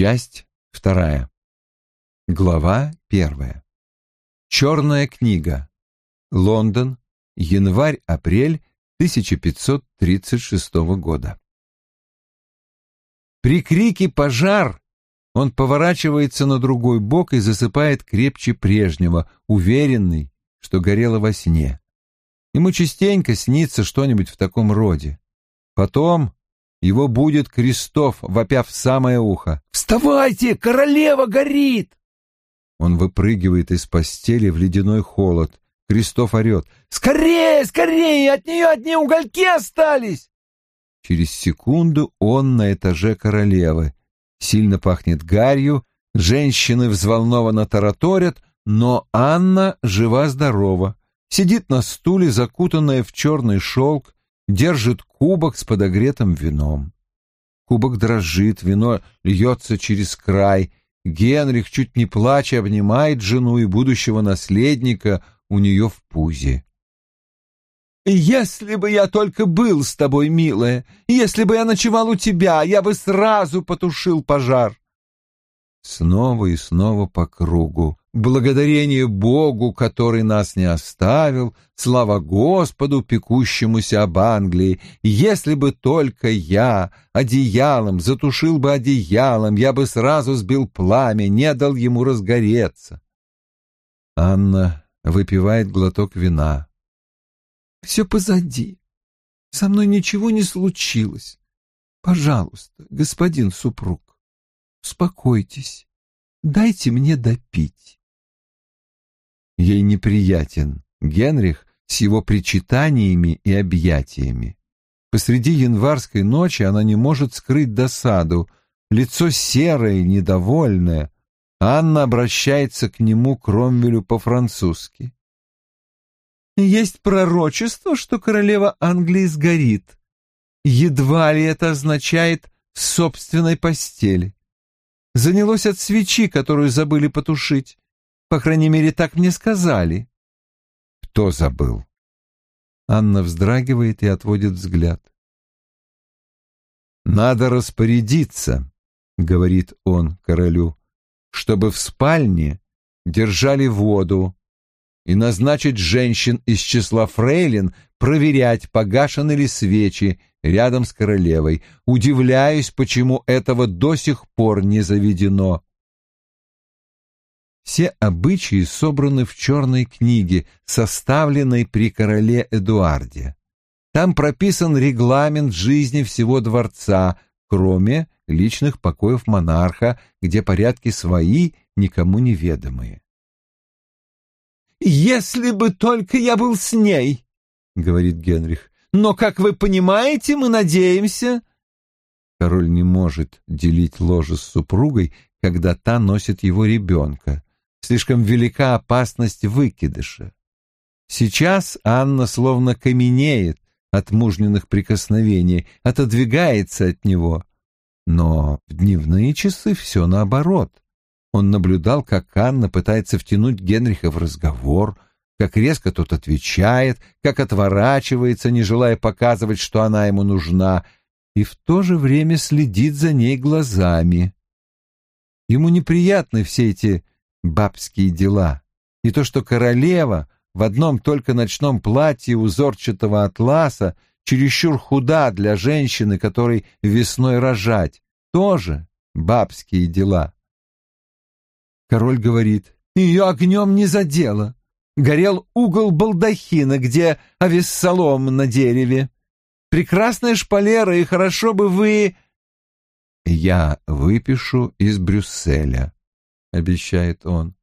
Часть вторая. Глава первая. Черная книга. Лондон. Январь-апрель 1536 года. При крике «пожар» он поворачивается на другой бок и засыпает крепче прежнего, уверенный, что горело во сне. Ему частенько снится что-нибудь в таком роде. Потом его будет Крестов, вопя в самое ухо. «Вставайте! Королева горит!» Он выпрыгивает из постели в ледяной холод. Крестов орет. «Скорее, скорее! От нее одни угольки остались!» Через секунду он на этаже королевы. Сильно пахнет гарью, женщины взволнованно тараторят, но Анна жива-здорова. Сидит на стуле, закутанная в черный шелк, держит кубок с подогретым вином. Кубок дрожит, вино льется через край. Генрих, чуть не плача, обнимает жену и будущего наследника у нее в пузе. «Если бы я только был с тобой, милая, если бы я ночевал у тебя, я бы сразу потушил пожар!» Снова и снова по кругу благодарение Богу, который нас не оставил, слава Господу, пекущемуся об Англии. Если бы только я одеялом затушил бы одеялом, я бы сразу сбил пламя, не дал ему разгореться. Анна выпивает глоток вина. Все позади. Со мной ничего не случилось. Пожалуйста, господин супруг, успокойтесь. Дайте мне допить. Ей неприятен Генрих с его причитаниями и объятиями. Посреди январской ночи она не может скрыть досаду, лицо серое, недовольное. Анна обращается к нему, Кромвелю, по-французски. «Есть пророчество, что королева Англии сгорит. Едва ли это означает в собственной постели. Занялось от свечи, которую забыли потушить. По крайней мере, так мне сказали. Кто забыл? Анна вздрагивает и отводит взгляд. Надо распорядиться, говорит он королю, чтобы в спальне держали воду и назначить женщин из числа фрейлин проверять, погашены ли свечи рядом с королевой. Удивляюсь, почему этого до сих пор не заведено. Все обычаи собраны в черной книге, составленной при короле Эдуарде. Там прописан регламент жизни всего дворца, кроме личных покоев монарха, где порядки свои, никому неведомые. «Если бы только я был с ней!» — говорит Генрих. «Но, как вы понимаете, мы надеемся...» Король не может делить ложе с супругой, когда та носит его ребенка. Слишком велика опасность выкидыша. Сейчас Анна словно каменеет от мужниных прикосновений, отодвигается от него. Но в дневные часы все наоборот. Он наблюдал, как Анна пытается втянуть Генриха в разговор, как резко тот отвечает, как отворачивается, не желая показывать, что она ему нужна, и в то же время следит за ней глазами. Ему неприятны все эти бабские дела. И то, что королева в одном только ночном платье узорчатого атласа чересчур худа для женщины, которой весной рожать, тоже бабские дела. Король говорит, ее огнем не задело. Горел угол балдахина, где авессалом на дереве. Прекрасная шпалера, и хорошо бы вы... Я выпишу из Брюсселя. — обещает он.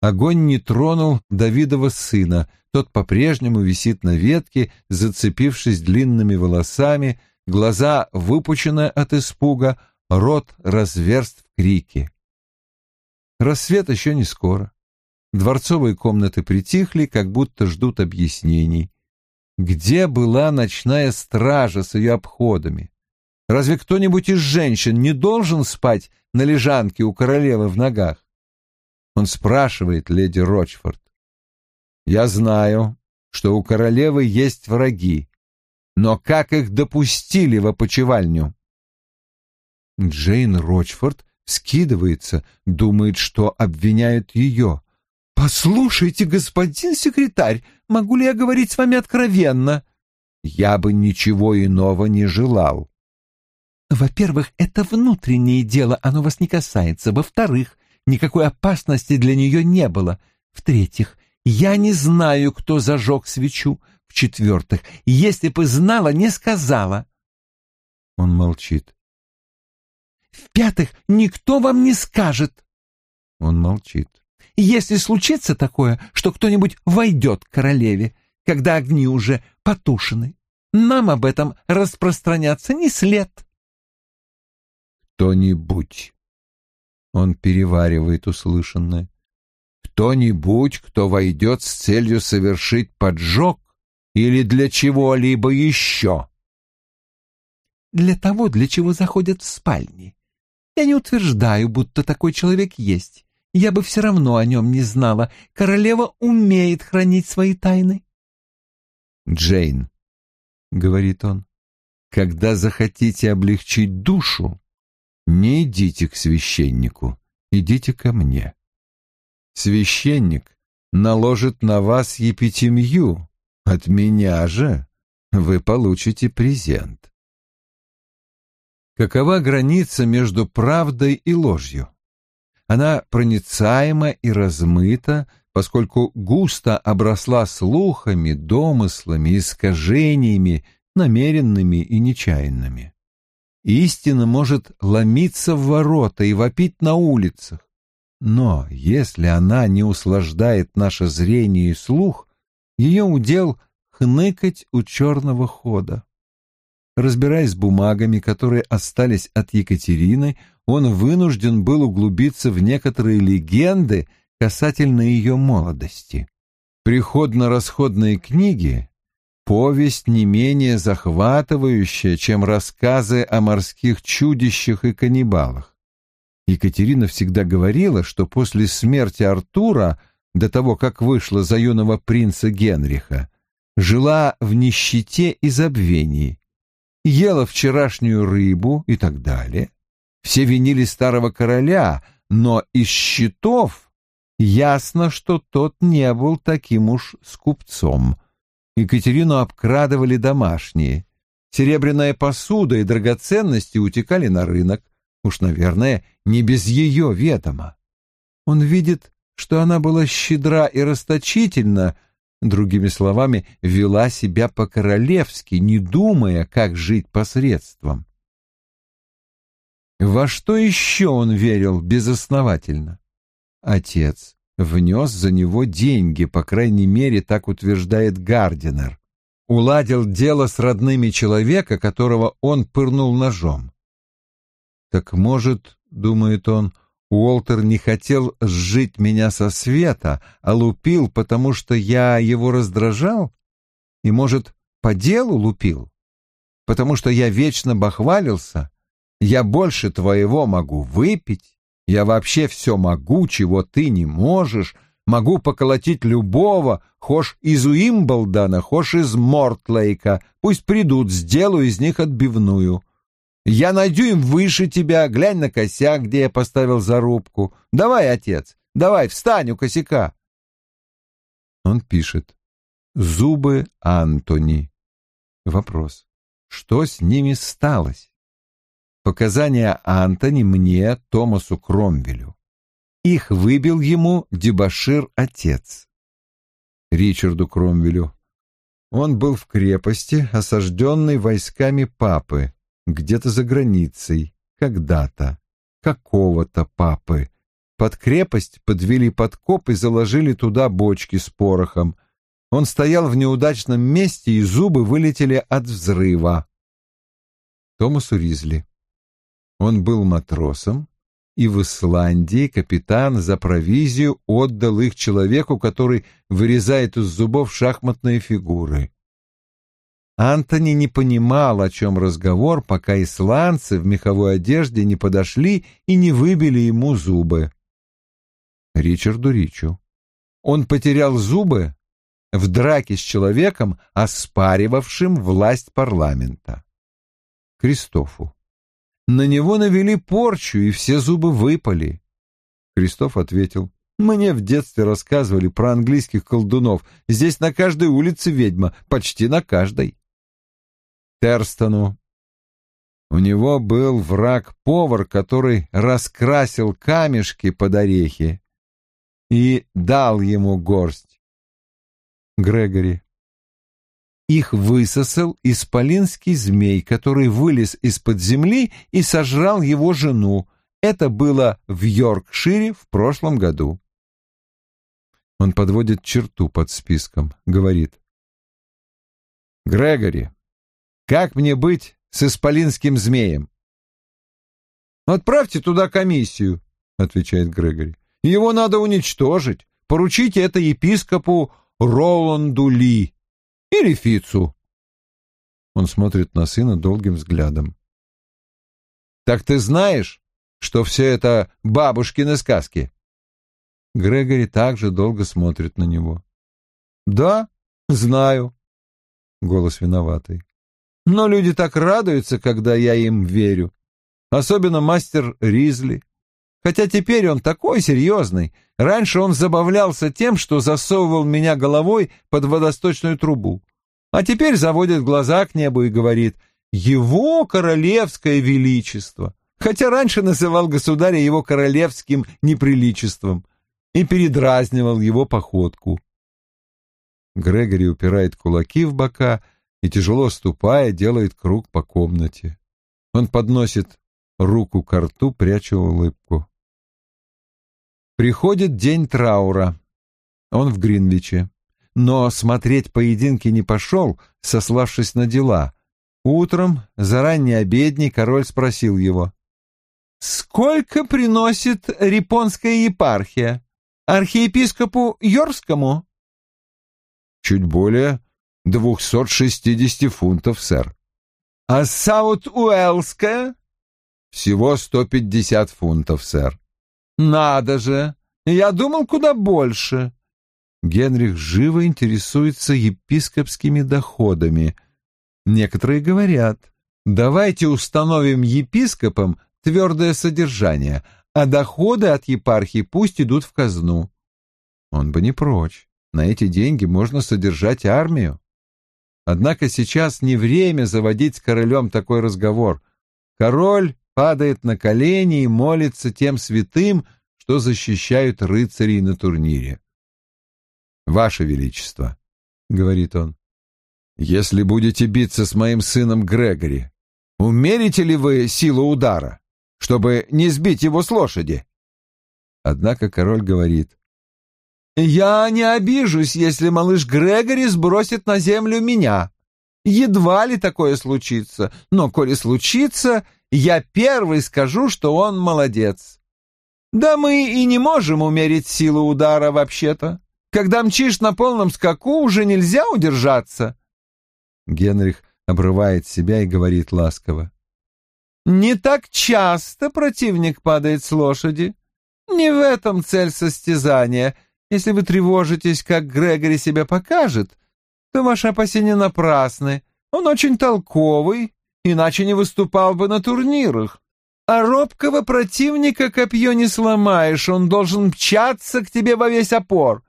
Огонь не тронул Давидова сына. Тот по-прежнему висит на ветке, зацепившись длинными волосами, глаза выпучены от испуга, рот разверст в крике. Рассвет еще не скоро. Дворцовые комнаты притихли, как будто ждут объяснений. Где была ночная стража с ее обходами? Разве кто-нибудь из женщин не должен спать на лежанке у королевы в ногах? Он спрашивает леди Рочфорд. Я знаю, что у королевы есть враги, но как их допустили в опочивальню? Джейн Рочфорд скидывается, думает, что обвиняют ее. «Послушайте, господин секретарь, могу ли я говорить с вами откровенно?» «Я бы ничего иного не желал». «Во-первых, это внутреннее дело, оно вас не касается. Во-вторых, никакой опасности для нее не было. В-третьих, я не знаю, кто зажег свечу. В-четвертых, если бы знала, не сказала». Он молчит. В-пятых, никто вам не скажет. Он молчит. Если случится такое, что кто-нибудь войдет к королеве, когда огни уже потушены, нам об этом распространяться не след. Кто-нибудь. Он переваривает услышанное. Кто-нибудь, кто войдет с целью совершить поджог или для чего-либо еще. Для того, для чего заходят в спальни. Я не утверждаю, будто такой человек есть. Я бы все равно о нем не знала. Королева умеет хранить свои тайны. Джейн, — говорит он, — когда захотите облегчить душу, не идите к священнику, идите ко мне. Священник наложит на вас епитемью, от меня же вы получите презент. Какова граница между правдой и ложью? Она проницаема и размыта, поскольку густо обросла слухами, домыслами, искажениями, намеренными и нечаянными. Истина может ломиться в ворота и вопить на улицах, но если она не услаждает наше зрение и слух, ее удел хныкать у черного хода. Разбираясь с бумагами, которые остались от Екатерины, он вынужден был углубиться в некоторые легенды касательно ее молодости. Приходно-расходные книги — повесть не менее захватывающая, чем рассказы о морских чудищах и каннибалах. Екатерина всегда говорила, что после смерти Артура, до того, как вышла за юного принца Генриха, жила в нищете и забвении, ела вчерашнюю рыбу и так далее. Все винили старого короля, но из счетов ясно, что тот не был таким уж скупцом. Екатерину обкрадывали домашние. Серебряная посуда и драгоценности утекали на рынок. Уж, наверное, не без ее ведома. Он видит, что она была щедра и расточительна, другими словами, вела себя по-королевски, не думая, как жить посредством. Во что еще он верил безосновательно? Отец внес за него деньги, по крайней мере, так утверждает Гардинер. Уладил дело с родными человека, которого он пырнул ножом. Так может, думает он, Уолтер не хотел сжить меня со света, а лупил, потому что я его раздражал? И, может, по делу лупил? Потому что я вечно бахвалился? Я больше твоего могу выпить? Я вообще все могу, чего ты не можешь? Могу поколотить любого, хошь из Уимблдона, хошь из Мортлейка. Пусть придут, сделаю из них отбивную. Я найду им выше тебя, глянь на косяк, где я поставил зарубку. Давай, отец, давай, встань у косяка. Он пишет. Зубы Антони. Вопрос. Что с ними сталось? Показания Антони мне, Томасу Кромвелю. Их выбил ему дебошир-отец. Ричарду Кромвелю. Он был в крепости, осажденной войсками папы где-то за границей, когда-то, какого-то папы. Под крепость подвели подкоп и заложили туда бочки с порохом. Он стоял в неудачном месте, и зубы вылетели от взрыва. Томасу Ризли. Он был матросом, и в Исландии капитан за провизию отдал их человеку, который вырезает из зубов шахматные фигуры. Антони не понимал, о чем разговор, пока исландцы в меховой одежде не подошли и не выбили ему зубы. Ричарду Ричу. Он потерял зубы в драке с человеком, оспаривавшим власть парламента. Кристофу. На него навели порчу, и все зубы выпали. Христоф ответил, «Мне в детстве рассказывали про английских колдунов. Здесь на каждой улице ведьма, почти на каждой». Терстону. У него был враг-повар, который раскрасил камешки под орехи и дал ему горсть. Грегори. Их высосал исполинский змей, который вылез из-под земли и сожрал его жену. Это было в Йоркшире в прошлом году. Он подводит черту под списком, говорит. «Грегори, как мне быть с исполинским змеем?» «Отправьте туда комиссию», — отвечает Грегори. «Его надо уничтожить. Поручите это епископу Роланду Ли или Фицу. Он смотрит на сына долгим взглядом. «Так ты знаешь, что все это бабушкины сказки?» Грегори также долго смотрит на него. «Да, знаю», — голос виноватый. «Но люди так радуются, когда я им верю. Особенно мастер Ризли. Хотя теперь он такой серьезный. Раньше он забавлялся тем, что засовывал меня головой под водосточную трубу. А теперь заводит глаза к небу и говорит «Его королевское величество», хотя раньше называл государя его королевским неприличеством и передразнивал его походку. Грегори упирает кулаки в бока и, тяжело ступая, делает круг по комнате. Он подносит руку к рту, пряча улыбку. Приходит день траура. Он в Гринвиче. Но смотреть поединки не пошел, сославшись на дела. Утром, за ранней обедней, король спросил его. «Сколько приносит Рипонская епархия? Архиепископу Йорскому?» «Чуть более двухсот шестидесяти фунтов, сэр». «А Саут-Уэллская?» «Всего сто пятьдесят фунтов, сэр». «Надо же! Я думал куда больше!» Генрих живо интересуется епископскими доходами. Некоторые говорят, давайте установим епископам твердое содержание, а доходы от епархии пусть идут в казну. Он бы не прочь. На эти деньги можно содержать армию. Однако сейчас не время заводить с королем такой разговор. Король падает на колени и молится тем святым, что защищают рыцарей на турнире. «Ваше Величество», — говорит он, — «если будете биться с моим сыном Грегори, умерите ли вы силу удара, чтобы не сбить его с лошади?» Однако король говорит, «Я не обижусь, если малыш Грегори сбросит на землю меня. Едва ли такое случится, но коли случится, я первый скажу, что он молодец. Да мы и не можем умерить силу удара вообще-то. Когда мчишь на полном скаку, уже нельзя удержаться. Генрих обрывает себя и говорит ласково. Не так часто противник падает с лошади. Не в этом цель состязания. Если вы тревожитесь, как Грегори себя покажет, то ваши опасения напрасны. Он очень толковый, иначе не выступал бы на турнирах. А робкого противника копье не сломаешь, он должен мчаться к тебе во весь опор.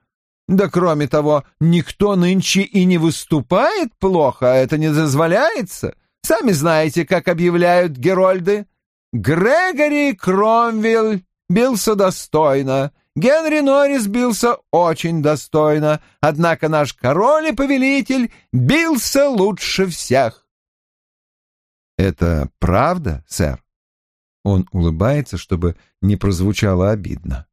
Да кроме того, никто нынче и не выступает плохо, а это не дозволяется. Сами знаете, как объявляют герольды. Грегори Кромвелл бился достойно, Генри Норрис бился очень достойно, однако наш король и повелитель бился лучше всех. «Это правда, сэр?» Он улыбается, чтобы не прозвучало обидно.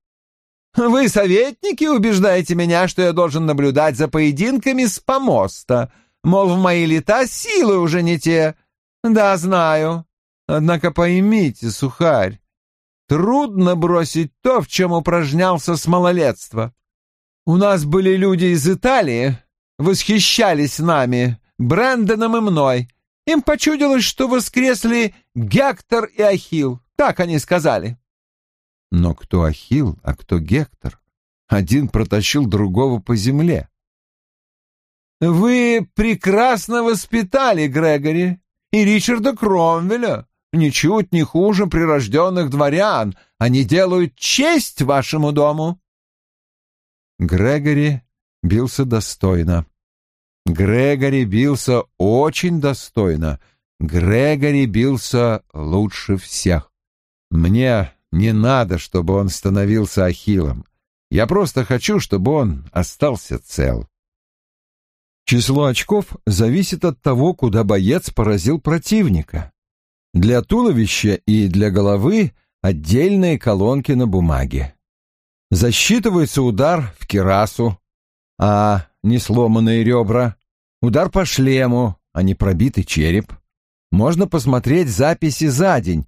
«Вы, советники, убеждаете меня, что я должен наблюдать за поединками с помоста. Мол, в мои лета силы уже не те. Да, знаю. Однако поймите, сухарь, трудно бросить то, в чем упражнялся с малолетства. У нас были люди из Италии, восхищались нами, Брэндоном и мной, им почудилось, что воскресли Гектор и Ахил. Так они сказали. Но кто Ахил, а кто Гектор? Один протащил другого по земле. Вы прекрасно воспитали Грегори и Ричарда Кромвеля. ничуть не хуже прирожденных дворян. Они делают честь вашему дому». Грегори бился достойно. Грегори бился очень достойно. Грегори бился лучше всех. Мне не надо, чтобы он становился ахиллом. Я просто хочу, чтобы он остался цел. Число очков зависит от того, куда боец поразил противника. Для туловища и для головы отдельные колонки на бумаге. Засчитывается удар в кирасу, а не сломанные ребра. Удар по шлему, а не пробитый череп. Можно посмотреть записи за день,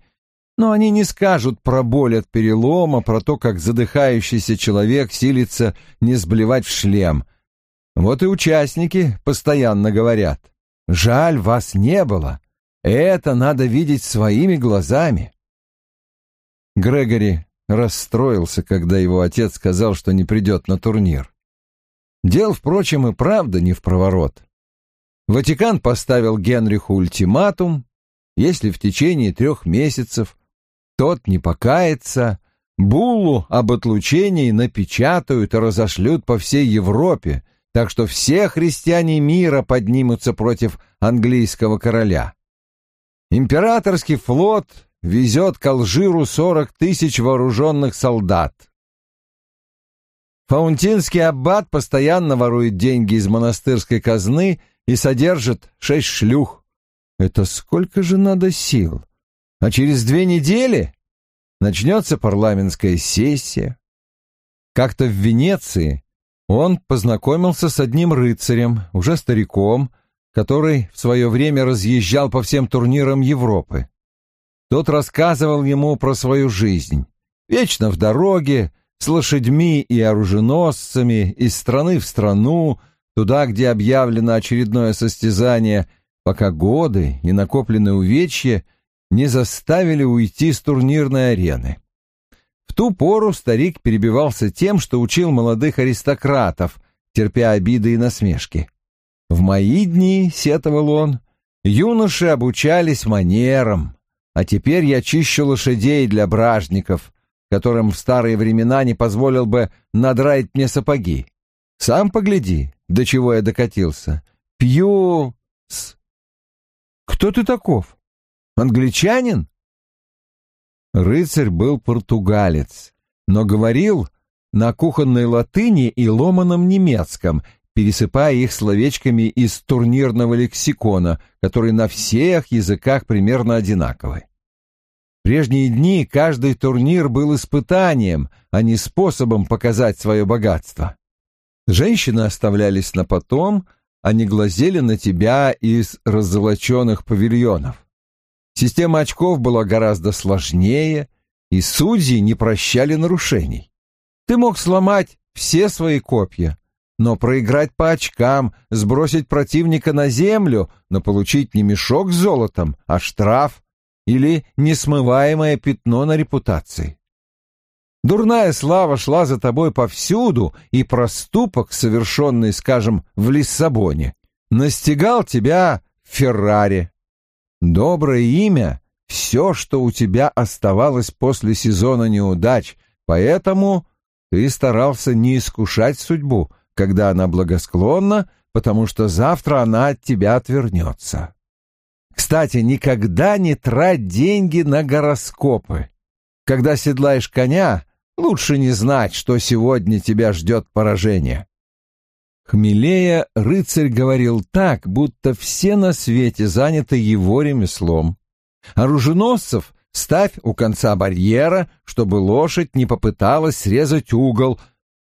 но они не скажут про боль от перелома, про то, как задыхающийся человек силится не сблевать в шлем. Вот и участники постоянно говорят. «Жаль, вас не было. Это надо видеть своими глазами». Грегори расстроился, когда его отец сказал, что не придет на турнир. Дел, впрочем, и правда не в проворот. Ватикан поставил Генриху ультиматум, если в течение трех месяцев тот не покается, буллу об отлучении напечатают и разошлют по всей Европе, так что все христиане мира поднимутся против английского короля. Императорский флот везет к Алжиру сорок тысяч вооруженных солдат. Фаунтинский аббат постоянно ворует деньги из монастырской казны и содержит шесть шлюх. Это сколько же надо сил? А через две недели начнется парламентская сессия. Как-то в Венеции он познакомился с одним рыцарем, уже стариком, который в свое время разъезжал по всем турнирам Европы. Тот рассказывал ему про свою жизнь. Вечно в дороге, с лошадьми и оруженосцами, из страны в страну, туда, где объявлено очередное состязание, пока годы и накопленные увечья не заставили уйти с турнирной арены. В ту пору старик перебивался тем, что учил молодых аристократов, терпя обиды и насмешки. В мои дни, сетовал он, юноши обучались манерам, а теперь я чищу лошадей для бражников, которым в старые времена не позволил бы надраить мне сапоги. Сам погляди, до чего я докатился. Пью с... Кто ты таков? Англичанин? Рыцарь был португалец, но говорил на кухонной латыни и ломаном немецком, пересыпая их словечками из турнирного лексикона, который на всех языках примерно одинаковый. Прежние дни каждый турнир был испытанием, а не способом показать свое богатство. Женщины оставлялись на потом, они глазели на тебя из раззолоченных павильонов. Система очков была гораздо сложнее, и судьи не прощали нарушений. Ты мог сломать все свои копья, но проиграть по очкам, сбросить противника на землю, но получить не мешок с золотом, а штраф или несмываемое пятно на репутации. Дурная слава шла за тобой повсюду, и проступок, совершенный, скажем, в Лиссабоне, настигал тебя в Ферраре, Доброе имя — все, что у тебя оставалось после сезона неудач, поэтому ты старался не искушать судьбу, когда она благосклонна, потому что завтра она от тебя отвернется. Кстати, никогда не трать деньги на гороскопы. Когда седлаешь коня, лучше не знать, что сегодня тебя ждет поражение. Хмелея рыцарь говорил так, будто все на свете заняты его ремеслом. Оруженосцев ставь у конца барьера, чтобы лошадь не попыталась срезать угол,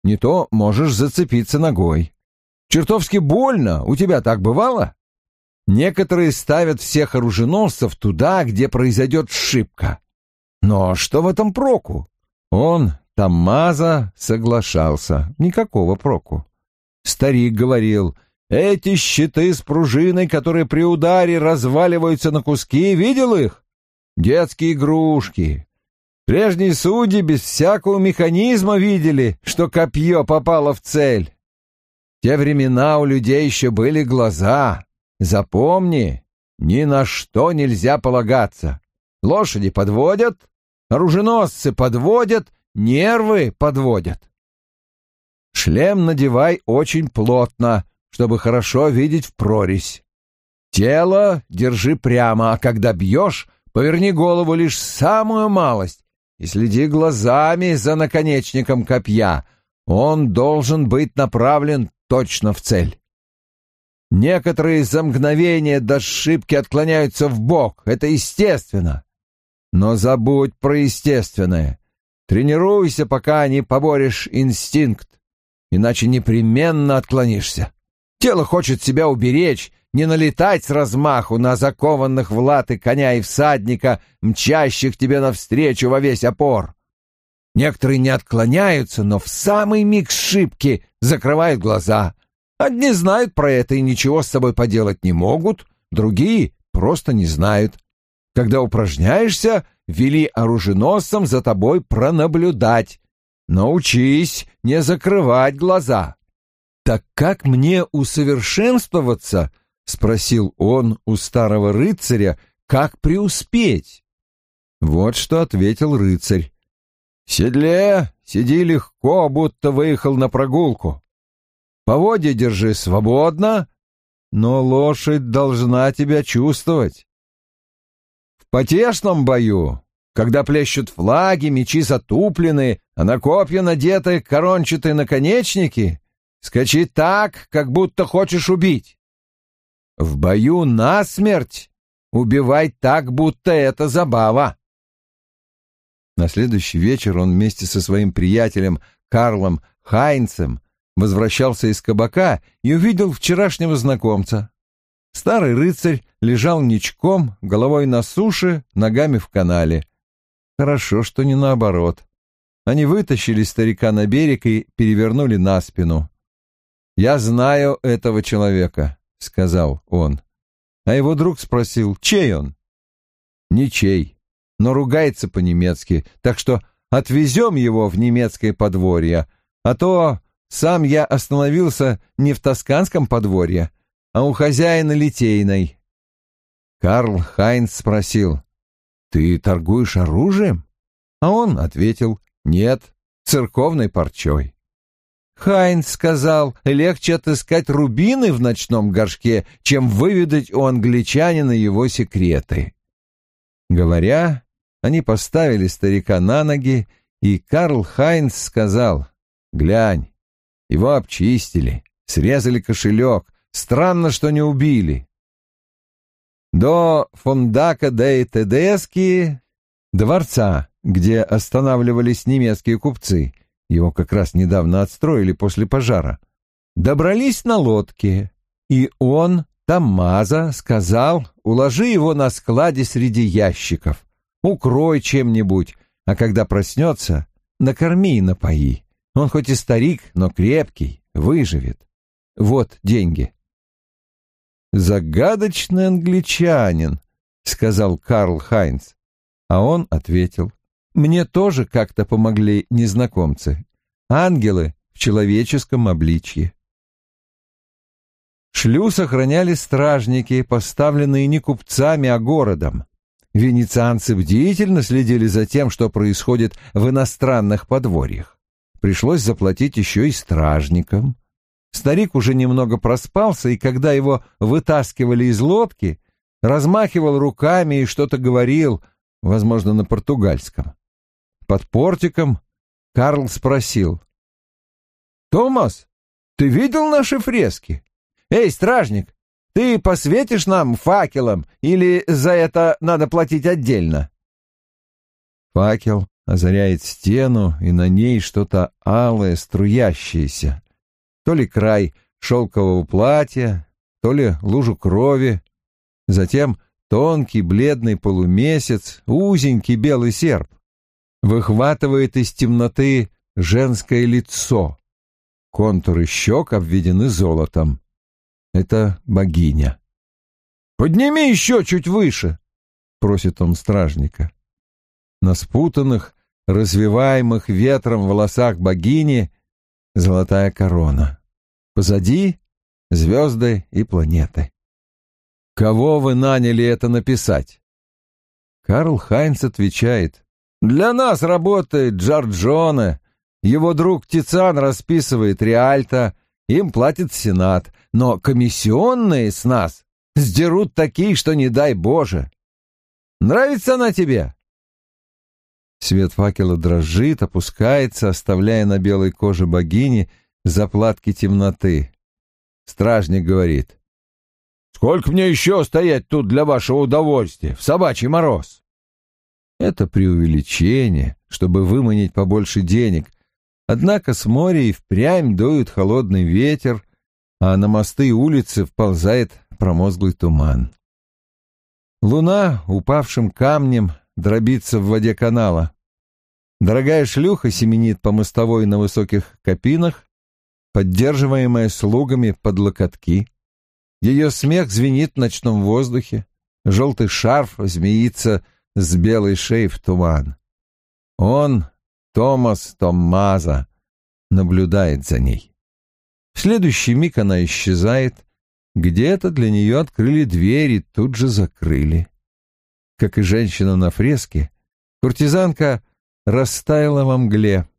не то можешь зацепиться ногой. Чертовски больно, у тебя так бывало? Некоторые ставят всех оруженосцев туда, где произойдет шибка. Но что в этом проку? Он, Тамаза, соглашался. Никакого проку. Старик говорил, «Эти щиты с пружиной, которые при ударе разваливаются на куски, видел их? Детские игрушки. Прежние судьи без всякого механизма видели, что копье попало в цель. те времена у людей еще были глаза. Запомни, ни на что нельзя полагаться. Лошади подводят, оруженосцы подводят, нервы подводят. Шлем надевай очень плотно, чтобы хорошо видеть в прорезь. Тело держи прямо, а когда бьешь, поверни голову лишь самую малость и следи глазами за наконечником копья. Он должен быть направлен точно в цель. Некоторые за мгновение до ошибки отклоняются в бок, это естественно. Но забудь про естественное. Тренируйся, пока не поборешь инстинкт, иначе непременно отклонишься. Тело хочет себя уберечь, не налетать с размаху на закованных в латы коня и всадника, мчащих тебе навстречу во весь опор. Некоторые не отклоняются, но в самый миг сшибки закрывают глаза. Одни знают про это и ничего с собой поделать не могут, другие просто не знают. Когда упражняешься, вели оруженосцам за тобой пронаблюдать. Научись не закрывать глаза. «Так как мне усовершенствоваться?» — спросил он у старого рыцаря, — «как преуспеть?» Вот что ответил рыцарь. «В седле сиди легко, будто выехал на прогулку. Поводья держи свободно, но лошадь должна тебя чувствовать. В потешном бою, когда плещут флаги, мечи затуплены, а на копья надеты корончатые наконечники, скачи так, как будто хочешь убить. В бою насмерть убивай так, будто это забава. На следующий вечер он вместе со своим приятелем Карлом Хайнцем возвращался из кабака и увидел вчерашнего знакомца. Старый рыцарь лежал ничком, головой на суше, ногами в канале. Хорошо, что не наоборот. Они вытащили старика на берег и перевернули на спину. «Я знаю этого человека», — сказал он. А его друг спросил, чей он? «Ничей, но ругается по-немецки, так что отвезем его в немецкое подворье, а то сам я остановился не в тосканском подворье, а у хозяина Литейной. Карл Хайнц спросил, «Ты торгуешь оружием?» А он ответил, «Нет, церковной парчой». Хайнц сказал, легче отыскать рубины в ночном горшке, чем выведать у англичанина его секреты. Говоря, они поставили старика на ноги, и Карл Хайнц сказал, «Глянь, его обчистили, срезали кошелек, Странно, что не убили. До Фондака де Тедески, дворца, где останавливались немецкие купцы, его как раз недавно отстроили после пожара, добрались на лодке, и он, Тамаза, сказал, уложи его на складе среди ящиков, укрой чем-нибудь, а когда проснется, накорми и напои. Он хоть и старик, но крепкий, выживет. Вот деньги. «Загадочный англичанин», — сказал Карл Хайнц. А он ответил, «Мне тоже как-то помогли незнакомцы. Ангелы в человеческом обличье». Шлюз охраняли стражники, поставленные не купцами, а городом. Венецианцы бдительно следили за тем, что происходит в иностранных подворьях. Пришлось заплатить еще и стражникам. Старик уже немного проспался, и когда его вытаскивали из лодки, размахивал руками и что-то говорил, возможно, на португальском. Под портиком Карл спросил. «Томас, ты видел наши фрески? Эй, стражник, ты посветишь нам факелом или за это надо платить отдельно?» Факел озаряет стену, и на ней что-то алое, струящееся то ли край шелкового платья, то ли лужу крови, затем тонкий бледный полумесяц, узенький белый серп. Выхватывает из темноты женское лицо. Контуры щек обведены золотом. Это богиня. «Подними еще чуть выше!» — просит он стражника. На спутанных, развиваемых ветром волосах богини золотая корона. Позади звезды и планеты. Кого вы наняли это написать? Карл Хайнц отвечает. «Для нас работает Джорджоне. Его друг Тициан расписывает Риальто, им платит Сенат, но комиссионные с нас сдерут такие, что не дай Боже. Нравится она тебе?» Свет факела дрожит, опускается, оставляя на белой коже богини заплатки темноты. Стражник говорит. «Сколько мне еще стоять тут для вашего удовольствия, в собачий мороз?» Это преувеличение, чтобы выманить побольше денег. Однако с моря и впрямь дует холодный ветер, а на мосты и улицы вползает промозглый туман. Луна упавшим камнем дробится в воде канала. Дорогая шлюха семенит по мостовой на высоких копинах, поддерживаемая слугами под локотки. Ее смех звенит в ночном воздухе, желтый шарф змеится с белой шеей в туман. Он, Томас Томмаза, наблюдает за ней. В следующий миг она исчезает, где-то для нее открыли двери, тут же закрыли. Как и женщина на фреске, куртизанка растаяла во мгле.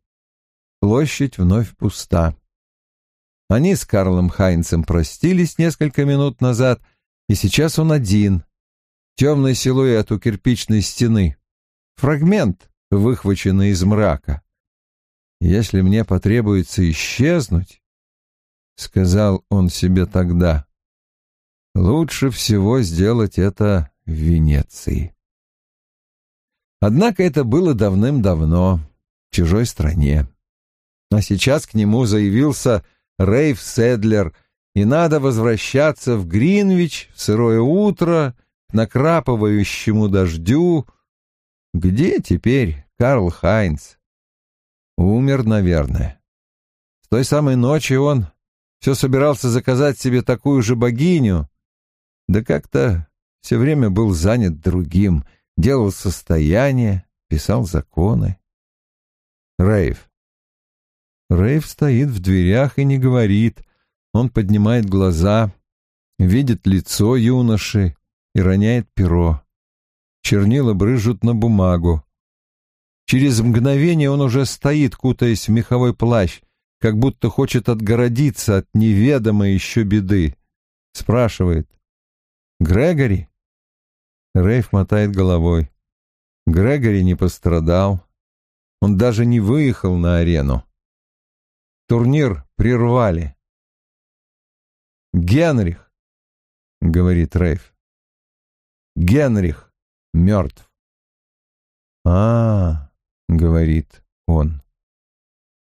Площадь вновь пуста. Они с Карлом Хайнцем простились несколько минут назад, и сейчас он один. Темный силуэт у кирпичной стены. Фрагмент, выхваченный из мрака. «Если мне потребуется исчезнуть», — сказал он себе тогда, — «лучше всего сделать это в Венеции». Однако это было давным-давно, в чужой стране. А сейчас к нему заявился Рейв Седлер, и надо возвращаться в Гринвич в сырое утро, к накрапывающему дождю. Где теперь Карл Хайнц? Умер, наверное. С той самой ночи он все собирался заказать себе такую же богиню, да как-то все время был занят другим — делал состояние, писал законы. Рейв. Рейв стоит в дверях и не говорит. Он поднимает глаза, видит лицо юноши и роняет перо. Чернила брыжут на бумагу. Через мгновение он уже стоит, кутаясь в меховой плащ, как будто хочет отгородиться от неведомой еще беды. Спрашивает. «Грегори?» Рейф мотает головой. Грегори не пострадал. Он даже не выехал на арену. Турнир прервали. «Генрих», — говорит Рейф. «Генрих мертв». «А, — говорит он.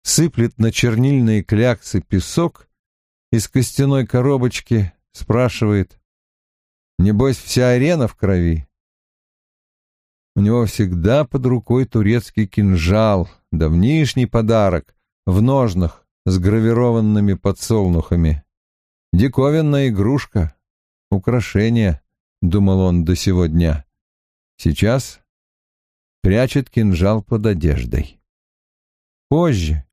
Сыплет на чернильные кляксы песок из костяной коробочки, спрашивает, Небось, вся арена в крови. У него всегда под рукой турецкий кинжал, давнишний подарок, в ножнах с гравированными подсолнухами. Диковинная игрушка, украшение, думал он до сего дня. Сейчас прячет кинжал под одеждой. Позже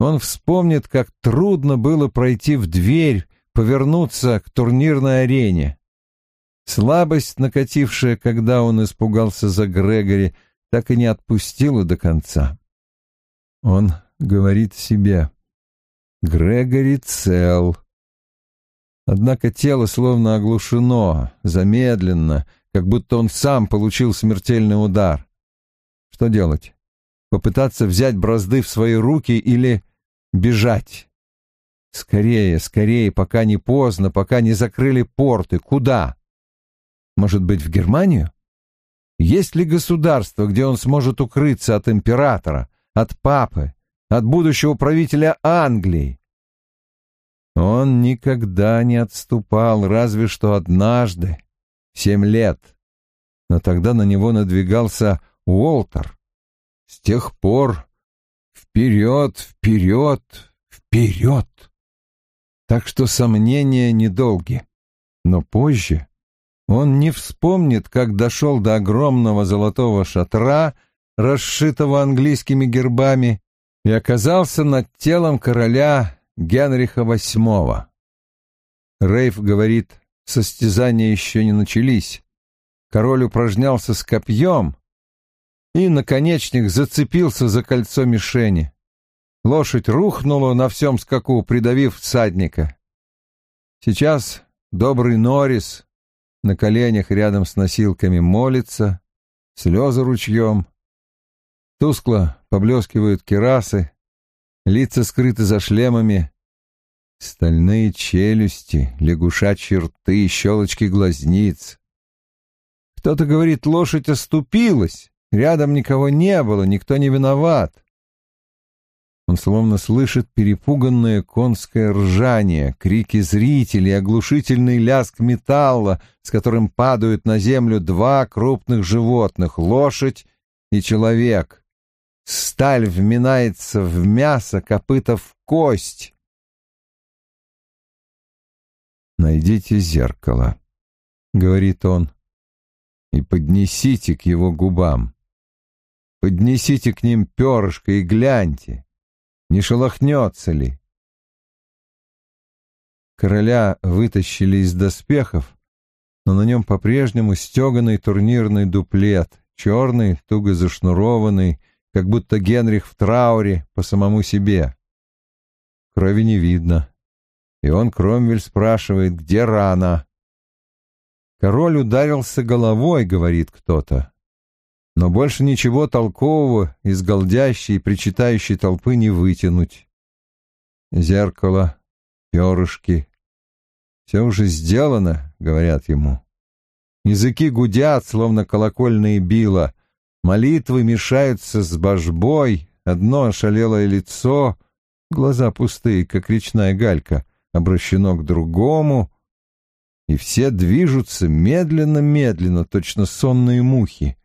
он вспомнит, как трудно было пройти в дверь, повернуться к турнирной арене. Слабость, накатившая, когда он испугался за Грегори, так и не отпустила до конца. Он говорит себе «Грегори цел». Однако тело словно оглушено, замедленно, как будто он сам получил смертельный удар. Что делать? Попытаться взять бразды в свои руки или бежать? Скорее, скорее, пока не поздно, пока не закрыли порты. Куда? Может быть, в Германию? Есть ли государство, где он сможет укрыться от императора, от папы, от будущего правителя Англии? Он никогда не отступал, разве что однажды, семь лет. Но тогда на него надвигался Уолтер. С тех пор вперед, вперед, вперед. Так что сомнения недолги. Но позже он не вспомнит, как дошел до огромного золотого шатра, расшитого английскими гербами, и оказался над телом короля Генриха VIII. Рейф говорит, состязания еще не начались. король упражнялся с копьем, и наконечник зацепился за кольцо мишени. Лошадь рухнула на всем скаку, придавив всадника. Сейчас добрый Норрис на коленях рядом с носилками молится, слезы ручьем. Тускло поблескивают керасы, лица скрыты за шлемами, стальные челюсти, лягушачьи рты, щелочки глазниц. Кто-то говорит, лошадь оступилась, рядом никого не было, никто не виноват. Он словно слышит перепуганное конское ржание, крики зрителей, оглушительный лязг металла, с которым падают на землю два крупных животных — лошадь и человек. Сталь вминается в мясо, копыта в кость. «Найдите зеркало», — говорит он, — «и поднесите к его губам. Поднесите к ним перышко и гляньте, не шелохнется ли». Короля вытащили из доспехов, но на нем по-прежнему стеганый турнирный дуплет, черный, туго зашнурованный, как будто Генрих в трауре по самому себе. Крови не видно. И он, Кромвель, спрашивает, где рана. Король ударился головой, говорит кто-то. Но больше ничего толкового из голдящей и причитающей толпы не вытянуть. Зеркало, перышки. Все уже сделано, говорят ему. Языки гудят, словно колокольные била. Молитвы мешаются с божбой, одно ошалелое лицо, глаза пустые, как речная галька, обращено к другому, и все движутся медленно-медленно, точно сонные мухи.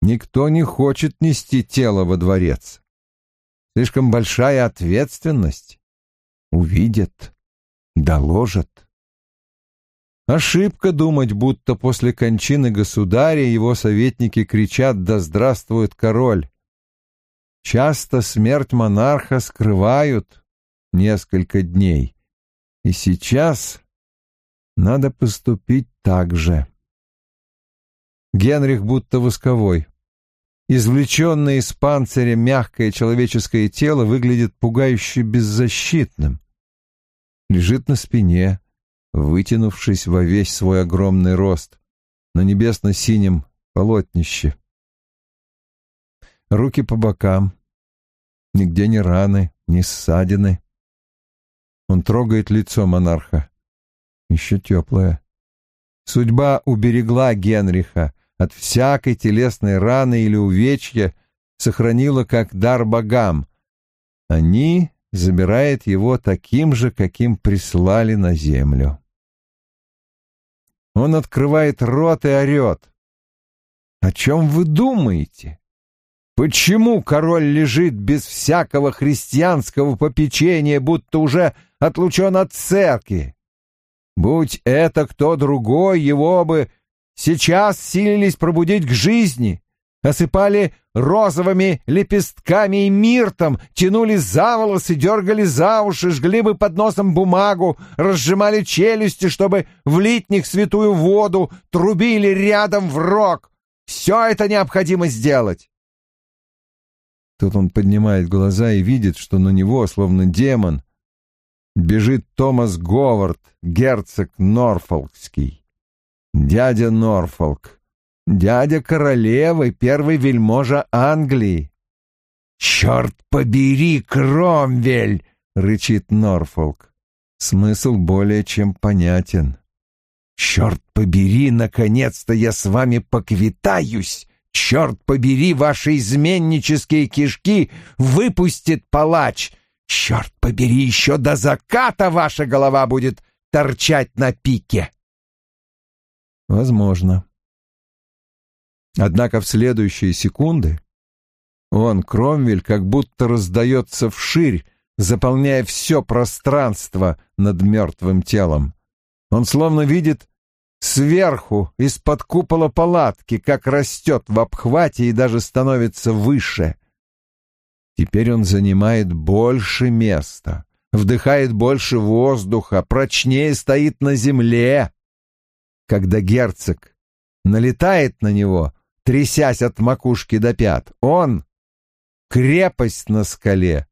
Никто не хочет нести тело во дворец. Слишком большая ответственность. Увидят, доложат. Ошибка думать, будто после кончины государя его советники кричат «Да здравствует король!». Часто смерть монарха скрывают несколько дней, и сейчас надо поступить так же. Генрих будто восковой. Извлеченное из панциря мягкое человеческое тело выглядит пугающе беззащитным. Лежит на спине, вытянувшись во весь свой огромный рост, на небесно-синем полотнище. Руки по бокам, нигде ни раны, ни ссадины. Он трогает лицо монарха, еще теплое. Судьба уберегла Генриха от всякой телесной раны или увечья, сохранила как дар богам. Они забирает его таким же, каким прислали на землю. Он открывает рот и орет. «О чем вы думаете? Почему король лежит без всякого христианского попечения, будто уже отлучен от церкви? Будь это кто другой, его бы сейчас силились пробудить к жизни, осыпали розовыми лепестками и миртом, тянули за волосы, дергали за уши, жгли бы под носом бумагу, разжимали челюсти, чтобы влить в них святую воду, трубили рядом в рог. Все это необходимо сделать. Тут он поднимает глаза и видит, что на него, словно демон, бежит Томас Говард, герцог Норфолкский. Дядя Норфолк, дядя королевы, первый вельможа Англии. «Черт побери, Кромвель!» — рычит Норфолк. Смысл более чем понятен. «Черт побери, наконец-то я с вами поквитаюсь! Черт побери, ваши изменнические кишки выпустит палач! Черт побери, еще до заката ваша голова будет торчать на пике!» «Возможно», Однако в следующие секунды он, Кромвель, как будто раздается вширь, заполняя все пространство над мертвым телом. Он словно видит сверху, из-под купола палатки, как растет в обхвате и даже становится выше. Теперь он занимает больше места, вдыхает больше воздуха, прочнее стоит на земле. Когда герцог налетает на него, трясясь от макушки до пят. Он — крепость на скале.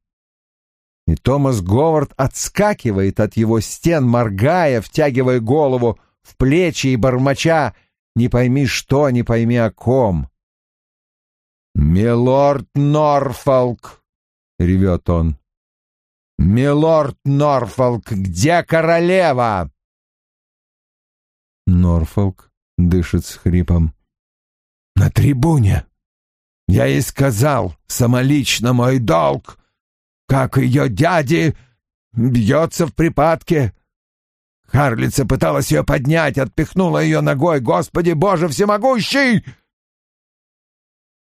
И Томас Говард отскакивает от его стен, моргая, втягивая голову в плечи и бормоча «Не пойми что, не пойми о ком». «Милорд Норфолк!» — ревет он. «Милорд Норфолк, где королева?» Норфолк дышит с хрипом. «На трибуне. Я и сказал, самолично мой долг, как ее дяди бьется в припадке. Харлица пыталась ее поднять, отпихнула ее ногой. Господи Боже всемогущий!»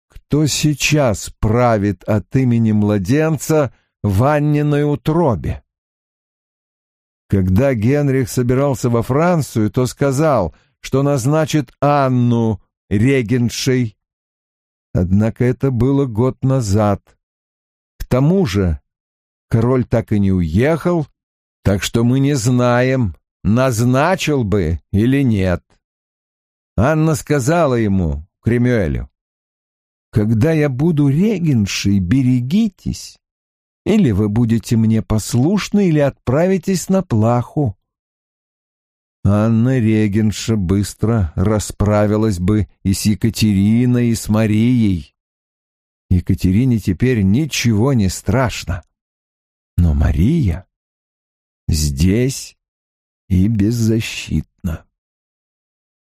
Кто сейчас правит от имени младенца — в Анниной утробе. Когда Генрих собирался во Францию, то сказал, что назначит Анну регеншей. Однако это было год назад. К тому же король так и не уехал, так что мы не знаем, назначил бы или нет. Анна сказала ему, Кремюэлю, «Когда я буду регеншей, берегитесь, или вы будете мне послушны, или отправитесь на плаху. Анна Регенша быстро расправилась бы и с Екатериной, и с Марией. Екатерине теперь ничего не страшно. Но Мария здесь и беззащитна.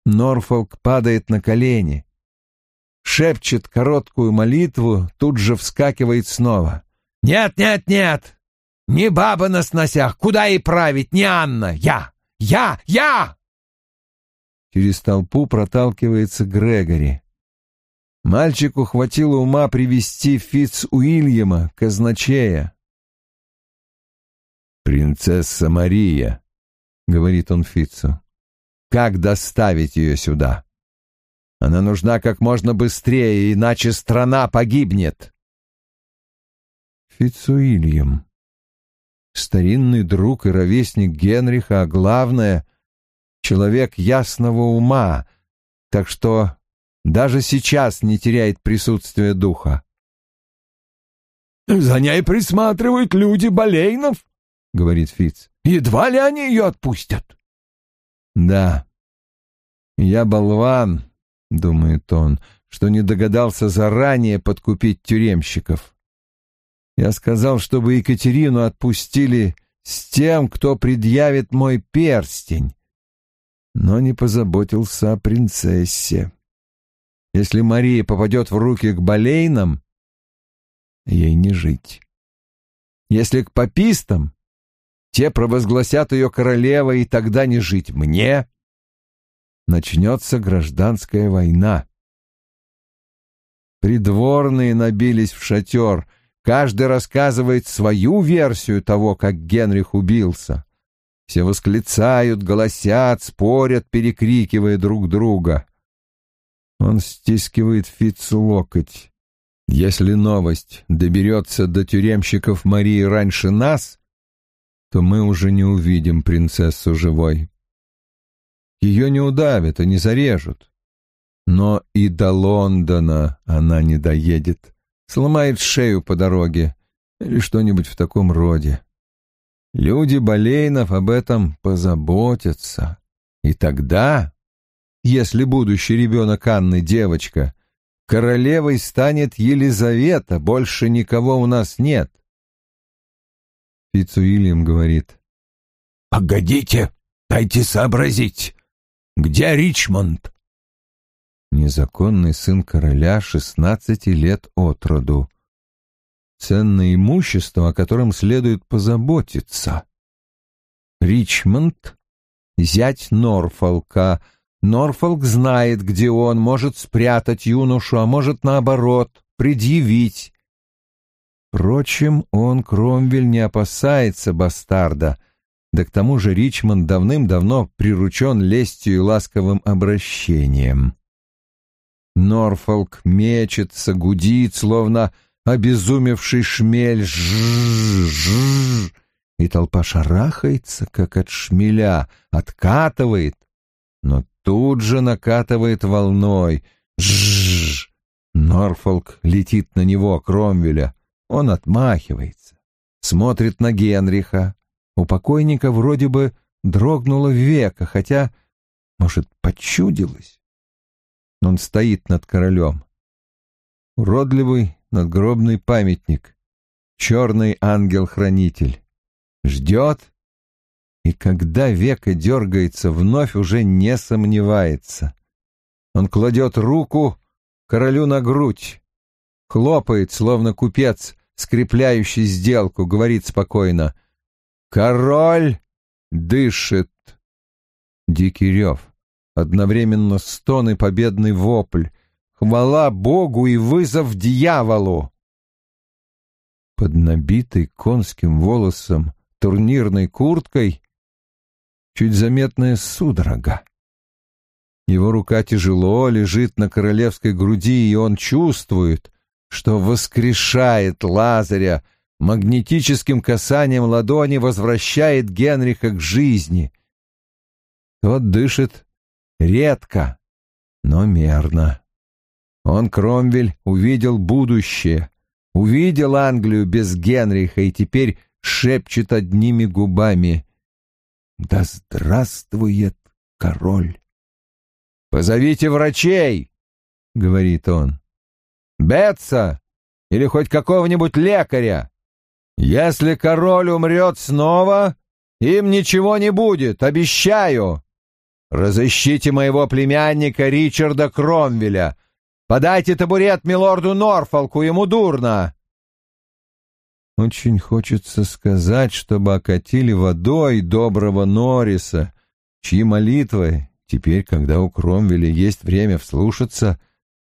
Норфолк падает на колени, шепчет короткую молитву, тут же вскакивает снова. «Нет, нет, нет! Не баба на сносях! Куда и править? Не Анна! Я! Я! Я!» Через толпу проталкивается Грегори. Мальчику хватило ума привести Фитц Уильяма, казначея. «Принцесса Мария», — говорит он Фитцу, — «как доставить ее сюда? Она нужна как можно быстрее, иначе страна погибнет». Фицуильям. Старинный друг и ровесник Генриха, а главное — человек ясного ума, так что даже сейчас не теряет присутствия духа. «За ней присматривают люди Болейнов», — говорит Фиц. «Едва ли они ее отпустят?» «Да, я болван», — думает он, — что не догадался заранее подкупить тюремщиков. Я сказал, чтобы Екатерину отпустили с тем, кто предъявит мой перстень, но не позаботился о принцессе. Если Мария попадет в руки к болейнам, ей не жить. Если к папистам, те провозгласят ее королевой, и тогда не жить мне. Начнется гражданская война. Придворные набились в шатер — Каждый рассказывает свою версию того, как Генрих убился. Все восклицают, голосят, спорят, перекрикивая друг друга. Он стискивает Фицу локоть. Если новость доберется до тюремщиков Марии раньше нас, то мы уже не увидим принцессу живой. Ее не удавят и не зарежут. Но и до Лондона она не доедет сломает шею по дороге или что-нибудь в таком роде. Люди Болейнов об этом позаботятся. И тогда, если будущий ребенок Анны девочка, королевой станет Елизавета, больше никого у нас нет. Фицуильям говорит. «Погодите, дайте сообразить. Где Ричмонд?» Незаконный сын короля шестнадцати лет от роду. Ценное имущество, о котором следует позаботиться. Ричмонд — зять Норфолка. Норфолк знает, где он, может спрятать юношу, а может, наоборот, предъявить. Впрочем, он, Кромвель, не опасается бастарда, да к тому же Ричмонд давным-давно приручен лестью и ласковым обращением. Норфолк мечется, гудит, словно обезумевший шмель. Жжж, и толпа шарахается, как от шмеля, откатывает, но тут же накатывает волной. Жжж! Норфолк летит на него, Кромвеля. Он отмахивается. Смотрит на Генриха. У покойника вроде бы дрогнуло века, хотя, может, почудилось. Он стоит над королем. Уродливый надгробный памятник. Черный ангел-хранитель. Ждет, и когда века дергается, вновь уже не сомневается. Он кладет руку королю на грудь, хлопает, словно купец, скрепляющий сделку, говорит спокойно «Король дышит!» Дикий рев, одновременно стон и победный вопль, хвала Богу и вызов дьяволу. Под набитой конским волосом турнирной курткой чуть заметная судорога. Его рука тяжело лежит на королевской груди, и он чувствует, что воскрешает Лазаря, магнетическим касанием ладони возвращает Генриха к жизни. Тот дышит редко, но мерно. Он, Кромвель, увидел будущее, увидел Англию без Генриха и теперь шепчет одними губами «Да здравствует король!» «Позовите врачей!» — говорит он. «Бетса или хоть какого-нибудь лекаря! Если король умрет снова, им ничего не будет, обещаю! Разыщите моего племянника Ричарда Кромвеля!» Подайте табурет милорду Норфолку, ему дурно. Очень хочется сказать, чтобы окатили водой доброго Норриса, чьи молитвы, теперь, когда у Кромвеля есть время вслушаться,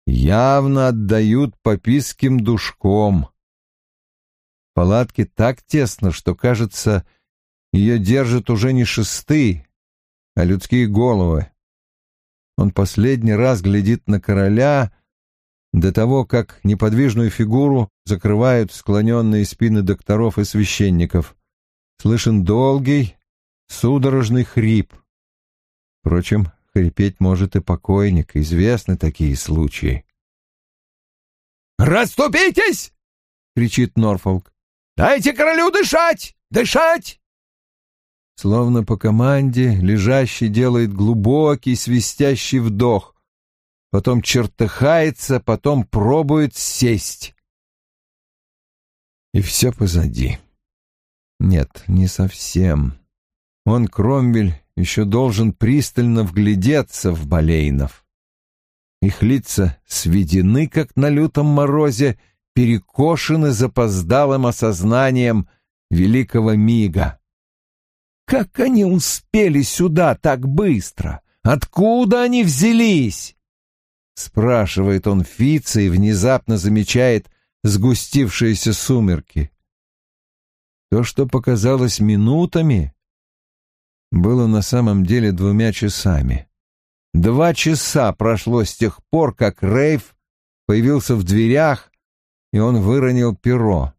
явно отдают пописким душком. В палатке так тесно, что, кажется, ее держат уже не шесты, а людские головы. Он последний раз глядит на короля — до того, как неподвижную фигуру закрывают склоненные спины докторов и священников. Слышен долгий, судорожный хрип. Впрочем, хрипеть может и покойник, известны такие случаи. «Раступитесь!» — кричит Норфолк. «Дайте королю дышать! Дышать!» Словно по команде, лежащий делает глубокий свистящий вдох потом чертыхается, потом пробует сесть. И все позади. Нет, не совсем. Он, Кромвель, еще должен пристально вглядеться в Болейнов. Их лица сведены, как на лютом морозе, перекошены запоздалым осознанием великого мига. Как они успели сюда так быстро? Откуда они взялись? — спрашивает он Фица и внезапно замечает сгустившиеся сумерки. То, что показалось минутами, было на самом деле двумя часами. Два часа прошло с тех пор, как Рейв появился в дверях, и он выронил перо.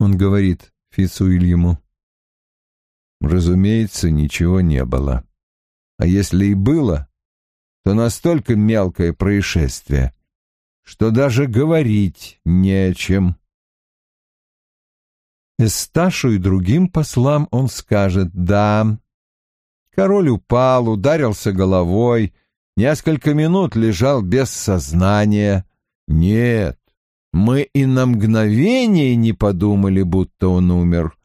Он говорит Фицуильяму. Разумеется, ничего не было. А если и было, то настолько мелкое происшествие, что даже говорить не о чем. Эсташу и другим послам он скажет «да». Король упал, ударился головой, несколько минут лежал без сознания. Нет, мы и на мгновение не подумали, будто он умер.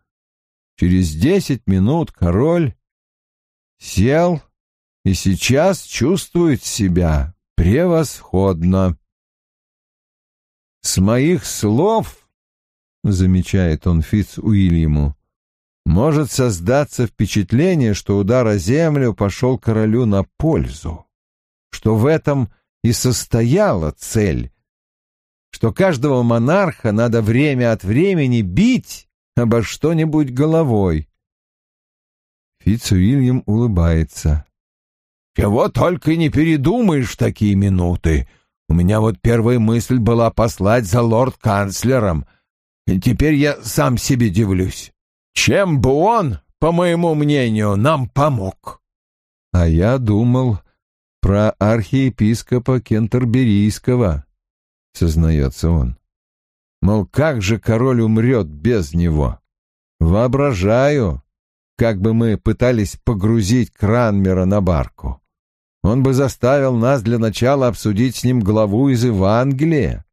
Через десять минут король сел и сейчас чувствует себя превосходно. С моих слов, замечает он Фитц Уильяму, может создаться впечатление, что удар о землю пошел королю на пользу, что в этом и состояла цель, что каждого монарха надо время от времени бить обо что-нибудь головой. Фитц Уильям улыбается. Чего только не передумаешь в такие минуты. У меня вот первая мысль была послать за лорд-канцлером. И теперь я сам себе дивлюсь. Чем бы он, по моему мнению, нам помог? А я думал про архиепископа Кентерберийского, сознается он. Мол, как же король умрет без него? Воображаю, как бы мы пытались погрузить Кранмера на барку. Он бы заставил нас для начала обсудить с ним главу из Евангелия.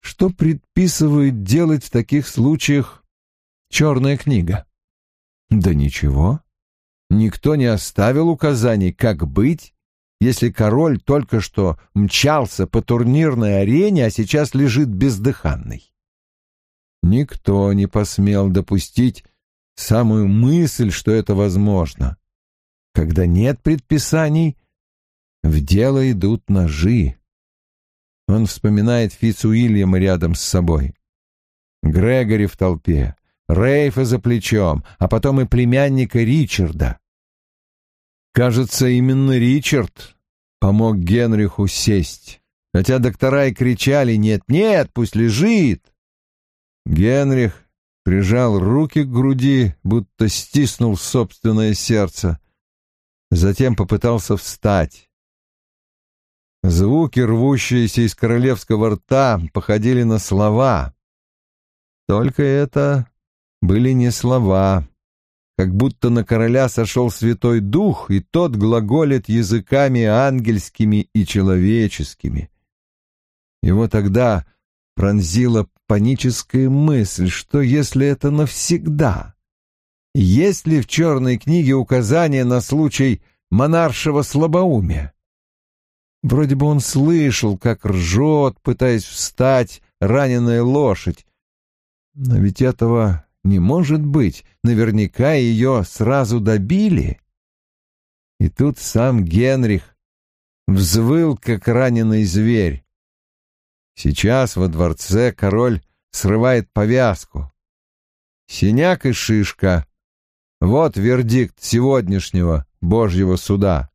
Что предписывает делать в таких случаях черная книга? Да ничего. Никто не оставил указаний, как быть, если король только что мчался по турнирной арене, а сейчас лежит бездыханный. Никто не посмел допустить самую мысль, что это возможно. Когда нет предписаний, в дело идут ножи. Он вспоминает Фицуильяма рядом с собой. Грегори в толпе, Рейфа за плечом, а потом и племянника Ричарда. Кажется, именно Ричард помог Генриху сесть, хотя доктора и кричали «нет-нет, пусть лежит». Генрих прижал руки к груди, будто стиснул собственное сердце. Затем попытался встать. Звуки, рвущиеся из королевского рта, походили на слова. Только это были не слова, как будто на короля сошел Святой Дух, и тот глаголит языками ангельскими и человеческими. Его тогда пронзила паническая мысль, что если это навсегда? Есть ли в черной книге указания на случай монаршего слабоумия? Вроде бы он слышал, как ржет, пытаясь встать, раненая лошадь. Но ведь этого не может быть. Наверняка ее сразу добили. И тут сам Генрих взвыл, как раненый зверь. Сейчас во дворце король срывает повязку. Синяк и шишка. Вот вердикт сегодняшнего Божьего суда.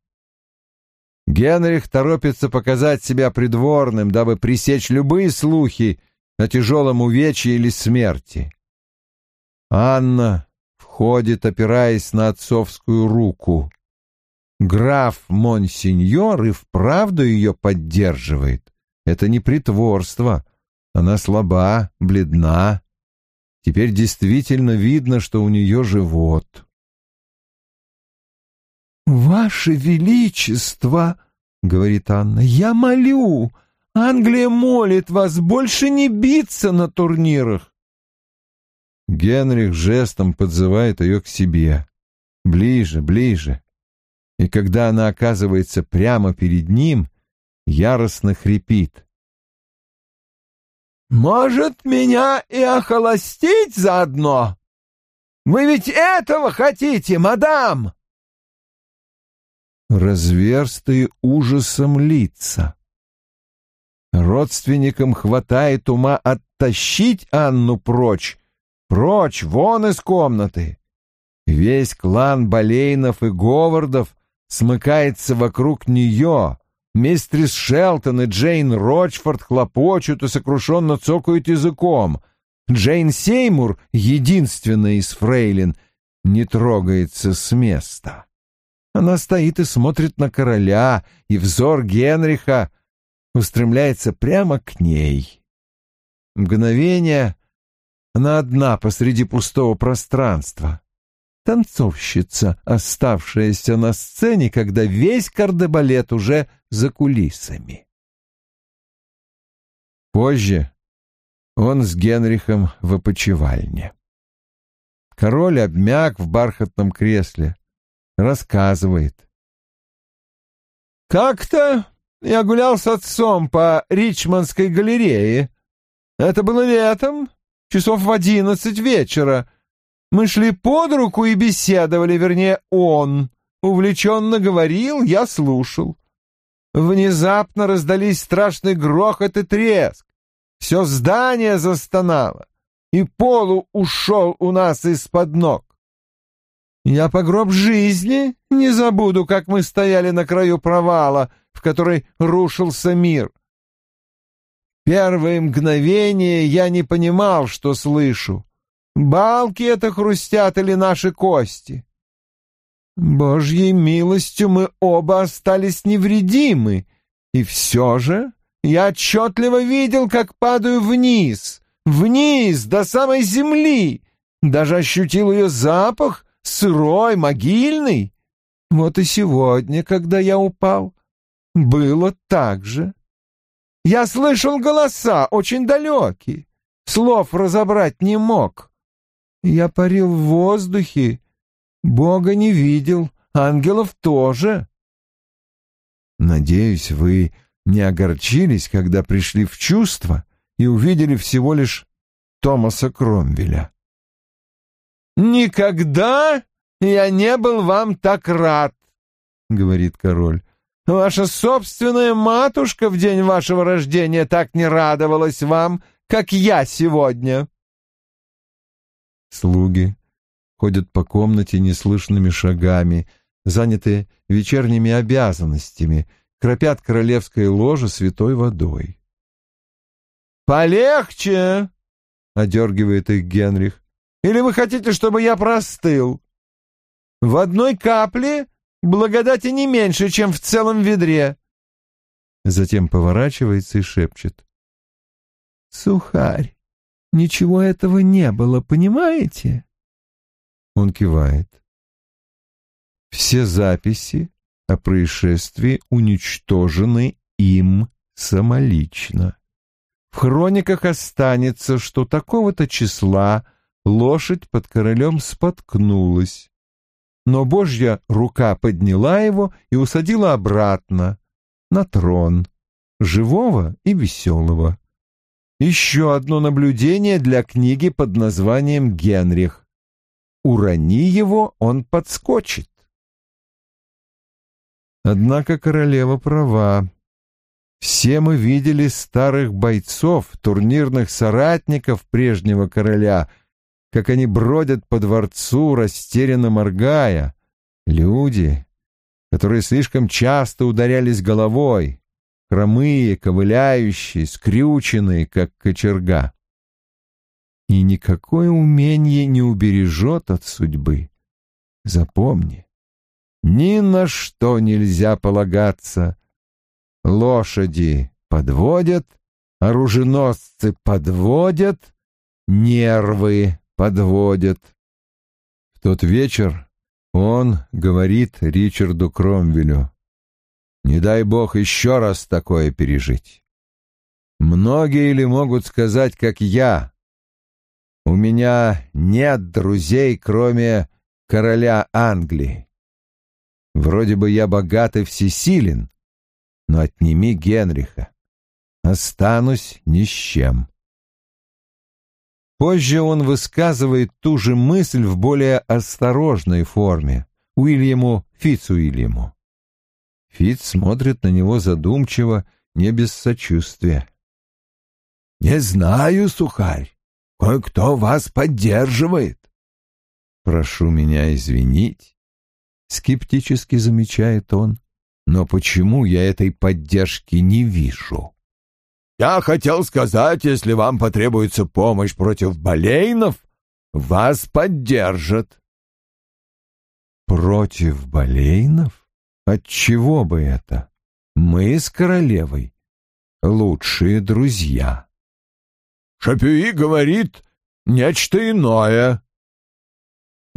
Генрих торопится показать себя придворным, дабы пресечь любые слухи о тяжелом увечье или смерти. Анна входит, опираясь на отцовскую руку. Граф Монсеньор и вправду ее поддерживает. Это не притворство. Она слаба, бледна. Теперь действительно видно, что у нее живот. «Ваше Величество!» — говорит Анна. «Я молю! Англия молит вас больше не биться на турнирах!» Генрих жестом подзывает ее к себе. Ближе, ближе. И когда она оказывается прямо перед ним, яростно хрипит. «Может, меня и охолостить заодно? Вы ведь этого хотите, мадам?» разверстые ужасом лица. Родственникам хватает ума оттащить Анну прочь, прочь, вон из комнаты. Весь клан Болейнов и Говардов смыкается вокруг нее. Мистрис Шелтон и Джейн Рочфорд хлопочут и сокрушенно цокают языком. Джейн Сеймур, единственная из фрейлин, не трогается с места. Она стоит и смотрит на короля, и взор Генриха устремляется прямо к ней. Мгновение она одна посреди пустого пространства. Танцовщица, оставшаяся на сцене, когда весь кардебалет уже за кулисами. Позже он с Генрихом в опочивальне. Король обмяк в бархатном кресле рассказывает. «Как-то я гулял с отцом по Ричмондской галерее. Это было летом, часов в одиннадцать вечера. Мы шли под руку и беседовали, вернее, он. Увлеченно говорил, я слушал. Внезапно раздались страшный грохот и треск. Все здание застонало, и полу ушел у нас из-под ног. Я по гроб жизни не забуду, как мы стояли на краю провала, в который рушился мир. Первые мгновения я не понимал, что слышу. Балки это хрустят или наши кости. Божьей милостью мы оба остались невредимы, и все же я отчетливо видел, как падаю вниз, вниз, до самой земли, даже ощутил ее запах, сырой, могильный. Вот и сегодня, когда я упал, было так же. Я слышал голоса, очень далекие, слов разобрать не мог. Я парил в воздухе, Бога не видел, ангелов тоже. Надеюсь, вы не огорчились, когда пришли в чувство и увидели всего лишь Томаса Кромвеля. «Никогда я не был вам так рад», — говорит король. «Ваша собственная матушка в день вашего рождения так не радовалась вам, как я сегодня». Слуги ходят по комнате неслышными шагами, заняты вечерними обязанностями, кропят королевское ложе святой водой. «Полегче!» — одергивает их Генрих. Или вы хотите, чтобы я простыл? В одной капле благодати не меньше, чем в целом ведре. Затем поворачивается и шепчет. Сухарь, ничего этого не было, понимаете? Он кивает. Все записи о происшествии уничтожены им самолично. В хрониках останется, что такого-то числа лошадь под королем споткнулась. Но божья рука подняла его и усадила обратно, на трон, живого и веселого. Еще одно наблюдение для книги под названием «Генрих». Урони его, он подскочит. Однако королева права. Все мы видели старых бойцов, турнирных соратников прежнего короля — как они бродят по дворцу, растерянно моргая. Люди, которые слишком часто ударялись головой, хромые, ковыляющие, скрюченные, как кочерга. И никакое умение не убережет от судьбы. Запомни, ни на что нельзя полагаться. Лошади подводят, оруженосцы подводят, нервы подводят. В тот вечер он говорит Ричарду Кромвелю, «Не дай бог еще раз такое пережить. Многие ли могут сказать, как я? У меня нет друзей, кроме короля Англии. Вроде бы я богат и всесилен, но отними Генриха. Останусь ни с чем. Позже он высказывает ту же мысль в более осторожной форме Уильяму Фицуильяму. Фиц смотрит на него задумчиво, не без сочувствия. «Не знаю, сухарь, кое-кто вас поддерживает». «Прошу меня извинить», — скептически замечает он, «но почему я этой поддержки не вижу?» Я хотел сказать, если вам потребуется помощь против болейнов, вас поддержат. Против болейнов? Отчего бы это? Мы с королевой лучшие друзья. Шапюи говорит нечто иное,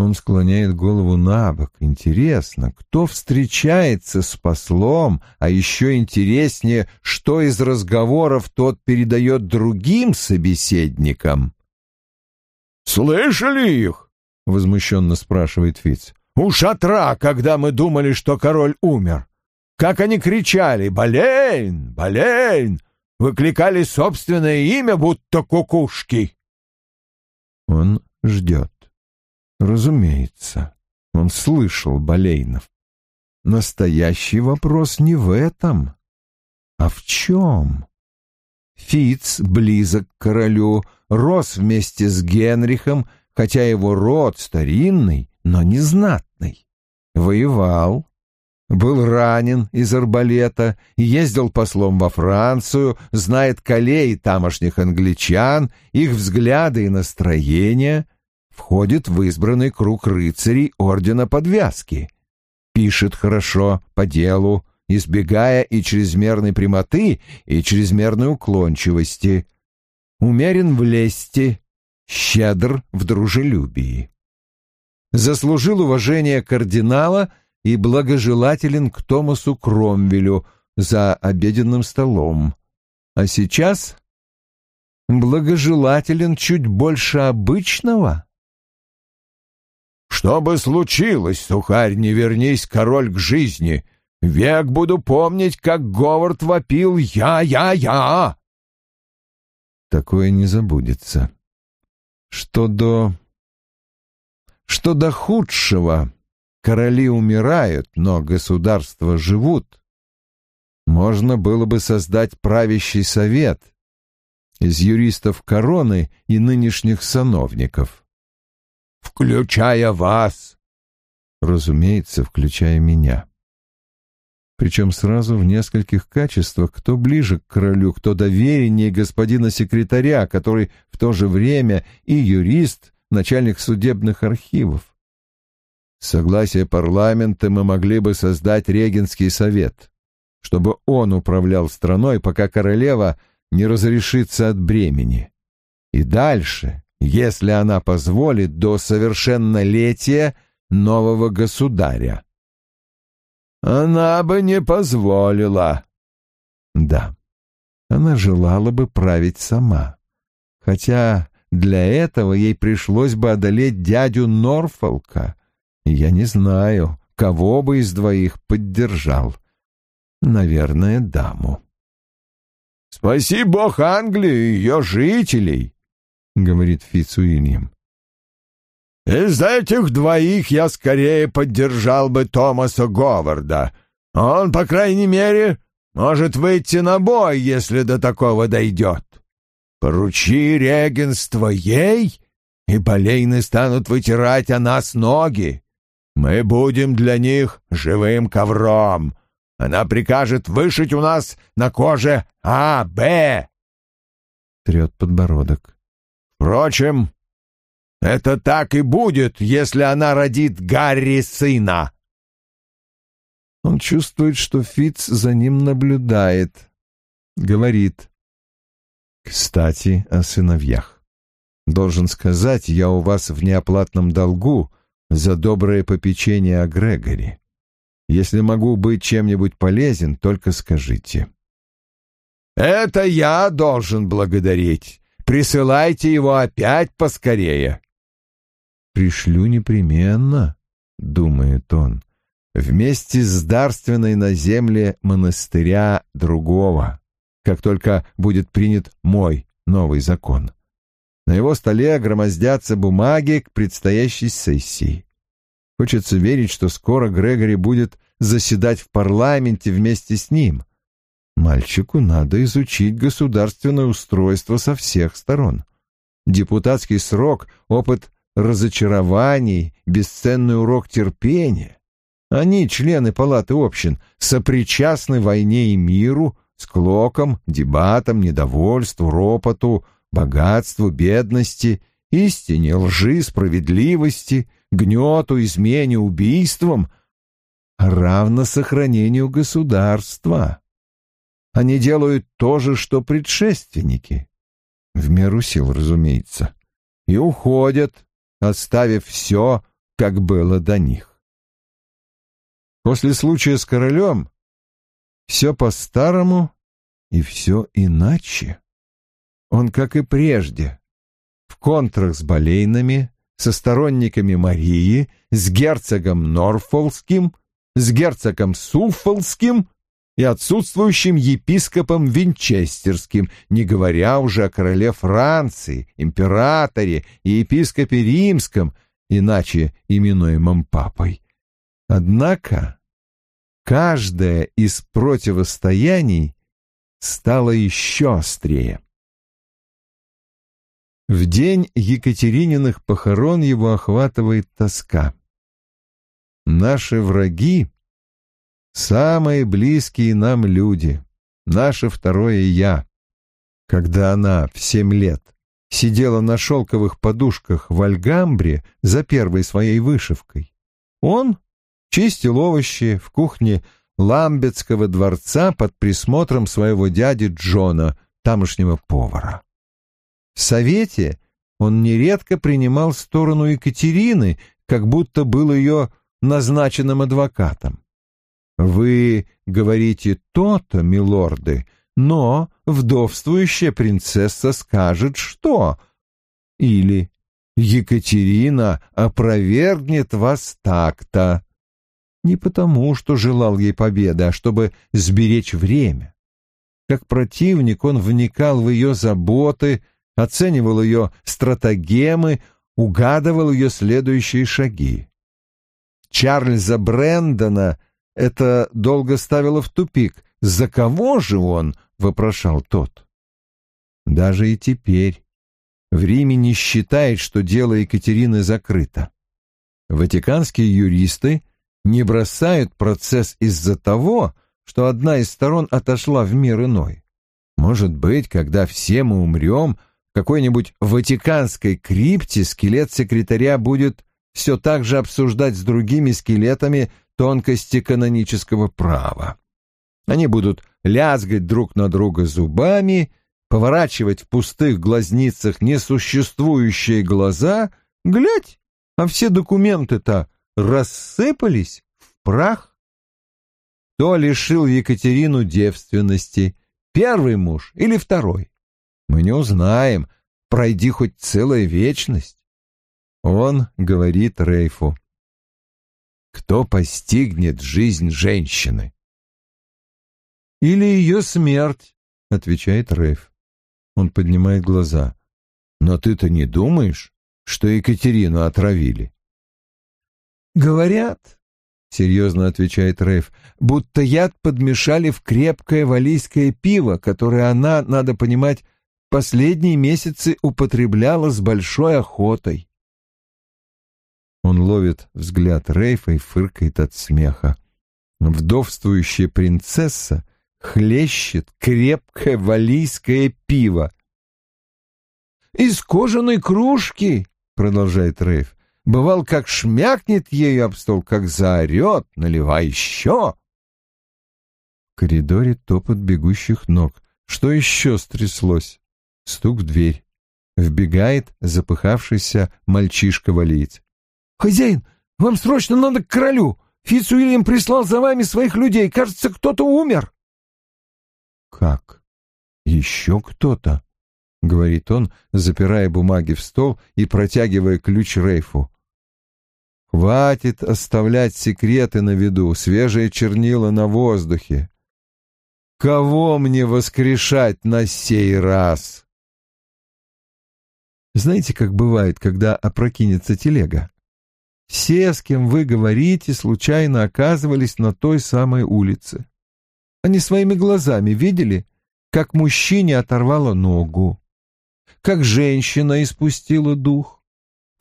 он склоняет голову на бок. Интересно, кто встречается с послом, а еще интереснее, что из разговоров тот передает другим собеседникам. «Слышали их?» — возмущенно спрашивает Фиц. «У шатра, когда мы думали, что король умер. Как они кричали «Болейн! Болейн!» Выкликали собственное имя, будто кукушки. Он ждет. Разумеется, он слышал Болейнов. Настоящий вопрос не в этом, а в чем? Фиц близок к королю, рос вместе с Генрихом, хотя его род старинный, но незнатный. Воевал, был ранен из арбалета, ездил послом во Францию, знает колей тамошних англичан, их взгляды и настроения — входит в избранный круг рыцарей Ордена Подвязки, пишет хорошо, по делу, избегая и чрезмерной прямоты, и чрезмерной уклончивости. Умерен в лести, щедр в дружелюбии. Заслужил уважение кардинала и благожелателен к Томасу Кромвелю за обеденным столом. А сейчас благожелателен чуть больше обычного. «Что бы случилось, сухарь, не вернись, король, к жизни. Век буду помнить, как Говард вопил «Я-я-я!» Такое не забудется. Что до... Что до худшего, короли умирают, но государства живут. Можно было бы создать правящий совет из юристов короны и нынешних сановников. «Включая вас!» Разумеется, включая меня. Причем сразу в нескольких качествах, кто ближе к королю, кто довереннее господина секретаря, который в то же время и юрист, начальник судебных архивов. Согласие парламента мы могли бы создать регенский совет, чтобы он управлял страной, пока королева не разрешится от бремени. И дальше, если она позволит, до совершеннолетия нового государя. Она бы не позволила. Да, она желала бы править сама. Хотя для этого ей пришлось бы одолеть дядю Норфолка. Я не знаю, кого бы из двоих поддержал. Наверное, даму. «Спаси Бог Англию и ее жителей», — говорит Фицуильям. «Из этих двоих я скорее поддержал бы Томаса Говарда. Он, по крайней мере, может выйти на бой, если до такого дойдет. Поручи регенство ей, и болейны станут вытирать о нас ноги. Мы будем для них живым ковром. Она прикажет вышить у нас на коже А, Б. Трет подбородок. Впрочем, это так и будет, если она родит Гарри сына. Он чувствует, что Фиц за ним наблюдает. Говорит. Кстати, о сыновьях. Должен сказать, я у вас в неоплатном долгу за доброе попечение о Грегоре. Если могу быть чем-нибудь полезен, только скажите. Это я должен благодарить. Присылайте его опять поскорее. Пришлю непременно, думает он, вместе с дарственной на земле монастыря другого как только будет принят мой новый закон. На его столе громоздятся бумаги к предстоящей сессии. Хочется верить, что скоро Грегори будет заседать в парламенте вместе с ним. Мальчику надо изучить государственное устройство со всех сторон. Депутатский срок, опыт разочарований, бесценный урок терпения. Они, члены палаты общин, сопричастны войне и миру, склокам, дебатам, недовольству, ропоту, богатству, бедности, истине, лжи, справедливости, гнету, измене, убийствам, равно сохранению государства. Они делают то же, что предшественники, в меру сил, разумеется, и уходят, оставив все, как было до них. После случая с королем все по-старому и все иначе. Он, как и прежде, в контрах с болейнами, со сторонниками Марии, с герцогом Норфолским, с герцогом Суффолским и отсутствующим епископом Винчестерским, не говоря уже о короле Франции, императоре и епископе Римском, иначе именуемом папой. Однако каждое из противостояний стало еще острее. В день Екатерининых похорон его охватывает тоска. Наши враги — самые близкие нам люди, наше второе «я». Когда она в семь лет сидела на шелковых подушках в Альгамбре за первой своей вышивкой, он чистил овощи в кухне Ламбетского дворца под присмотром своего дяди Джона, тамошнего повара. В совете он нередко принимал сторону Екатерины, как будто был ее назначенным адвокатом. Вы говорите то-то, милорды, но вдовствующая принцесса скажет что? Или Екатерина опровергнет вас так-то. Не потому, что желал ей победы, а чтобы сберечь время. Как противник он вникал в ее заботы, оценивал ее стратагемы, угадывал ее следующие шаги. Чарльза Брэндона это долго ставило в тупик. «За кого же он?» — вопрошал тот. Даже и теперь в Риме не считает, что дело Екатерины закрыто. Ватиканские юристы не бросают процесс из-за того, что одна из сторон отошла в мир иной. Может быть, когда все мы умрем, в какой-нибудь ватиканской крипте скелет секретаря будет все так же обсуждать с другими скелетами тонкости канонического права. Они будут лязгать друг на друга зубами, поворачивать в пустых глазницах несуществующие глаза, глядь, а все документы-то рассыпались в прах. Кто лишил Екатерину девственности, первый муж или второй? Мы не узнаем, пройди хоть целая вечность. Он говорит Рейфу. Кто постигнет жизнь женщины? Или ее смерть, отвечает Рейф. Он поднимает глаза. Но ты-то не думаешь, что Екатерину отравили? Говорят, серьезно отвечает Рейф, будто яд подмешали в крепкое валийское пиво, которое она, надо понимать, последние месяцы употребляла с большой охотой. Он ловит взгляд Рейфа и фыркает от смеха. Вдовствующая принцесса хлещет крепкое валийское пиво. «Из кожаной кружки», — продолжает Рейф, — «бывал, как шмякнет ею об стол, как заорет, наливай еще». В коридоре топот бегущих ног. Что еще стряслось? Стук в дверь. Вбегает запыхавшийся мальчишка-валиец. «Хозяин, вам срочно надо к королю! Фицуильям прислал за вами своих людей. Кажется, кто-то умер!» «Как? Еще кто-то?» — говорит он, запирая бумаги в стол и протягивая ключ Рейфу. «Хватит оставлять секреты на виду, свежие чернила на воздухе. Кого мне воскрешать на сей раз?» Знаете, как бывает, когда опрокинется телега? Все, с кем вы говорите, случайно оказывались на той самой улице. Они своими глазами видели, как мужчине оторвало ногу, как женщина испустила дух,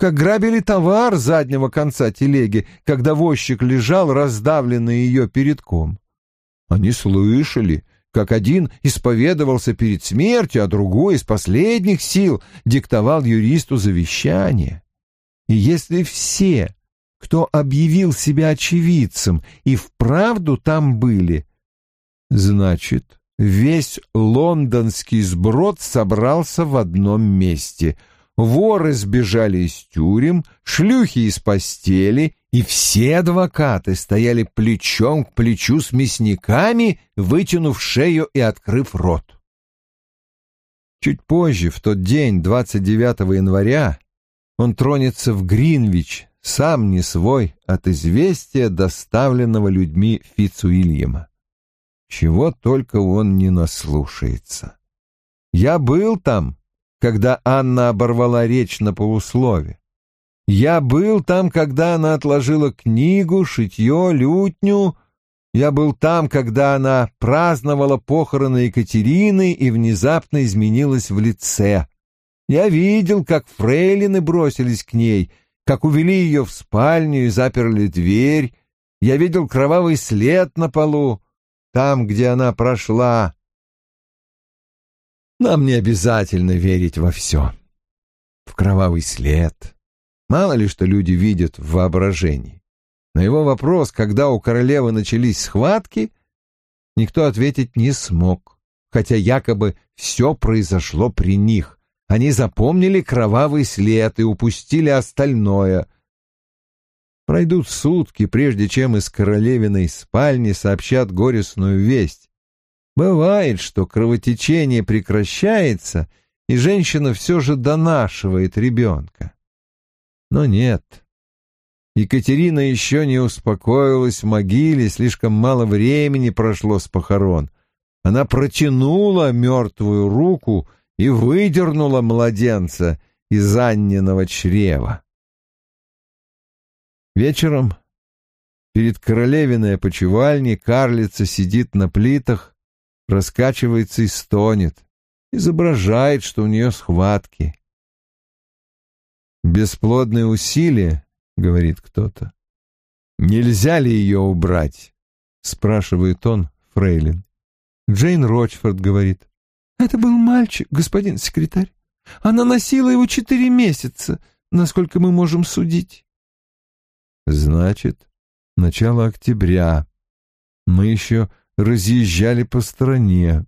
как грабили товар заднего конца телеги, когда возчик лежал раздавленный ее передком. Они слышали, как один исповедовался перед смертью, а другой из последних сил диктовал юристу завещание. И если все кто объявил себя очевидцем и вправду там были, значит, весь лондонский сброд собрался в одном месте. Воры сбежали из тюрем, шлюхи из постели, и все адвокаты стояли плечом к плечу с мясниками, вытянув шею и открыв рот. Чуть позже, в тот день, 29 января, он тронется в Гринвич сам не свой от известия, доставленного людьми Фицуильяма. Чего только он не наслушается. Я был там, когда Анна оборвала речь на полуслове. Я был там, когда она отложила книгу, шитье, лютню. Я был там, когда она праздновала похороны Екатерины и внезапно изменилась в лице. Я видел, как фрейлины бросились к ней — как увели ее в спальню и заперли дверь. Я видел кровавый след на полу, там, где она прошла. Нам не обязательно верить во все. В кровавый след. Мало ли что люди видят в воображении. На его вопрос, когда у королевы начались схватки, никто ответить не смог, хотя якобы все произошло при них. Они запомнили кровавый след и упустили остальное. Пройдут сутки, прежде чем из королевиной спальни сообщат горестную весть. Бывает, что кровотечение прекращается, и женщина все же донашивает ребенка. Но нет. Екатерина еще не успокоилась в могиле, слишком мало времени прошло с похорон. Она протянула мертвую руку и выдернула младенца из Анниного чрева. Вечером перед королевиной опочивальней карлица сидит на плитах, раскачивается и стонет, изображает, что у нее схватки. «Бесплодные усилия», — говорит кто-то. «Нельзя ли ее убрать?» — спрашивает он Фрейлин. Джейн Рочфорд говорит. Это был мальчик, господин секретарь. Она носила его четыре месяца, насколько мы можем судить. Значит, начало октября. Мы еще разъезжали по стране.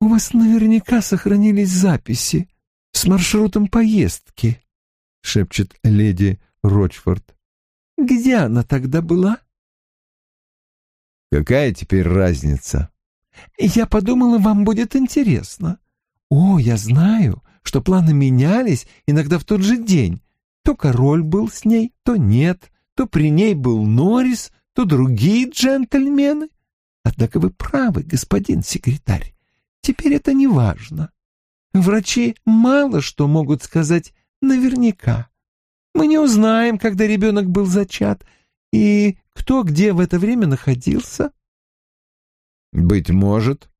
У вас наверняка сохранились записи с маршрутом поездки, шепчет леди Рочфорд. Где она тогда была? Какая теперь разница? Я подумала, вам будет интересно. О, я знаю, что планы менялись иногда в тот же день. То король был с ней, то нет, то при ней был Норрис, то другие джентльмены. Однако вы правы, господин секретарь. Теперь это не важно. Врачи мало что могут сказать наверняка. Мы не узнаем, когда ребенок был зачат и кто где в это время находился. Быть может,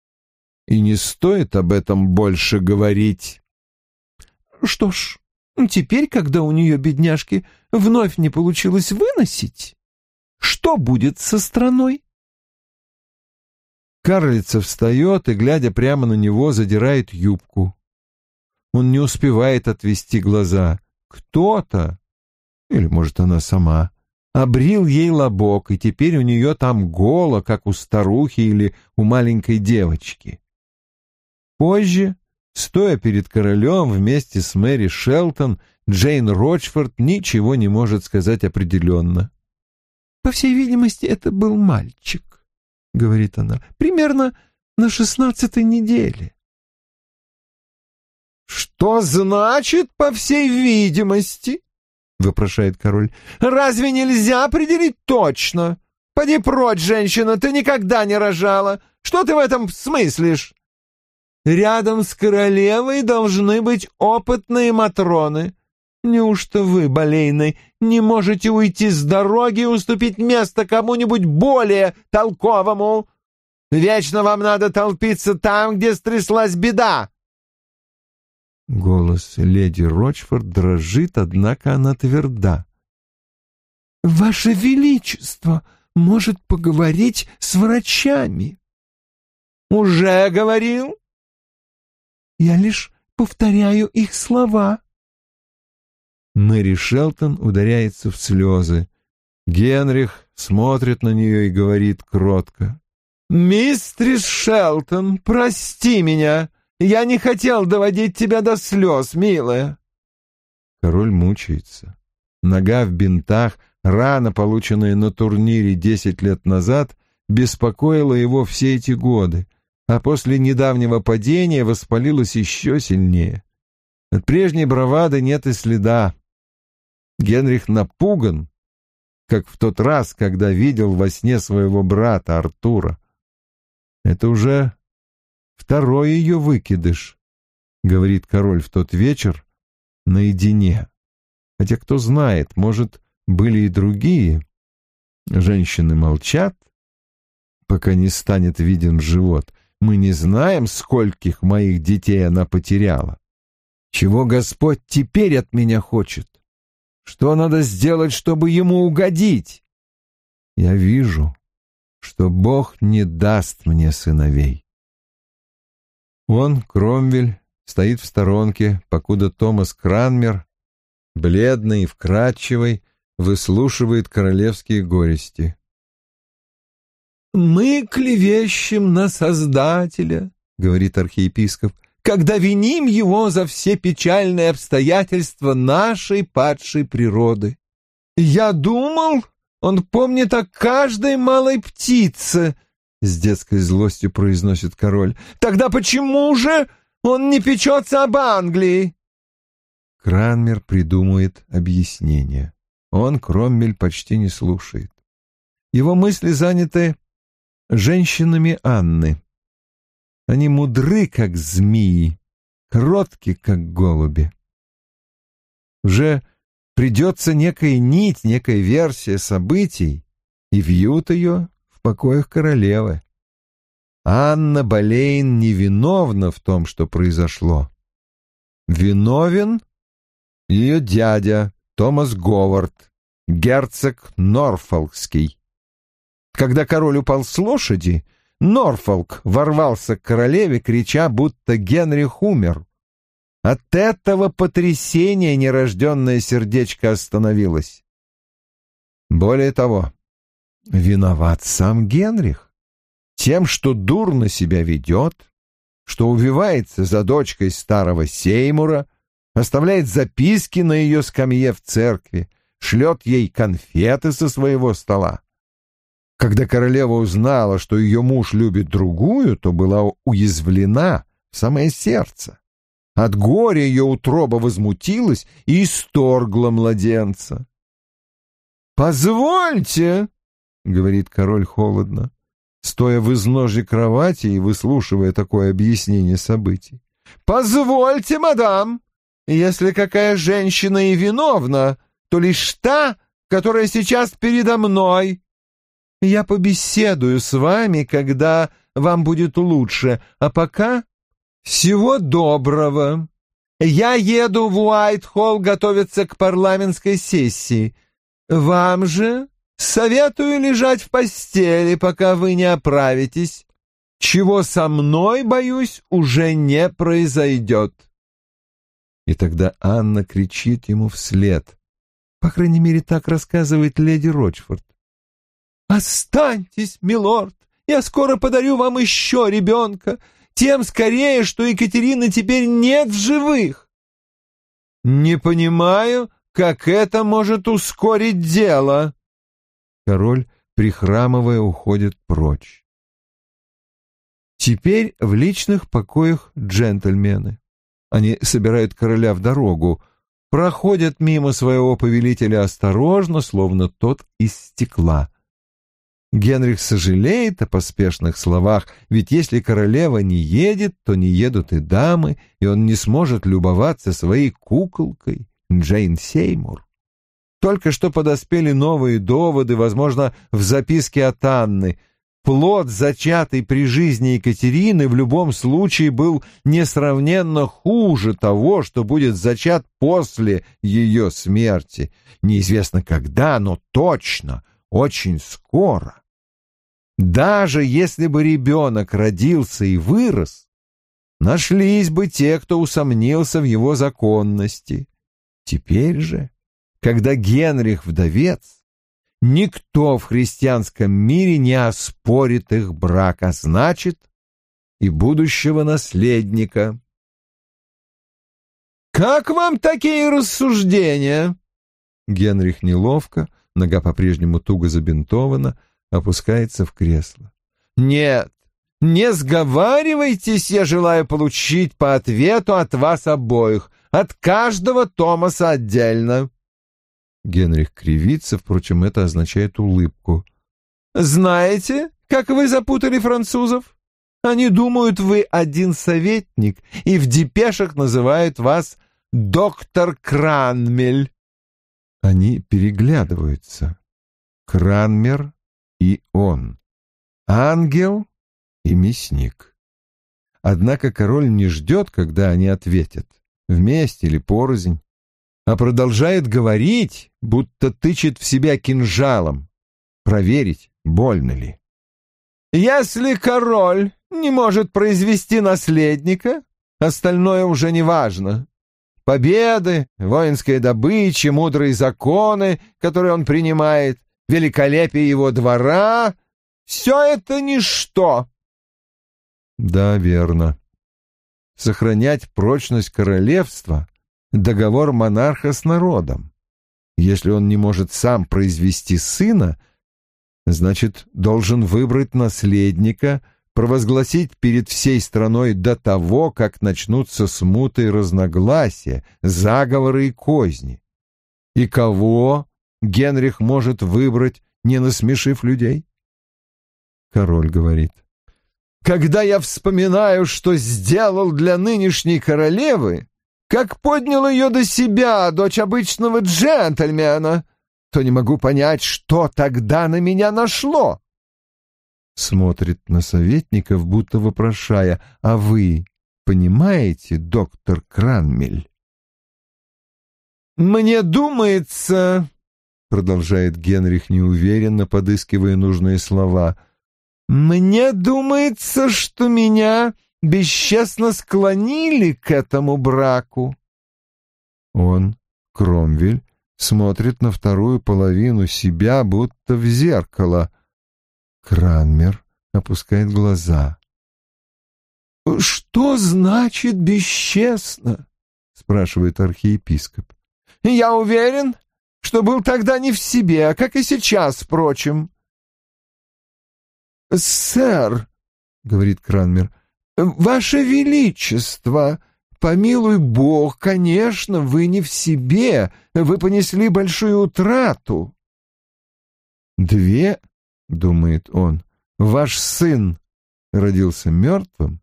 и не стоит об этом больше говорить. Что ж, теперь, когда у нее, бедняжки, вновь не получилось выносить, что будет со страной? Карлица встает и, глядя прямо на него, задирает юбку. Он не успевает отвести глаза. Кто-то, или, может, она сама, обрил ей лобок, и теперь у нее там голо, как у старухи или у маленькой девочки. Позже, стоя перед королем вместе с Мэри Шелтон, Джейн Рочфорд ничего не может сказать определенно. «По всей видимости, это был мальчик», — говорит она, — «примерно на шестнадцатой неделе». «Что значит «по всей видимости»?» Вопрошает король. «Разве нельзя определить точно? Поди прочь, женщина, ты никогда не рожала. Что ты в этом смыслишь?» «Рядом с королевой должны быть опытные матроны. Неужто вы, болейный, не можете уйти с дороги и уступить место кому-нибудь более толковому? Вечно вам надо толпиться там, где стряслась беда. Голос леди Рочфорд дрожит, однако она тверда. «Ваше Величество может поговорить с врачами». «Уже говорил?» «Я лишь повторяю их слова». Мэри Шелтон ударяется в слезы. Генрих смотрит на нее и говорит кротко. «Мистрис Шелтон, прости меня. Я не хотел доводить тебя до слез, милая. Король мучается. Нога в бинтах, рана, полученная на турнире десять лет назад, беспокоила его все эти годы, а после недавнего падения воспалилась еще сильнее. От прежней бравады нет и следа. Генрих напуган, как в тот раз, когда видел во сне своего брата Артура. Это уже второй ее выкидыш, — говорит король в тот вечер наедине. Хотя кто знает, может, были и другие. Женщины молчат, пока не станет виден живот. Мы не знаем, скольких моих детей она потеряла. Чего Господь теперь от меня хочет? Что надо сделать, чтобы ему угодить? Я вижу, что Бог не даст мне сыновей. Он, Кромвель, стоит в сторонке, покуда Томас Кранмер бледный и вкрадчивый, выслушивает королевские горести. «Мы клевещем на Создателя», — говорит архиепископ, «когда виним его за все печальные обстоятельства нашей падшей природы. Я думал, он помнит о каждой малой птице», — с детской злостью произносит король. «Тогда почему же он не печется об Англии?» Кранмер придумывает объяснение. Он Кроммель почти не слушает. Его мысли заняты женщинами Анны. Они мудры, как змеи, кротки, как голуби. Уже придется некая нить, некая версия событий, и вьют ее покоях королевы. Анна Болейн невиновна в том, что произошло. Виновен ее дядя Томас Говард, герцог Норфолкский. Когда король упал с лошади, Норфолк ворвался к королеве, крича, будто Генрих умер. От этого потрясения нерожденное сердечко остановилось. Более того, виноват сам Генрих тем, что дурно себя ведет, что увивается за дочкой старого Сеймура, оставляет записки на ее скамье в церкви, шлет ей конфеты со своего стола. Когда королева узнала, что ее муж любит другую, то была уязвлена в самое сердце. От горя ее утроба возмутилась и исторгла младенца. «Позвольте», — говорит король холодно, стоя в изножье кровати и выслушивая такое объяснение событий. «Позвольте, мадам, если какая женщина и виновна, то лишь та, которая сейчас передо мной. Я побеседую с вами, когда вам будет лучше, а пока всего доброго. Я еду в Уайт-Холл готовиться к парламентской сессии. Вам же советую лежать в постели, пока вы не оправитесь. Чего со мной, боюсь, уже не произойдет. И тогда Анна кричит ему вслед. По крайней мере, так рассказывает леди Рочфорд. «Останьтесь, милорд, я скоро подарю вам еще ребенка, тем скорее, что Екатерины теперь нет в живых». «Не понимаю, как это может ускорить дело». Король, прихрамывая, уходит прочь. Теперь в личных покоях джентльмены. Они собирают короля в дорогу, проходят мимо своего повелителя осторожно, словно тот из стекла. Генрих сожалеет о поспешных словах, ведь если королева не едет, то не едут и дамы, и он не сможет любоваться своей куколкой Джейн Сеймур. Только что подоспели новые доводы, возможно, в записке от Анны. Плод, зачатый при жизни Екатерины, в любом случае был несравненно хуже того, что будет зачат после ее смерти. Неизвестно когда, но точно, очень скоро. Даже если бы ребенок родился и вырос, нашлись бы те, кто усомнился в его законности. Теперь же, когда Генрих вдовец, никто в христианском мире не оспорит их брак, а значит, и будущего наследника. «Как вам такие рассуждения?» Генрих неловко, нога по-прежнему туго забинтована, — опускается в кресло. «Нет, не сговаривайтесь, я желаю получить по ответу от вас обоих, от каждого Томаса отдельно». Генрих кривится, впрочем, это означает улыбку. «Знаете, как вы запутали французов? Они думают, вы один советник, и в депешах называют вас доктор Кранмель». Они переглядываются. Кранмер и он. Ангел и мясник. Однако король не ждет, когда они ответят, вместе или порознь, а продолжает говорить, будто тычет в себя кинжалом, проверить, больно ли. «Если король не может произвести наследника, остальное уже не важно. победы, воинская добыча, мудрые законы, которые он принимает, великолепие его двора — все это ничто. Да, верно. Сохранять прочность королевства — договор монарха с народом. Если он не может сам произвести сына, значит, должен выбрать наследника, провозгласить перед всей страной до того, как начнутся смуты и разногласия, заговоры и козни. И кого Генрих может выбрать, не насмешив людей? Король говорит. Когда я вспоминаю, что сделал для нынешней королевы, как поднял ее до себя, дочь обычного джентльмена, то не могу понять, что тогда на меня нашло. Смотрит на советников, будто вопрошая, а вы понимаете, доктор Кранмель? «Мне думается, продолжает Генрих неуверенно, подыскивая нужные слова. Мне думается, что меня бесчестно склонили к этому браку. Он, Кромвель, смотрит на вторую половину себя, будто в зеркало. Кранмер опускает глаза. «Что значит бесчестно?» — спрашивает архиепископ. «Я уверен, что был тогда не в себе, а как и сейчас, впрочем. «Сэр», — говорит Кранмер, — «Ваше Величество, помилуй Бог, конечно, вы не в себе, вы понесли большую утрату». «Две», — думает он, — «ваш сын родился мертвым,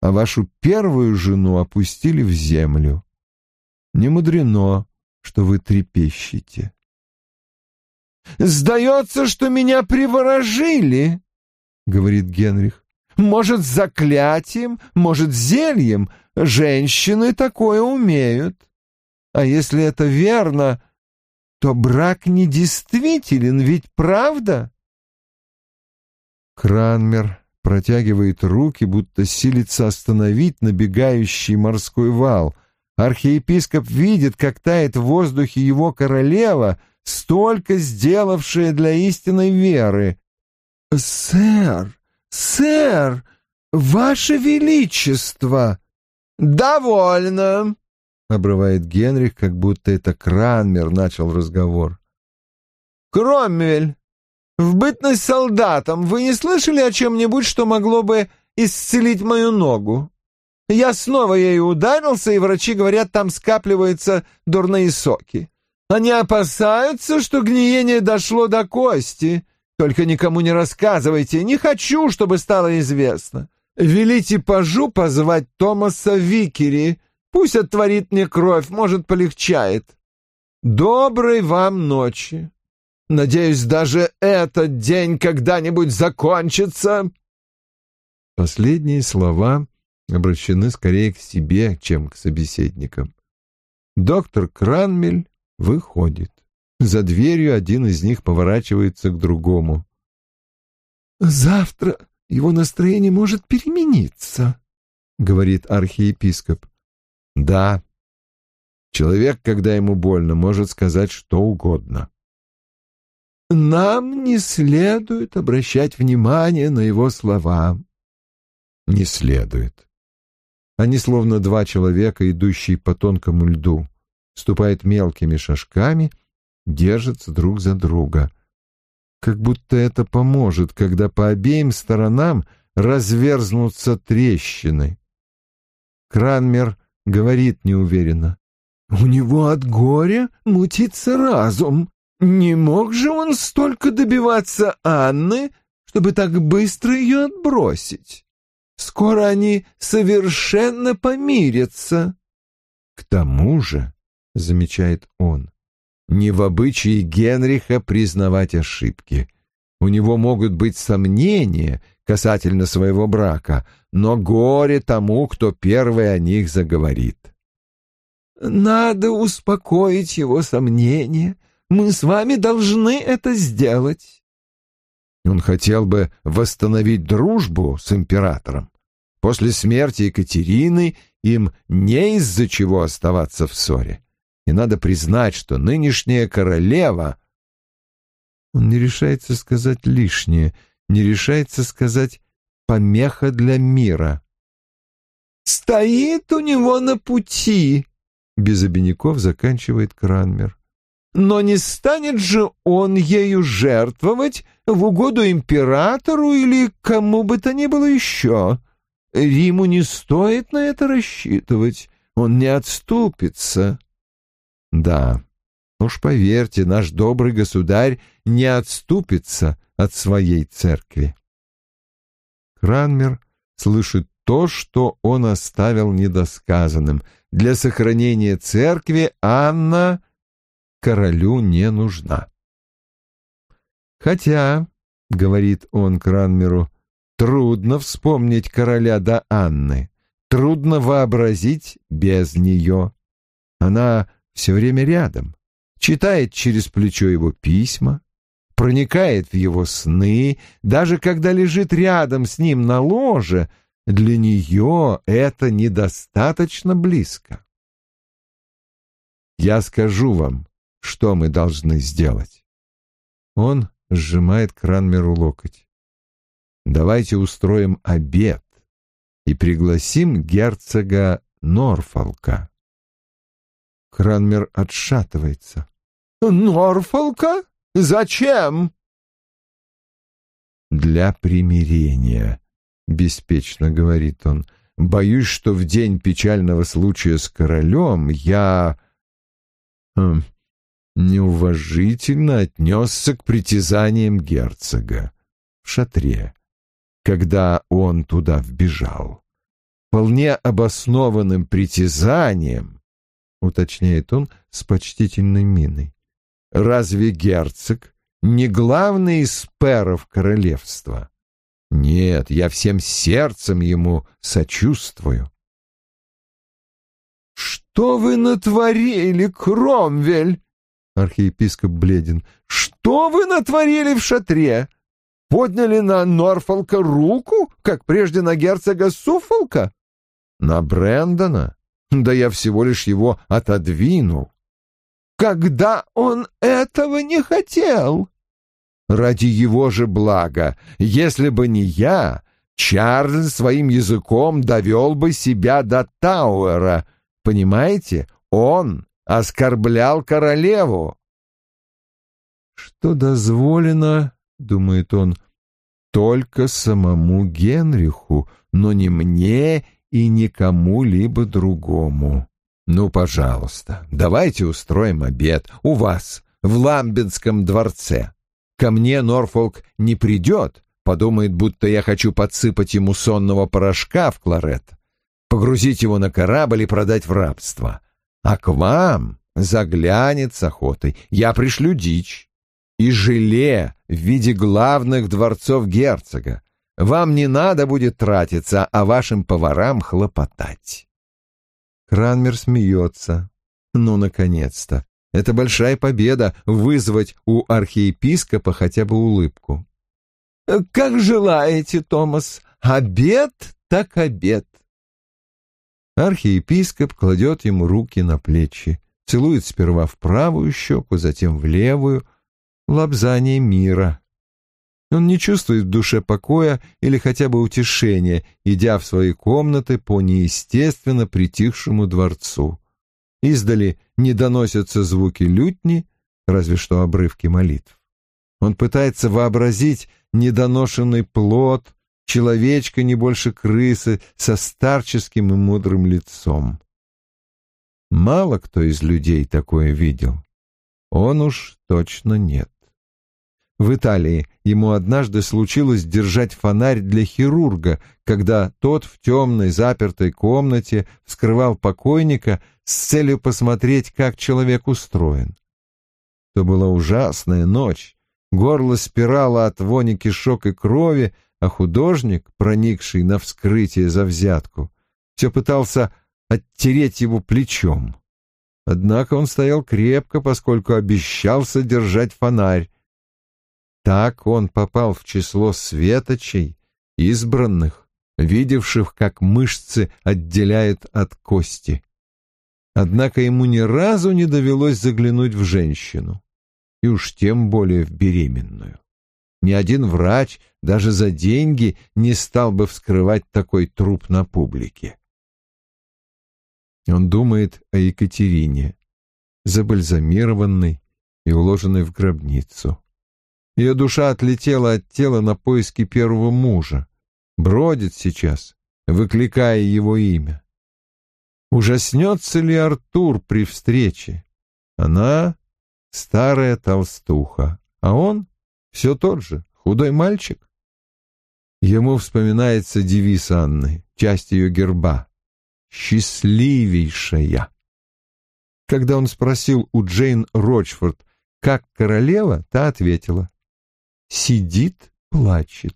а вашу первую жену опустили в землю. Не мудрено, что вы трепещете. «Сдается, что меня приворожили», — говорит Генрих. «Может, заклятием, может, зельем. Женщины такое умеют. А если это верно, то брак недействителен, ведь правда?» Кранмер протягивает руки, будто силится остановить набегающий морской вал, Архиепископ видит, как тает в воздухе его королева, столько сделавшая для истинной веры. «Сэр, сэр, ваше величество!» «Довольно!» — обрывает Генрих, как будто это Кранмер начал разговор. «Кроммель, в бытность солдатом вы не слышали о чем-нибудь, что могло бы исцелить мою ногу?» Я снова ею ударился, и врачи говорят, там скапливаются дурные соки. Они опасаются, что гниение дошло до кости. Только никому не рассказывайте, не хочу, чтобы стало известно. Велите пажу позвать Томаса Викери. Пусть отворит мне кровь, может, полегчает. Доброй вам ночи. Надеюсь, даже этот день когда-нибудь закончится. Последние слова обращены скорее к себе, чем к собеседникам. Доктор Кранмель выходит. За дверью один из них поворачивается к другому. «Завтра его настроение может перемениться», — говорит архиепископ. «Да. Человек, когда ему больно, может сказать что угодно». «Нам не следует обращать внимание на его слова». «Не следует. Они словно два человека, идущие по тонкому льду, ступают мелкими шажками, держатся друг за друга. Как будто это поможет, когда по обеим сторонам разверзнутся трещины. Кранмер говорит неуверенно. «У него от горя мутится разум. Не мог же он столько добиваться Анны, чтобы так быстро ее отбросить?» Скоро они совершенно помирятся. К тому же, — замечает он, — не в обычае Генриха признавать ошибки. У него могут быть сомнения касательно своего брака, но горе тому, кто первый о них заговорит. «Надо успокоить его сомнения. Мы с вами должны это сделать». Он хотел бы восстановить дружбу с императором. После смерти Екатерины им не из-за чего оставаться в ссоре. И надо признать, что нынешняя королева... Он не решается сказать лишнее, не решается сказать «помеха для мира». «Стоит у него на пути», — без обиняков заканчивает Кранмер. «Но не станет же он ею жертвовать в угоду императору или кому бы то ни было еще. Риму не стоит на это рассчитывать, он не отступится». Да, уж поверьте, наш добрый государь не отступится от своей церкви. Кранмер слышит то, что он оставил недосказанным. Для сохранения церкви Анна королю не нужна. Хотя, — говорит он Кранмеру, — трудно вспомнить короля до Анны, трудно вообразить без нее. Она все время рядом, читает через плечо его письма, проникает в его сны, даже когда лежит рядом с ним на ложе, для нее это недостаточно близко. Я скажу вам, что мы должны сделать. Он сжимает Кранмеру локоть. Давайте устроим обед и пригласим герцога Норфолка. Кранмер отшатывается. «Норфолка? Зачем?» «Для примирения», — беспечно говорит он. «Боюсь, что в день печального случая с королем я...» хм, неуважительно отнесся к притязаниям герцога в шатре, когда он туда вбежал. Вполне обоснованным притязанием уточняет он с почтительной миной. Разве герцог не главный из перов королевства? Нет, я всем сердцем ему сочувствую. «Что вы натворили, Кромвель?» Архиепископ бледен. «Что вы натворили в шатре? Подняли на Норфолка руку, как прежде на герцога Суфолка? На Брэндона? Да я всего лишь его отодвинул. Когда он этого не хотел? Ради его же блага. Если бы не я, Чарльз своим языком довел бы себя до Тауэра. Понимаете? Он оскорблял королеву. Что дозволено, думает он, только самому Генриху, но не мне и никому либо другому. Ну, пожалуйста, давайте устроим обед у вас в Ламбинском дворце. Ко мне Норфолк не придет, подумает, будто я хочу подсыпать ему сонного порошка в кларет, погрузить его на корабль и продать в рабство. А к вам заглянет с охотой. Я пришлю дичь и желе в виде главных дворцов герцога. Вам не надо будет тратиться, а вашим поварам хлопотать. Кранмер смеется. Ну, наконец-то. Это большая победа — вызвать у архиепископа хотя бы улыбку. «Как желаете, Томас. Обед так обед». Архиепископ кладет ему руки на плечи, целует сперва в правую щеку, затем в левую. Лобзание мира. Он не чувствует в душе покоя или хотя бы утешения, идя в свои комнаты по неестественно притихшему дворцу. Издали не доносятся звуки лютни, разве что обрывки молитв. Он пытается вообразить недоношенный плод, человечка не больше крысы со старческим и мудрым лицом. Мало кто из людей такое видел. Он уж точно нет. В Италии ему однажды случилось держать фонарь для хирурга, когда тот в темной запертой комнате вскрывал покойника с целью посмотреть, как человек устроен. То была ужасная ночь. Горло спирало от вони кишок и крови, а художник, проникший на вскрытие за взятку, все пытался оттереть его плечом. Однако он стоял крепко, поскольку обещал содержать фонарь, так он попал в число светочей, избранных, видевших, как мышцы отделяют от кости. Однако ему ни разу не довелось заглянуть в женщину, и уж тем более в беременную. Ни один врач даже за деньги не стал бы вскрывать такой труп на публике. Он думает о Екатерине, забальзамированной и уложенной в гробницу. Ее душа отлетела от тела на поиски первого мужа, бродит сейчас, выкликая его имя. Ужаснется ли Артур при встрече? Она — старая толстуха, а он все тот же, худой мальчик. Ему вспоминается девиз Анны, часть ее герба «Счастливейшая». Когда он спросил у Джейн Рочфорд, как королева, та ответила «Сидит, плачет».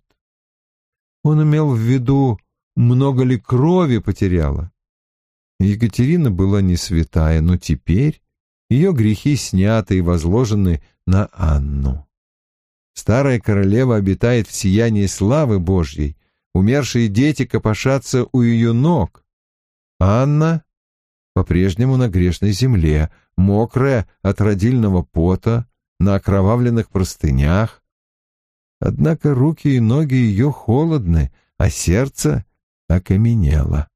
Он имел в виду, много ли крови потеряла. Екатерина была не святая, но теперь ее грехи сняты и возложены на Анну. Старая королева обитает в сиянии славы Божьей, умершие дети копошатся у ее ног. Анна по-прежнему на грешной земле, мокрая от родильного пота, на окровавленных простынях. Однако руки и ноги ее холодны, а сердце окаменело.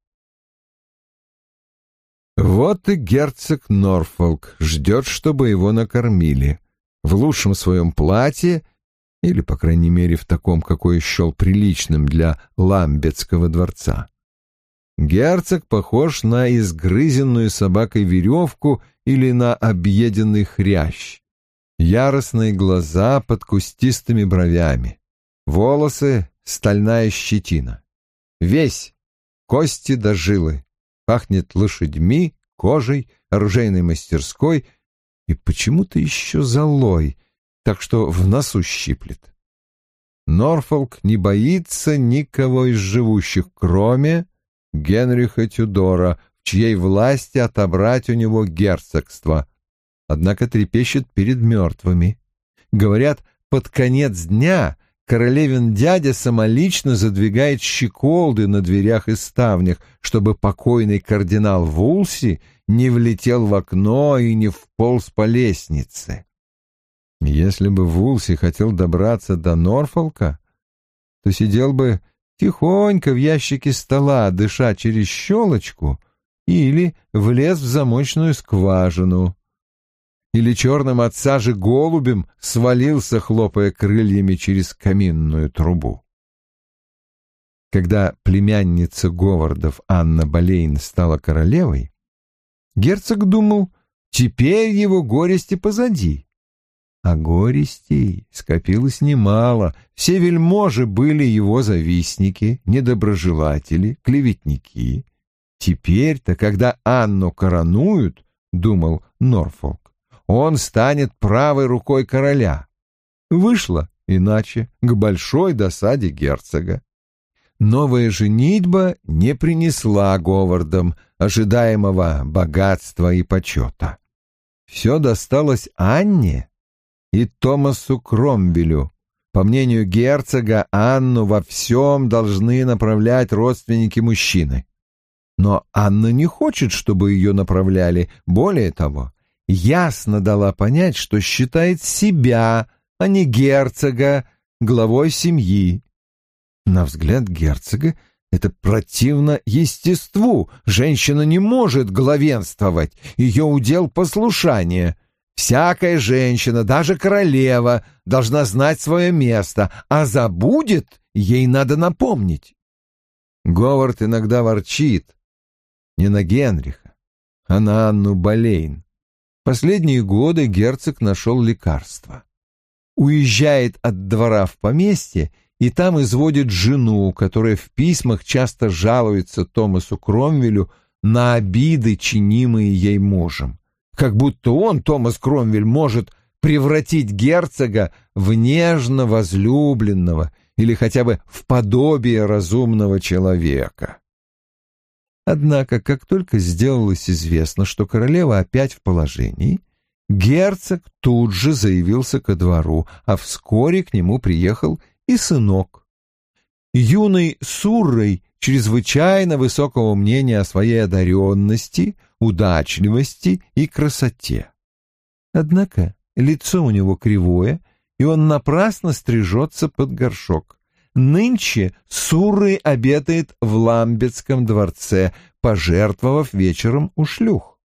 Вот и герцог Норфолк ждет, чтобы его накормили. В лучшем своем платье, или, по крайней мере, в таком, какое счел приличным для Ламбетского дворца. Герцог похож на изгрызенную собакой веревку или на объеденный хрящ. Яростные глаза под кустистыми бровями. Волосы — стальная щетина. Весь — кости до жилы пахнет лошадьми, кожей, оружейной мастерской и почему-то еще золой, так что в носу щиплет. Норфолк не боится никого из живущих, кроме Генриха Тюдора, в чьей власти отобрать у него герцогство, однако трепещет перед мертвыми. Говорят, под конец дня королевин дядя самолично задвигает щеколды на дверях и ставнях, чтобы покойный кардинал Вулси не влетел в окно и не вполз по лестнице. Если бы Вулси хотел добраться до Норфолка, то сидел бы тихонько в ящике стола, дыша через щелочку, или влез в замочную скважину, или черным от сажи голубем свалился, хлопая крыльями через каминную трубу. Когда племянница Говардов Анна Болейн стала королевой, герцог думал, теперь его горести позади. А горестей скопилось немало, все вельможи были его завистники, недоброжелатели, клеветники. Теперь-то, когда Анну коронуют, думал Норфолк, он станет правой рукой короля. Вышло иначе, к большой досаде герцога. Новая женитьба не принесла Говардам ожидаемого богатства и почета. Все досталось Анне и Томасу Кромвелю. По мнению герцога, Анну во всем должны направлять родственники мужчины. Но Анна не хочет, чтобы ее направляли. Более того, ясно дала понять, что считает себя, а не герцога, главой семьи. На взгляд герцога это противно естеству. Женщина не может главенствовать, ее удел послушание. Всякая женщина, даже королева, должна знать свое место, а забудет, ей надо напомнить. Говард иногда ворчит. Не на Генриха, а на Анну Болейн. Последние годы герцог нашел лекарство. Уезжает от двора в поместье и там изводит жену, которая в письмах часто жалуется Томасу Кромвелю на обиды, чинимые ей мужем. Как будто он, Томас Кромвель, может превратить герцога в нежно возлюбленного или хотя бы в подобие разумного человека. Однако, как только сделалось известно, что королева опять в положении, герцог тут же заявился ко двору, а вскоре к нему приехал и сынок. Юный Суррой чрезвычайно высокого мнения о своей одаренности, удачливости и красоте. Однако лицо у него кривое, и он напрасно стрижется под горшок. Нынче Сурры обедает в Ламбетском дворце, пожертвовав вечером у шлюх.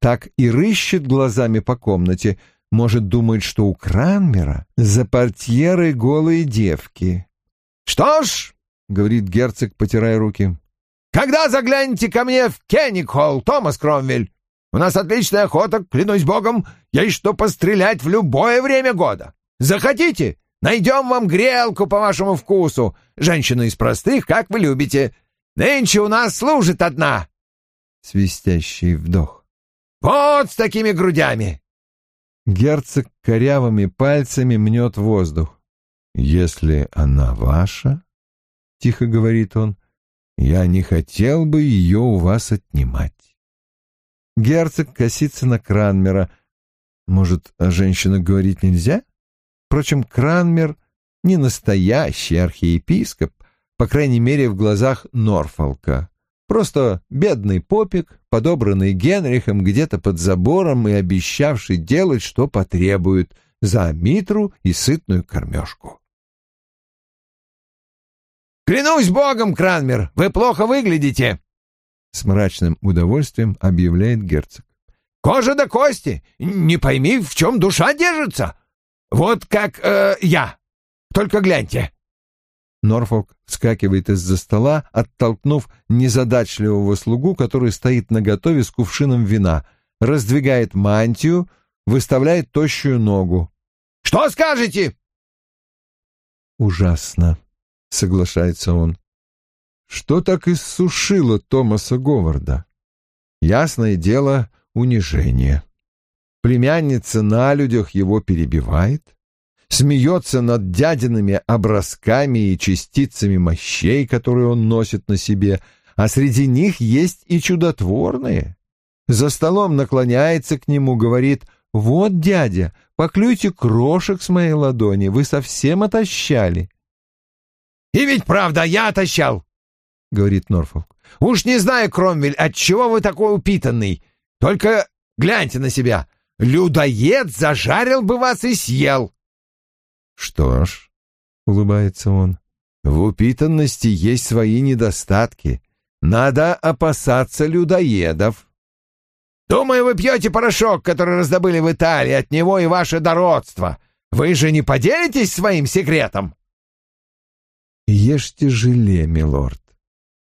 Так и рыщет глазами по комнате, может, думает, что у Кранмера за портьерой голые девки. «Что ж», — говорит герцог, потирая руки, — «когда загляните ко мне в Кеннигхолл, Томас Кромвель? У нас отличная охота, клянусь богом, есть что пострелять в любое время года. Захотите? Найдем вам грелку по вашему вкусу, женщину из простых, как вы любите. Нынче у нас служит одна». Свистящий вдох. «Вот с такими грудями!» Герцог корявыми пальцами мнет воздух. «Если она ваша, — тихо говорит он, — я не хотел бы ее у вас отнимать». Герцог косится на Кранмера. Может, о женщинах говорить нельзя? Впрочем, Кранмер не настоящий архиепископ, по крайней мере, в глазах Норфолка. Просто бедный попик, подобранный Генрихом где-то под забором и обещавший делать, что потребует, за митру и сытную кормежку. «Клянусь богом, Кранмер, вы плохо выглядите!» С мрачным удовольствием объявляет герцог. «Кожа до кости! Не пойми, в чем душа держится! Вот как э, я. Только гляньте. Норфолк вскакивает из-за стола, оттолкнув незадачливого слугу, который стоит наготове с кувшином вина, раздвигает мантию, выставляет тощую ногу. «Что скажете?» «Ужасно», — соглашается он. «Что так иссушило Томаса Говарда? Ясное дело, унижение». Племянница на людях его перебивает, смеется над дядиными образками и частицами мощей, которые он носит на себе, а среди них есть и чудотворные. За столом наклоняется к нему, говорит «Вот, дядя, поклюйте крошек с моей ладони, вы совсем отощали». «И ведь правда, я отощал», — говорит Норфолк. «Уж не знаю, Кромвель, отчего вы такой упитанный. Только гляньте на себя. Людоед зажарил бы вас и съел. Что ж, улыбается он, в упитанности есть свои недостатки. Надо опасаться людоедов. Думаю, вы пьете порошок, который раздобыли в Италии, от него и ваше дородство. Вы же не поделитесь своим секретом? Ешьте желе, милорд,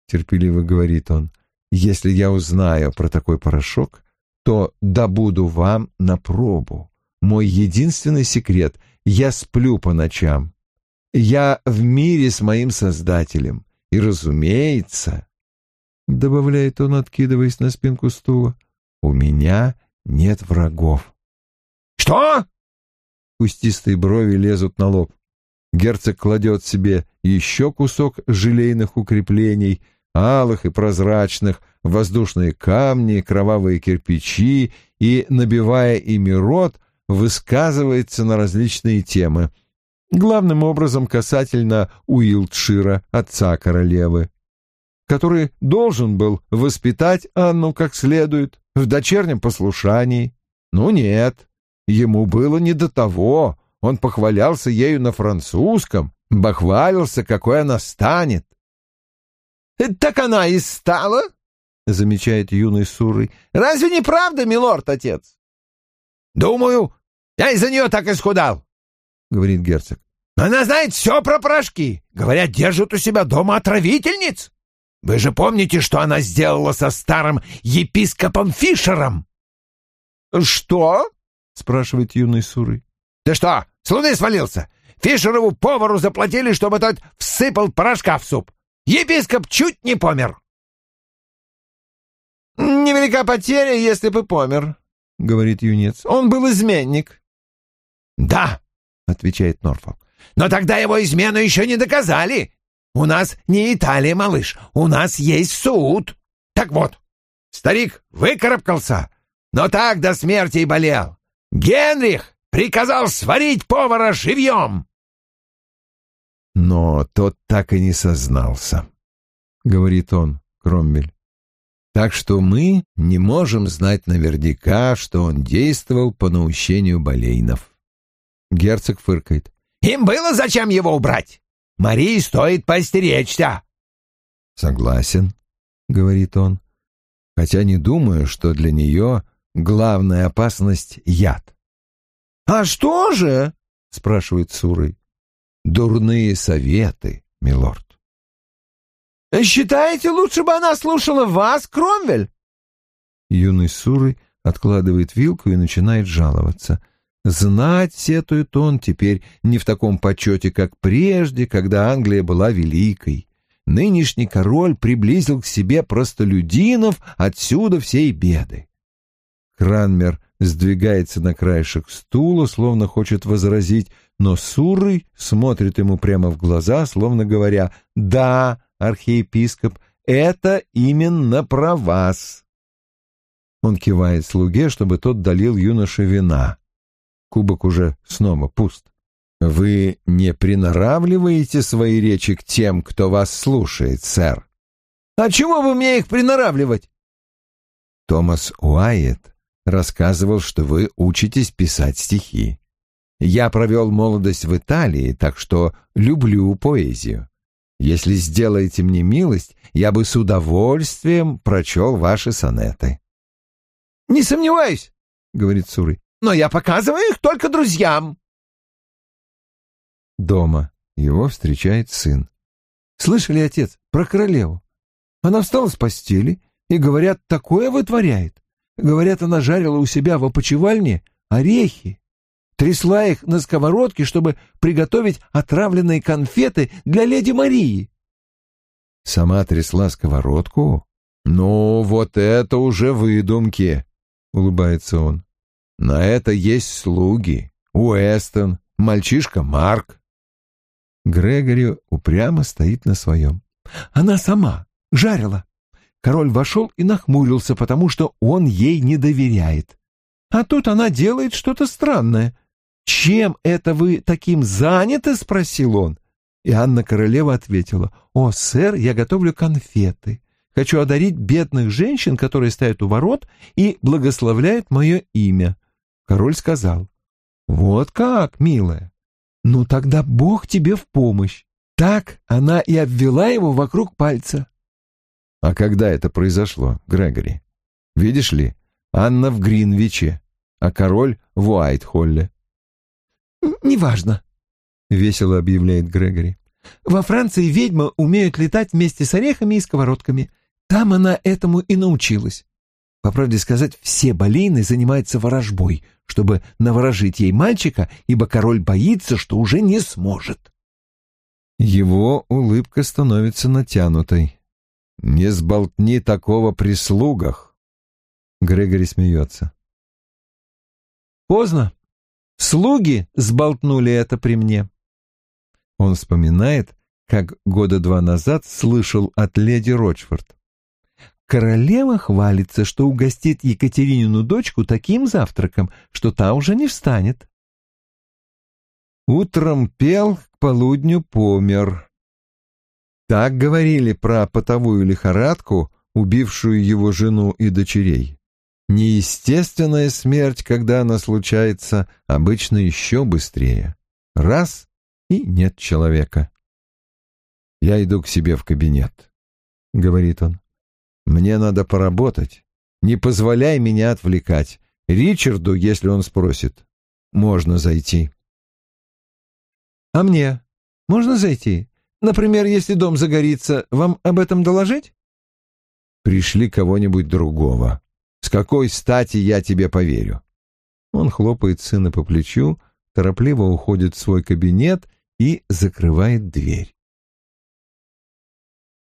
терпеливо говорит он. Если я узнаю про такой порошок, то добуду вам на пробу. Мой единственный секрет — я сплю по ночам. Я в мире с моим Создателем. И, разумеется, — добавляет он, откидываясь на спинку стула, — у меня нет врагов. «Что?» Кустистые брови лезут на лоб. Герцог кладет себе еще кусок желейных укреплений — алых и прозрачных, воздушные камни, кровавые кирпичи и, набивая ими рот, высказывается на различные темы, главным образом касательно Уилтшира, отца королевы, который должен был воспитать Анну как следует в дочернем послушании. Ну нет, ему было не до того, он похвалялся ею на французском, бахвалился, какой она станет. «Так она и стала», — замечает юный Сурый. «Разве не правда, милорд-отец?» «Думаю, я из-за нее так исхудал», — говорит герцог. «Она знает все про порошки. Говорят, держит у себя дома отравительниц. Вы же помните, что она сделала со старым епископом Фишером?» «Что?» — спрашивает юный Сурый. «Да что, с луны свалился? Фишерову повару заплатили, чтобы тот всыпал порошка в суп. Епископ чуть не помер. «Невелика потеря, если бы помер», — говорит юнец. «Он был изменник». «Да», — отвечает Норфолк. «Но тогда его измену еще не доказали. У нас не Италия, малыш, у нас есть суд. Так вот, старик выкарабкался, но так до смерти и болел. Генрих приказал сварить повара живьем». Но тот так и не сознался. — говорит он, Кроммель. «Так что мы не можем знать наверняка, что он действовал по наущению Болейнов». Герцог фыркает. «Им было зачем его убрать? Марии стоит постеречься». «Согласен», — говорит он, хотя не думаю, что для нее главная опасность — яд. «А что же?» — спрашивает Сурой. «Дурные советы, милорд». Считаете, лучше бы она слушала вас, Кромвель? Юный Суры откладывает вилку и начинает жаловаться. Знать сетует он теперь не в таком почете, как прежде, когда Англия была великой. Нынешний король приблизил к себе простолюдинов, отсюда всей беды. Кранмер сдвигается на краешек стула, словно хочет возразить, но Сурый смотрит ему прямо в глаза, словно говоря «Да, архиепископ, это именно про вас. Он кивает слуге, чтобы тот долил юноше вина. Кубок уже снова пуст. Вы не приноравливаете свои речи к тем, кто вас слушает, сэр? А чего бы мне их приноравливать? Томас Уайет рассказывал, что вы учитесь писать стихи. Я провел молодость в Италии, так что люблю поэзию. Если сделаете мне милость, я бы с удовольствием прочел ваши сонеты. — Не сомневаюсь, — говорит Суры, — но я показываю их только друзьям. Дома его встречает сын. Слышали, отец, про королеву? Она встала с постели и, говорят, такое вытворяет. Говорят, она жарила у себя в опочивальне орехи трясла их на сковородке, чтобы приготовить отравленные конфеты для леди Марии. Сама трясла сковородку? Ну, вот это уже выдумки, улыбается он. На это есть слуги. Уэстон, мальчишка Марк. Грегори упрямо стоит на своем. Она сама жарила. Король вошел и нахмурился, потому что он ей не доверяет. А тут она делает что-то странное. «Чем это вы таким заняты?» — спросил он. И Анна Королева ответила, «О, сэр, я готовлю конфеты. Хочу одарить бедных женщин, которые стоят у ворот и благословляют мое имя». Король сказал, «Вот как, милая, ну тогда Бог тебе в помощь». Так она и обвела его вокруг пальца. А когда это произошло, Грегори? Видишь ли, Анна в Гринвиче, а король в Уайтхолле. «Неважно», — весело объявляет Грегори. «Во Франции ведьмы умеют летать вместе с орехами и сковородками. Там она этому и научилась. По правде сказать, все болейны занимаются ворожбой, чтобы наворожить ей мальчика, ибо король боится, что уже не сможет». Его улыбка становится натянутой. «Не сболтни такого при слугах!» Грегори смеется. «Поздно. Слуги сболтнули это при мне. Он вспоминает, как года два назад слышал от леди Рочфорд. Королева хвалится, что угостит Екатеринину дочку таким завтраком, что та уже не встанет. Утром пел, к полудню помер. Так говорили про потовую лихорадку, убившую его жену и дочерей. Неестественная смерть, когда она случается, обычно еще быстрее. Раз — и нет человека. «Я иду к себе в кабинет», — говорит он. «Мне надо поработать. Не позволяй меня отвлекать. Ричарду, если он спросит, можно зайти». «А мне? Можно зайти? Например, если дом загорится, вам об этом доложить?» «Пришли кого-нибудь другого», с какой стати я тебе поверю? Он хлопает сына по плечу, торопливо уходит в свой кабинет и закрывает дверь.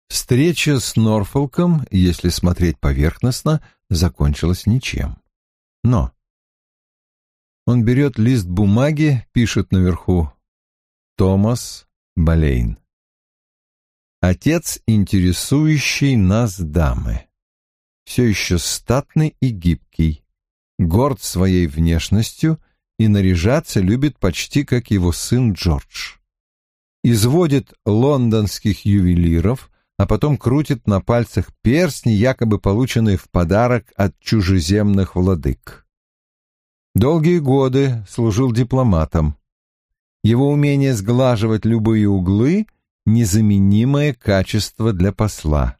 Встреча с Норфолком, если смотреть поверхностно, закончилась ничем. Но он берет лист бумаги, пишет наверху «Томас Болейн». Отец интересующий нас дамы все еще статный и гибкий, горд своей внешностью и наряжаться любит почти как его сын Джордж. Изводит лондонских ювелиров, а потом крутит на пальцах перстни, якобы полученные в подарок от чужеземных владык. Долгие годы служил дипломатом. Его умение сглаживать любые углы — незаменимое качество для посла.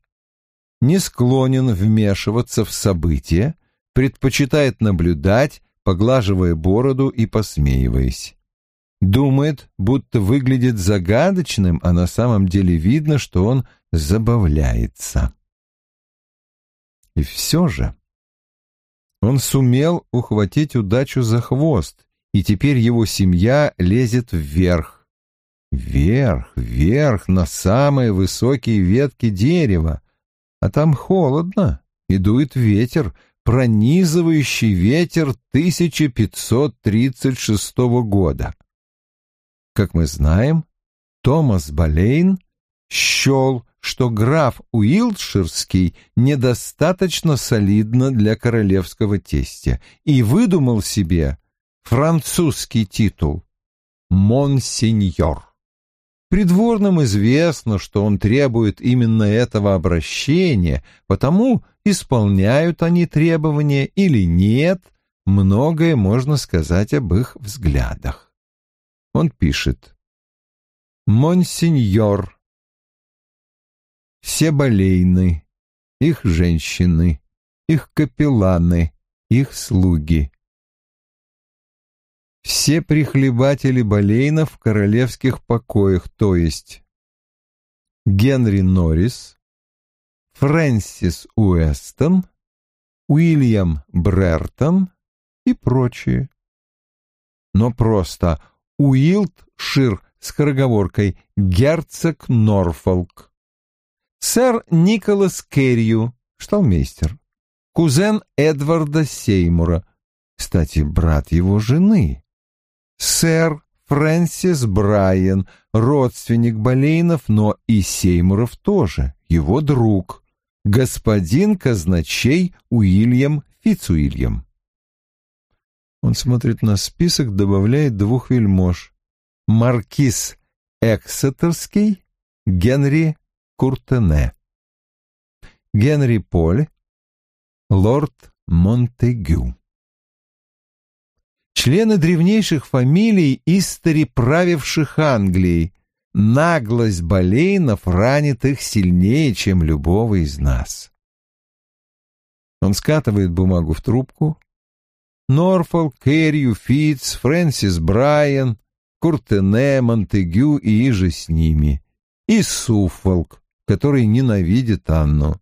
Не склонен вмешиваться в события, предпочитает наблюдать, поглаживая бороду и посмеиваясь. Думает, будто выглядит загадочным, а на самом деле видно, что он забавляется. И все же он сумел ухватить удачу за хвост, и теперь его семья лезет вверх. Вверх, вверх, на самые высокие ветки дерева, а там холодно, и дует ветер, пронизывающий ветер 1536 года. Как мы знаем, Томас Болейн счел, что граф Уилтширский недостаточно солидно для королевского тестя и выдумал себе французский титул «Монсеньор». Придворным известно, что он требует именно этого обращения, потому исполняют они требования или нет, многое можно сказать об их взглядах. Он пишет «Монсеньор, все болейны, их женщины, их капелланы, их слуги, все прихлебатели болейнов в королевских покоях, то есть Генри Норрис, Фрэнсис Уэстон, Уильям Брертон и прочие. Но просто Уилтшир с скороговоркой герцог Норфолк, сэр Николас Керрию, шталмейстер, кузен Эдварда Сеймура, кстати, брат его жены, сэр Фрэнсис Брайан, родственник Болейнов, но и Сеймуров тоже, его друг, господин казначей Уильям Фицуильям. Он смотрит на список, добавляет двух вельмож. Маркиз Эксетерский, Генри Куртене. Генри Поль, лорд Монтегю. Члены древнейших фамилий, истори правивших Англией, наглость Болейнов ранит их сильнее, чем любого из нас. Он скатывает бумагу в трубку. Норфолк, Керрию, Фитц, Фрэнсис Брайан, Куртене, Монтегю и иже с ними. И Суффолк, который ненавидит Анну.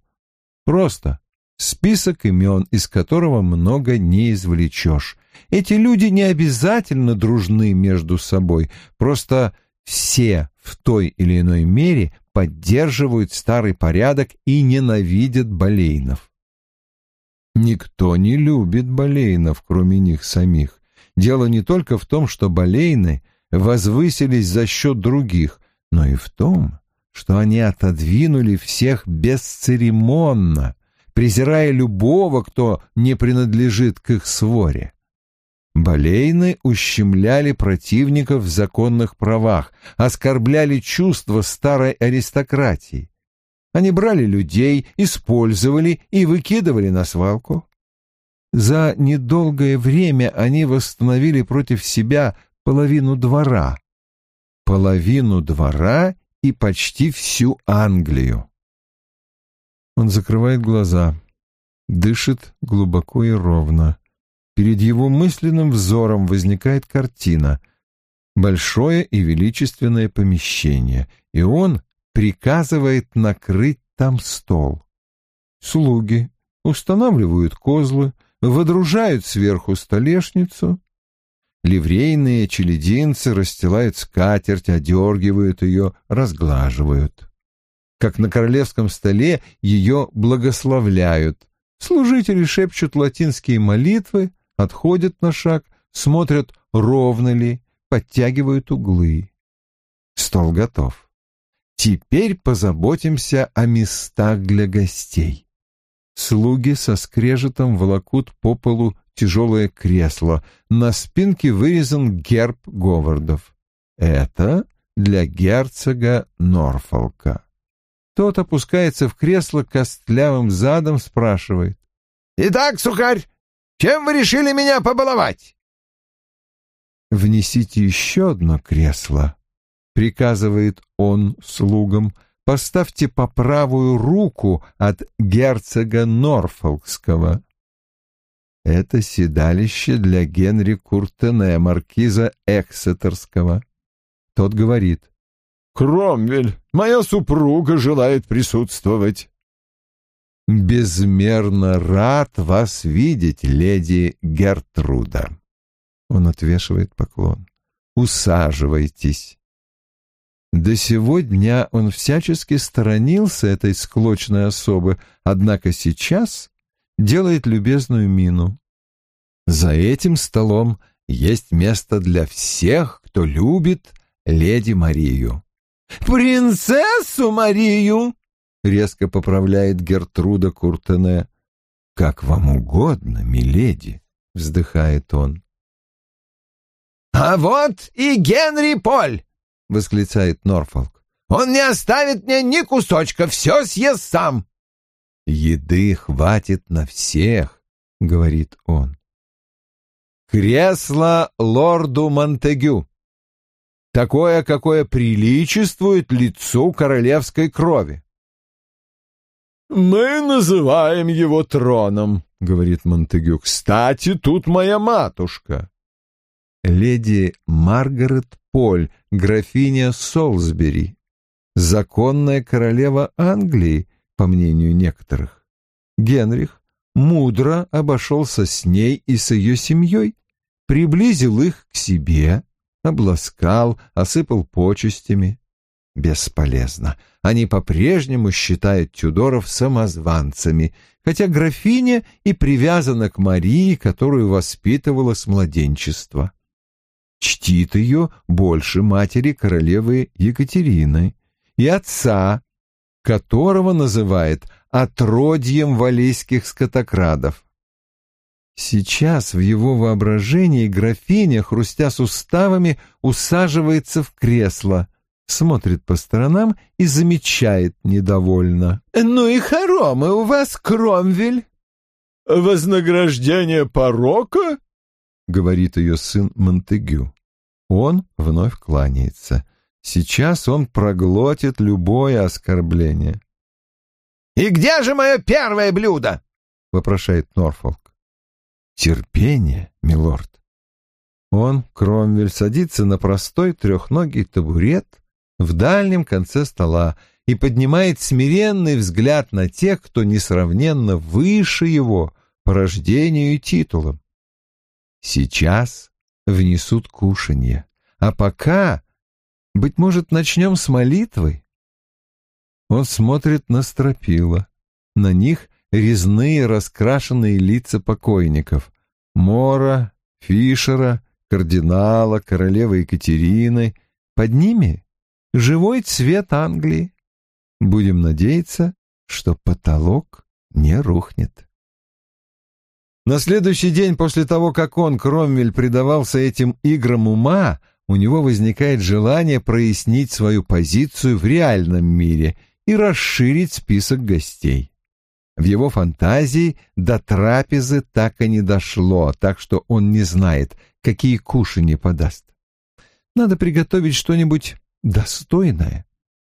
Просто список имен, из которого много не извлечешь. Эти люди не обязательно дружны между собой, просто все в той или иной мере поддерживают старый порядок и ненавидят болейнов. Никто не любит болейнов, кроме них самих. Дело не только в том, что болейны возвысились за счет других, но и в том, что они отодвинули всех бесцеремонно, презирая любого, кто не принадлежит к их своре. Болейны ущемляли противников в законных правах, оскорбляли чувства старой аристократии. Они брали людей, использовали и выкидывали на свалку. За недолгое время они восстановили против себя половину двора. Половину двора и почти всю Англию. Он закрывает глаза, дышит глубоко и ровно. Перед его мысленным взором возникает картина. Большое и величественное помещение, и он приказывает накрыть там стол. Слуги устанавливают козлы, водружают сверху столешницу. Ливрейные челединцы расстилают скатерть, одергивают ее, разглаживают. Как на королевском столе ее благословляют. Служители шепчут латинские молитвы, отходят на шаг, смотрят, ровно ли, подтягивают углы. Стол готов. Теперь позаботимся о местах для гостей. Слуги со скрежетом волокут по полу тяжелое кресло. На спинке вырезан герб Говардов. Это для герцога Норфолка. Тот опускается в кресло костлявым задом, спрашивает. «Итак, сухарь, чем вы решили меня побаловать?» «Внесите еще одно кресло», — приказывает он слугам. «Поставьте по правую руку от герцога Норфолкского». Это седалище для Генри Куртене, маркиза Эксетерского. Тот говорит. «Кромвель, моя супруга желает присутствовать». «Безмерно рад вас видеть, леди Гертруда». Он отвешивает поклон. «Усаживайтесь». До сего дня он всячески сторонился этой склочной особы, однако сейчас делает любезную мину. За этим столом есть место для всех, кто любит леди Марию. «Принцессу Марию!» — резко поправляет Гертруда Куртене. «Как вам угодно, миледи», — вздыхает он. «А вот и Генри Поль!» — восклицает Норфолк. «Он не оставит мне ни кусочка, все съест сам!» «Еды хватит на всех», — говорит он. «Кресло лорду Монтегю», такое, какое приличествует лицу королевской крови. «Мы называем его троном», — говорит Монтегю. «Кстати, тут моя матушка». Леди Маргарет Поль, графиня Солсбери, законная королева Англии, по мнению некоторых. Генрих мудро обошелся с ней и с ее семьей, приблизил их к себе, обласкал, осыпал почестями. Бесполезно. Они по-прежнему считают Тюдоров самозванцами, хотя графиня и привязана к Марии, которую воспитывала с младенчества. Чтит ее больше матери королевы Екатерины и отца, которого называет отродьем валейских скотокрадов. Сейчас в его воображении графиня, хрустя суставами, усаживается в кресло, смотрит по сторонам и замечает недовольно. «Ну и хоромы у вас, Кромвель!» «Вознаграждение порока?» — говорит ее сын Монтегю. Он вновь кланяется. Сейчас он проглотит любое оскорбление. «И где же мое первое блюдо?» — вопрошает Норфолк. Терпение, милорд. Он, Кромвель, садится на простой трехногий табурет в дальнем конце стола и поднимает смиренный взгляд на тех, кто несравненно выше его по рождению и титулам. Сейчас внесут кушанье, а пока, быть может, начнем с молитвы. Он смотрит на стропила. На них резные раскрашенные лица покойников — Мора, Фишера, кардинала, королевы Екатерины. Под ними — живой цвет Англии. Будем надеяться, что потолок не рухнет. На следующий день после того, как он, Кромвель, предавался этим играм ума, у него возникает желание прояснить свою позицию в реальном мире и расширить список гостей. В его фантазии до трапезы так и не дошло, так что он не знает, какие кушанья подаст. Надо приготовить что-нибудь достойное.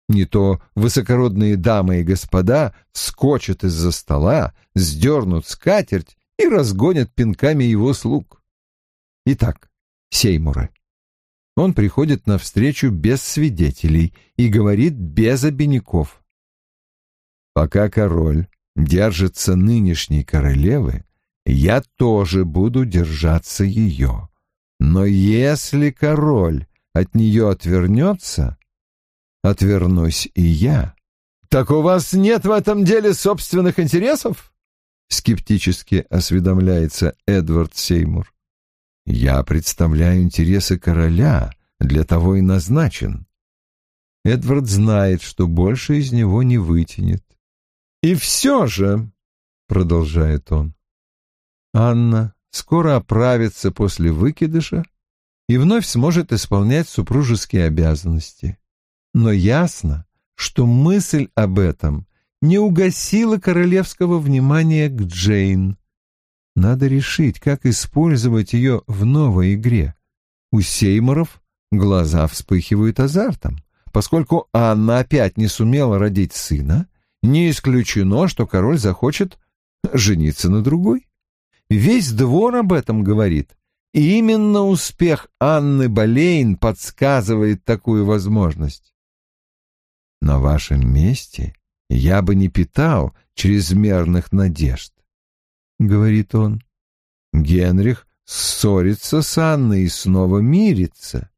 Не то высокородные дамы и господа скочат из-за стола, сдернут скатерть и разгонят пинками его слуг. Итак, Сеймура. Он приходит навстречу без свидетелей и говорит без обиняков. Пока король держится нынешней королевы, я тоже буду держаться ее. Но если король от нее отвернется, отвернусь и я. «Так у вас нет в этом деле собственных интересов?» — скептически осведомляется Эдвард Сеймур. «Я представляю интересы короля, для того и назначен». Эдвард знает, что больше из него не вытянет. «И все же», — продолжает он, — Анна скоро оправится после выкидыша и вновь сможет исполнять супружеские обязанности. Но ясно, что мысль об этом не угасила королевского внимания к Джейн. Надо решить, как использовать ее в новой игре. У Сейморов глаза вспыхивают азартом. Поскольку Анна опять не сумела родить сына, не исключено, что король захочет жениться на другой. Весь двор об этом говорит, и именно успех Анны Болейн подсказывает такую возможность. На вашем месте я бы не питал чрезмерных надежд, — говорит он. Генрих ссорится с Анной и снова мирится,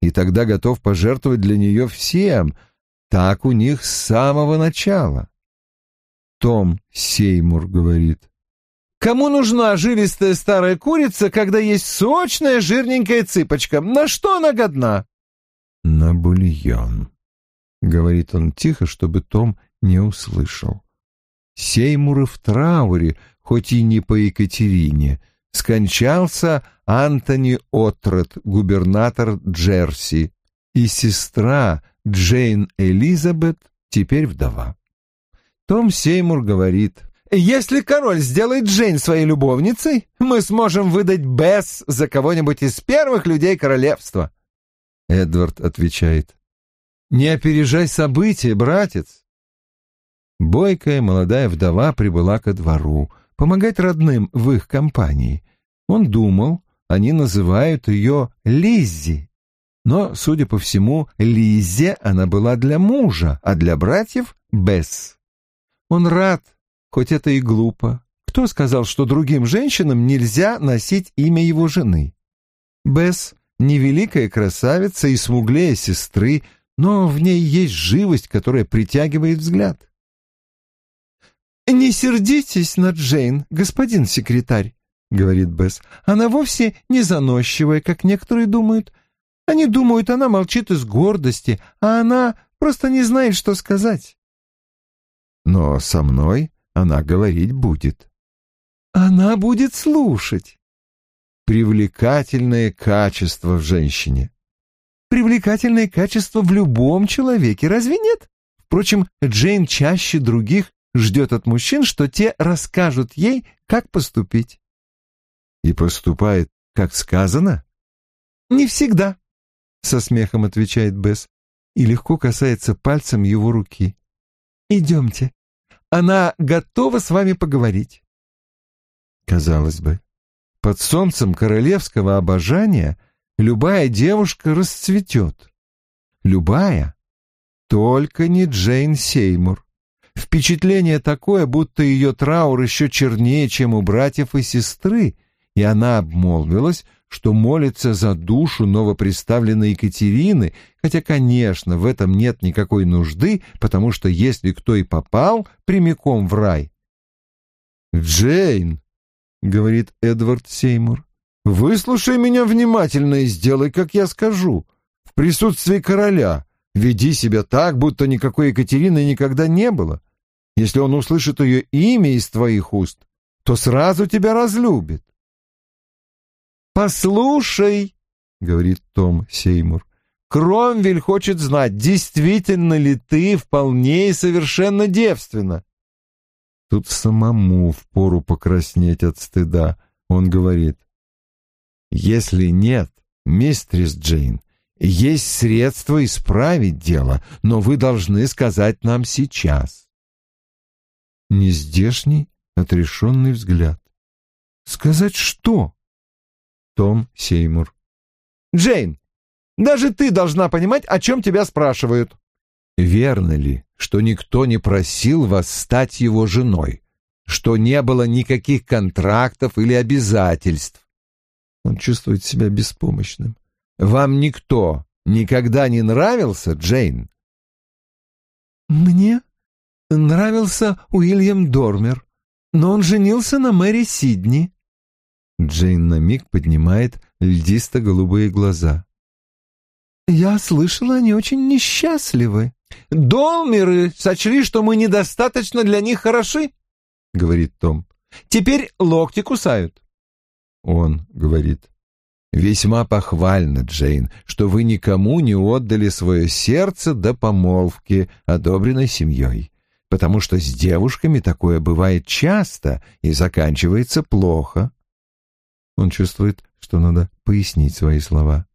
и тогда готов пожертвовать для нее всем. Так у них с самого начала. Том Сеймур говорит. Кому нужна жилистая старая курица, когда есть сочная жирненькая цыпочка? На что она годна? На бульон, говорит он тихо, чтобы Том не услышал. Сеймуры в трауре, хоть и не по Екатерине, скончался Антони Отрот, губернатор Джерси, и сестра Джейн Элизабет, теперь вдова. Том Сеймур говорит, «Если король сделает Джейн своей любовницей, мы сможем выдать Бесс за кого-нибудь из первых людей королевства». Эдвард отвечает, «Не опережай события, братец». Бойкая молодая вдова прибыла ко двору, помогать родным в их компании. Он думал, они называют ее Лиззи. Но, судя по всему, Лиззе она была для мужа, а для братьев — Бесс. Он рад, хоть это и глупо. Кто сказал, что другим женщинам нельзя носить имя его жены? Бесс — невеликая красавица и смуглее сестры, но в ней есть живость, которая притягивает взгляд. «Не сердитесь на Джейн, господин секретарь», — говорит Бесс. «Она вовсе не заносчивая, как некоторые думают. Они думают, она молчит из гордости, а она просто не знает, что сказать». «Но со мной она говорить будет». «Она будет слушать». Привлекательное качество в женщине. Привлекательное качество в любом человеке, разве нет? Впрочем, Джейн чаще других ждет от мужчин, что те расскажут ей, как поступить. И поступает, как сказано? Не всегда, со смехом отвечает Бесс и легко касается пальцем его руки. Идемте. Она готова с вами поговорить. Казалось бы, под солнцем королевского обожания любая девушка расцветет. Любая, только не Джейн Сеймур. Впечатление такое, будто ее траур еще чернее, чем у братьев и сестры, и она обмолвилась, что молится за душу новоприставленной Екатерины, хотя, конечно, в этом нет никакой нужды, потому что если кто и попал прямиком в рай... «Джейн», — говорит Эдвард Сеймур, — «выслушай меня внимательно и сделай, как я скажу, в присутствии короля». Веди себя так, будто никакой Екатерины никогда не было. Если он услышит ее имя из твоих уст, то сразу тебя разлюбит. «Послушай», — говорит Том Сеймур, — «Кромвель хочет знать, действительно ли ты вполне и совершенно девственна». Тут самому впору покраснеть от стыда. Он говорит, «Если нет, мистрис Джейн, есть средства исправить дело, но вы должны сказать нам сейчас. Нездешний, отрешенный взгляд. Сказать что? Том Сеймур. Джейн, даже ты должна понимать, о чем тебя спрашивают. Верно ли, что никто не просил вас стать его женой? Что не было никаких контрактов или обязательств? Он чувствует себя беспомощным. Вам никто никогда не нравился, Джейн? Мне нравился Уильям Дормер, но он женился на Мэри Сидни. Джейн на миг поднимает льдисто-голубые глаза. «Я слышала, они очень несчастливы». «Долмеры сочли, что мы недостаточно для них хороши», — говорит Том. «Теперь локти кусают». Он говорит. Весьма похвально, Джейн, что вы никому не отдали свое сердце до помолвки, одобренной семьей, потому что с девушками такое бывает часто и заканчивается плохо. Он чувствует, что надо пояснить свои слова.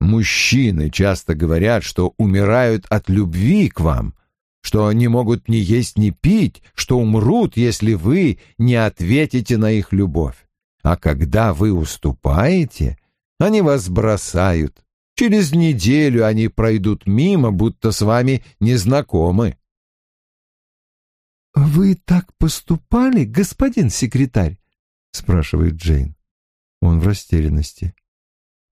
Мужчины часто говорят, что умирают от любви к вам, что не могут ни есть, ни пить, что умрут, если вы не ответите на их любовь. А когда вы уступаете, они вас бросают. Через неделю они пройдут мимо, будто с вами не знакомы. «Вы так поступали, господин секретарь?» — спрашивает Джейн. Он в растерянности.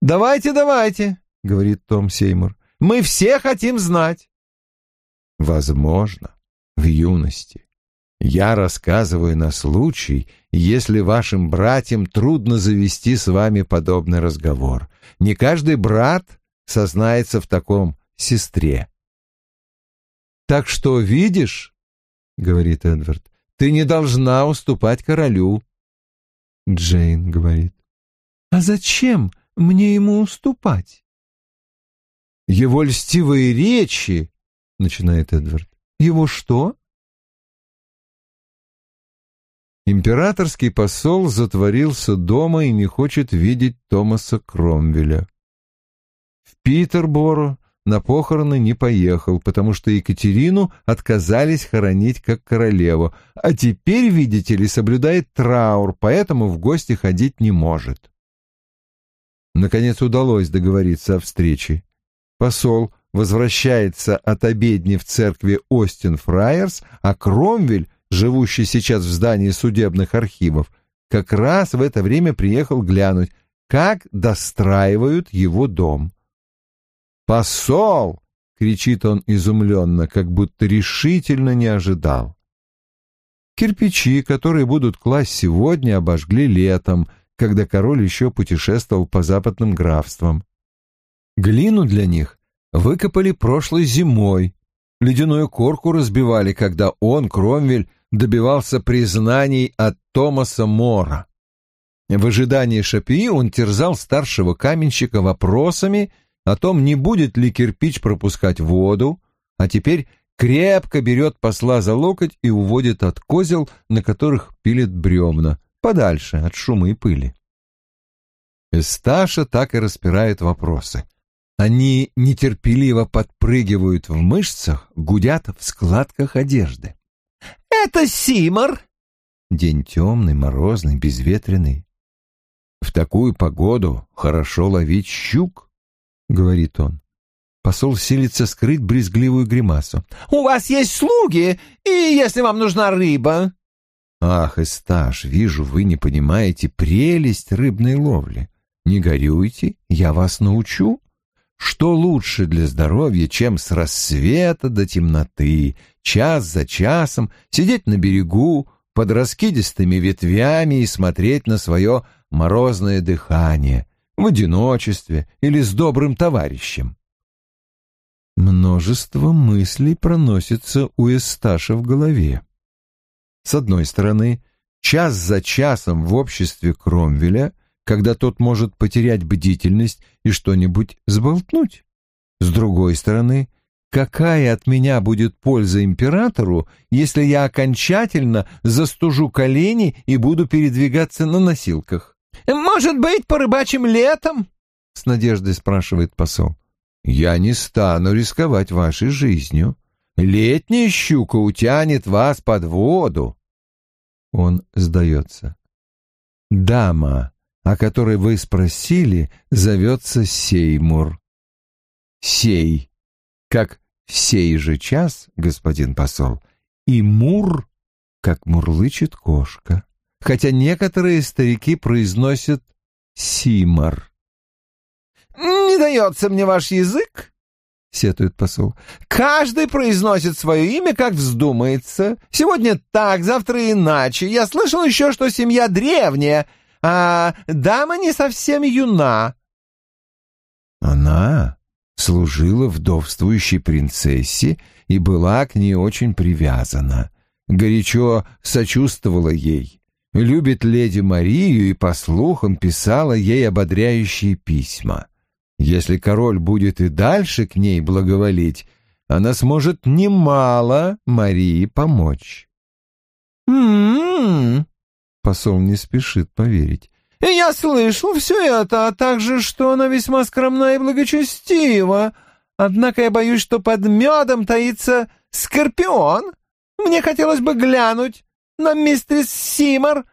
«Давайте, давайте», — говорит Том Сеймур. «Мы все хотим знать». Возможно, в юности. Я рассказываю на случай, если вашим братьям трудно завести с вами подобный разговор. Не каждый брат сознается в таком сестре. «Так что, видишь, — говорит Эдвард, — ты не должна уступать королю». Джейн говорит, «А зачем мне ему уступать?» «Его льстивые речи», — начинает Эдвард. «Его что?» Императорский посол затворился дома и не хочет видеть Томаса Кромвеля. В Питерборо на похороны не поехал, потому что Екатерину отказались хоронить как королеву, а теперь, видите ли, соблюдает траур, поэтому в гости ходить не может. Наконец удалось договориться о встрече. Посол возвращается от обедни в церкви Остин Фрайерс, а Кромвель живущий сейчас в здании судебных архивов, как раз в это время приехал глянуть, как достраивают его дом. «Посол!» — кричит он изумленно, как будто решительно не ожидал. Кирпичи, которые будут класть сегодня, обожгли летом, когда король еще путешествовал по западным графствам. Глину для них выкопали прошлой зимой, ледяную корку разбивали, когда он, Кромвель, добивался признаний от Томаса Мора. В ожидании Шапии он терзал старшего каменщика вопросами о том, не будет ли кирпич пропускать воду, а теперь крепко берет посла за локоть и уводит от козел, на которых пилит бревна, подальше от шума и пыли. Эсташа так и распирает вопросы. Они нетерпеливо подпрыгивают в мышцах, гудят в складках одежды. «Это Симор!» День темный, морозный, безветренный. «В такую погоду хорошо ловить щук», — говорит он. Посол силится скрыть брезгливую гримасу. «У вас есть слуги, и если вам нужна рыба...» «Ах, Эсташ, вижу, вы не понимаете прелесть рыбной ловли. Не горюйте, я вас научу. Что лучше для здоровья, чем с рассвета до темноты, час за часом сидеть на берегу под раскидистыми ветвями и смотреть на свое морозное дыхание в одиночестве или с добрым товарищем? Множество мыслей проносится у Эсташа в голове. С одной стороны, час за часом в обществе Кромвеля — когда тот может потерять бдительность и что-нибудь сболтнуть. С другой стороны, какая от меня будет польза императору, если я окончательно застужу колени и буду передвигаться на носилках? «Может быть, порыбачим летом?» — с надеждой спрашивает посол. «Я не стану рисковать вашей жизнью. Летняя щука утянет вас под воду». Он сдается. «Дама, о которой вы спросили, зовется Сеймур. Сей, как в сей же час, господин посол, и Мур, как мурлычет кошка, хотя некоторые старики произносят Симар. «Не дается мне ваш язык?» — сетует посол. «Каждый произносит свое имя, как вздумается. Сегодня так, завтра иначе. Я слышал еще, что семья древняя, а дама не совсем юна». Она служила вдовствующей принцессе и была к ней очень привязана, горячо сочувствовала ей. любит леди Марию и, по слухам, писала ей ободряющие письма. Если король будет и дальше к ней благоволить, она сможет немало Марии помочь. «М-м-м», посол не спешит поверить. «Я слышал все это, а также, что она весьма скромна и благочестива. Однако я боюсь, что под медом таится скорпион. Мне хотелось бы глянуть на мистерс Симор.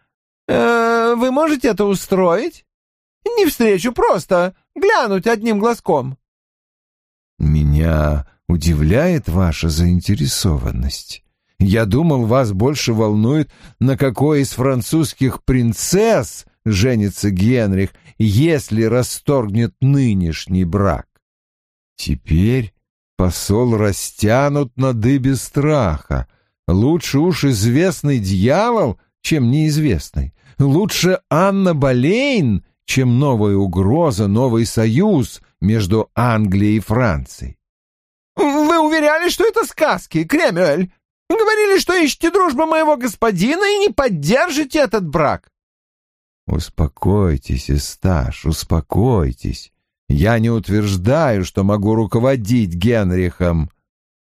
Э, вы можете это устроить? Не встречу, просто глянуть одним глазком». «Меня удивляет ваша заинтересованность. Я думал, вас больше волнует, на какой из французских принцесс женится Генрих, если расторгнет нынешний брак. Теперь посол растянут на дыбе страха. Лучше уж известный дьявол, чем неизвестный. Лучше Анна Болейн, чем новая угроза, новый союз между Англией и Францией. «Вы уверяли, что это сказки, Кремюэль. Говорили, что ищете дружбу моего господина и не поддержите этот брак». «Успокойтесь, Исташ, успокойтесь. Я не утверждаю, что могу руководить Генрихом.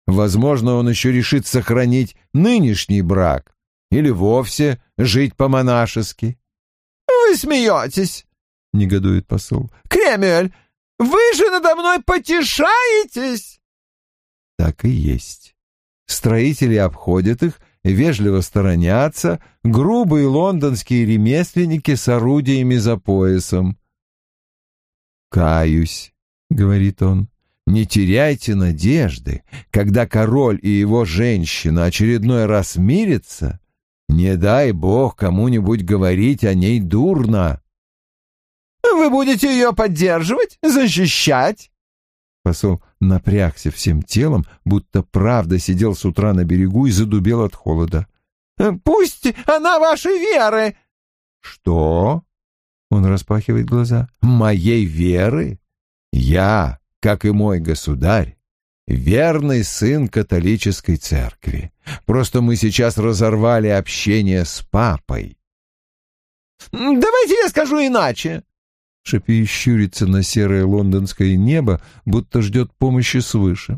Возможно, он еще решит сохранить нынешний брак или вовсе жить по-монашески». «Вы смеетесь», — негодует посол. «Кремюэль, вы же надо мной потешаетесь!» Так и есть. Строители обходят их, вежливо сторонятся, грубые лондонские ремесленники с орудиями за поясом. «Каюсь», — говорит он, — «не теряйте надежды. Когда король и его женщина очередной раз мирятся, не дай бог кому-нибудь говорить о ней дурно». «Вы будете ее поддерживать, защищать?» Посол напрягся всем телом, будто правда сидел с утра на берегу и задубел от холода. «Пусть она вашей веры!» «Что?» — он распахивает глаза. «Моей веры? Я, как и мой государь, верный сын католической церкви. Просто мы сейчас разорвали общение с папой». «Давайте я скажу иначе. Шапи щурится на серое лондонское небо, будто ждет помощи свыше.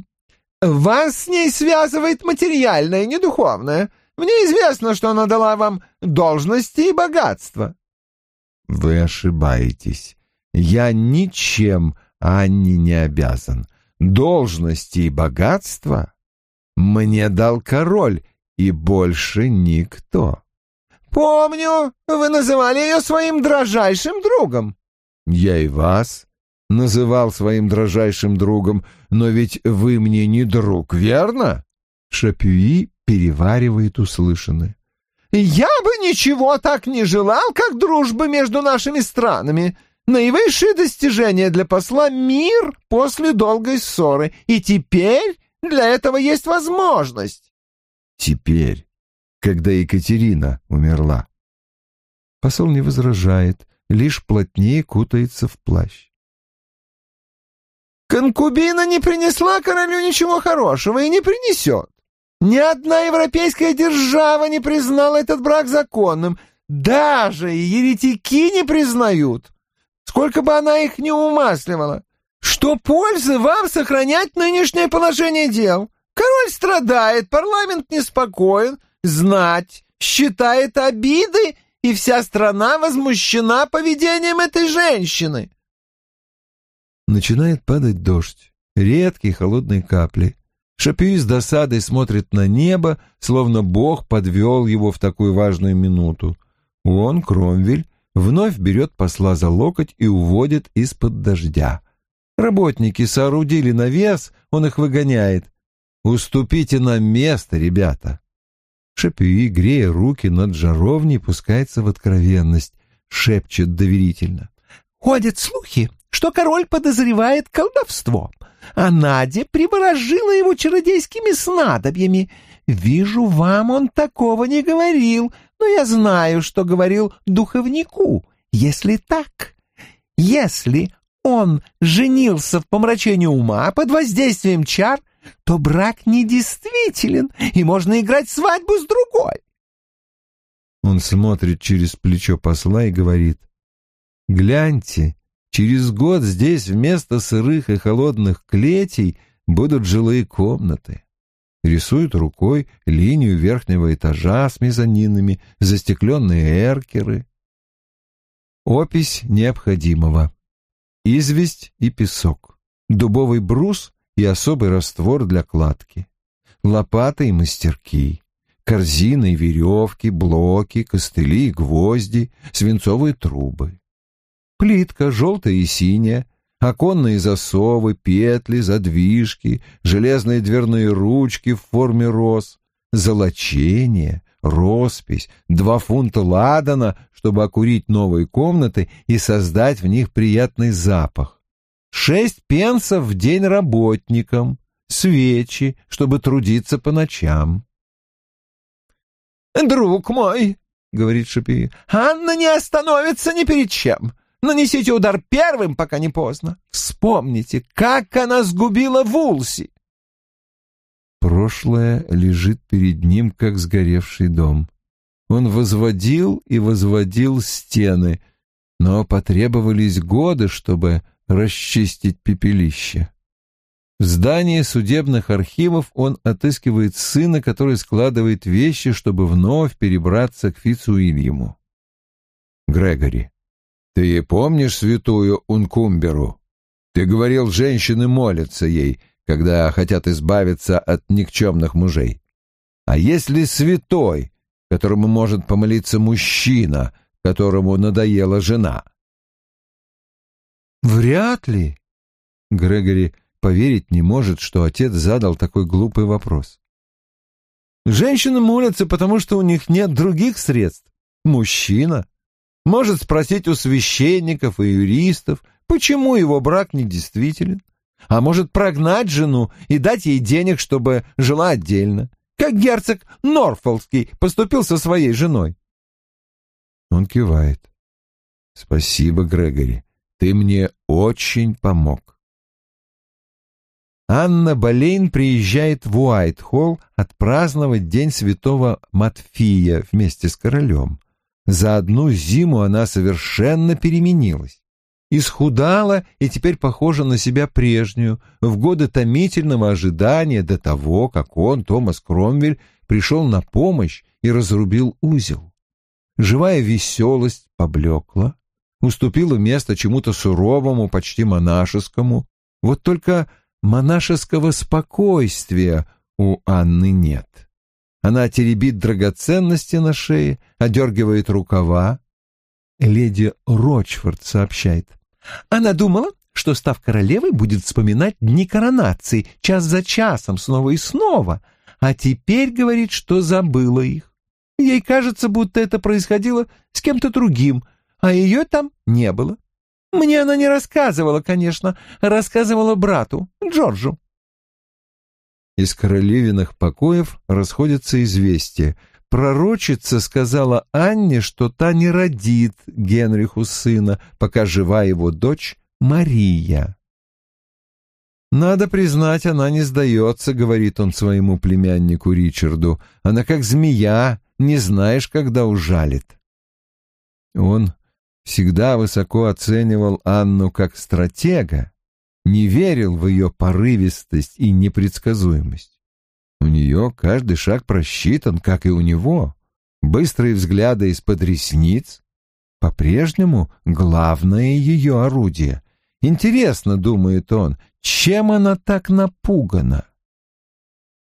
«Вас с ней связывает материальное, не духовное. Мне известно, что она дала вам должности и богатство». «Вы ошибаетесь. Я ничем Анне не обязан. Должности и богатство мне дал король, и больше никто». «Помню, вы называли ее своим дрожайшим другом». Я и вас называл своим дрожайшим другом, но ведь вы мне не друг, верно? Шапюи переваривает услышанное. Я бы ничего так не желал, как дружбы между нашими странами. Наивысшее достижение для посла — мир после долгой ссоры. И теперь для этого есть возможность. Теперь, когда Екатерина умерла. Посол не возражает, лишь плотнее кутается в плащ. «Конкубина не принесла королю ничего хорошего и не принесет. Ни одна европейская держава не признала этот брак законным, даже еретики не признают, сколько бы она их ни умасливала. Что пользы вам сохранять нынешнее положение дел? Король страдает, парламент неспокоен, знать считает обиды и вся страна возмущена поведением этой женщины. Начинает падать дождь, редкие холодные капли. Шапюи с досадой смотрит на небо, словно Бог подвел его в такую важную минуту. Он, Кромвель, вновь берет посла за локоть и уводит из-под дождя. Работники соорудили навес, он их выгоняет. «Уступите нам место, ребята!» Шапюи, грея руки над жаровней, пускается в откровенность, шепчет доверительно. «Ходят слухи, что король подозревает колдовство, а Надя приворожила его чародейскими снадобьями. Вижу, вам он такого не говорил, но я знаю, что говорил духовнику. Если так, если он женился в помрачении ума под воздействием чар, то брак недействителен, и можно играть свадьбу с другой. Он смотрит через плечо посла и говорит, «Гляньте, через год здесь вместо сырых и холодных клетей будут жилые комнаты». Рисует рукой линию верхнего этажа с мезонинами, застекленные эркеры. Опись необходимого. Известь и песок, дубовый брус и особый раствор для кладки, лопаты и мастерки, корзины и веревки, блоки, костыли и гвозди, свинцовые трубы. Плитка желтая и синяя, оконные засовы, петли, задвижки, железные дверные ручки в форме роз, золочение, роспись, два фунта ладана, чтобы окурить новые комнаты и создать в них приятный запах, шесть пенсов в день работникам, свечи, чтобы трудиться по ночам. «Друг мой», — говорит Шапи, — «Анна не остановится ни перед чем. Нанесите удар первым, пока не поздно. Вспомните, как она сгубила Вулси». Прошлое лежит перед ним, как сгоревший дом. Он возводил и возводил стены, но потребовались годы, чтобы расчистить пепелище. В здании судебных архивов он отыскивает сына, который складывает вещи, чтобы вновь перебраться к Фицуильяму. Грегори, ты помнишь святую Ункумберу? Ты говорил, женщины молятся ей, когда хотят избавиться от никчемных мужей. А если святой, которому может помолиться мужчина, которому надоела жена? Вряд ли. Грегори поверить не может, что отец задал такой глупый вопрос. Женщины молятся, потому что у них нет других средств. Мужчина может спросить у священников и юристов, почему его брак недействителен, а может прогнать жену и дать ей денег, чтобы жила отдельно, как герцог Норфолкский поступил со своей женой. Он кивает. «Спасибо, Грегори, ты мне очень помог». Анна Болейн приезжает в Уайт-Холл отпраздновать День Святого Матфия вместе с королем. За одну зиму она совершенно переменилась. Исхудала и теперь похожа на себя прежнюю, в годы томительного ожидания до того, как он, Томас Кромвель, пришел на помощь и разрубил узел. Живая веселость поблекла, уступила место чему-то суровому, почти монашескому. Вот только монашеского спокойствия у Анны нет. Она теребит драгоценности на шее, одергивает рукава. Леди Рочфорд сообщает. Она думала, что, став королевой, будет вспоминать дни коронации час за часом, снова и снова, а теперь говорит, что забыла их. Ей кажется, будто это происходило с кем-то другим, а ее там не было. Мне она не рассказывала, конечно, рассказывала брату, Джорджу. Из королевиных покоев расходятся известия. Пророчица сказала Анне, что та не родит Генриху сына, пока жива его дочь Мария. «Надо признать, она не сдается», — говорит он своему племяннику Ричарду. «Она как змея, не знаешь, когда ужалит». Он всегда высоко оценивал Анну как стратега, не верил в ее порывистость и непредсказуемость. У нее каждый шаг просчитан, как и у него. Быстрые взгляды из-под ресниц — по-прежнему главное ее орудие. Интересно, думает он, чем она так напугана?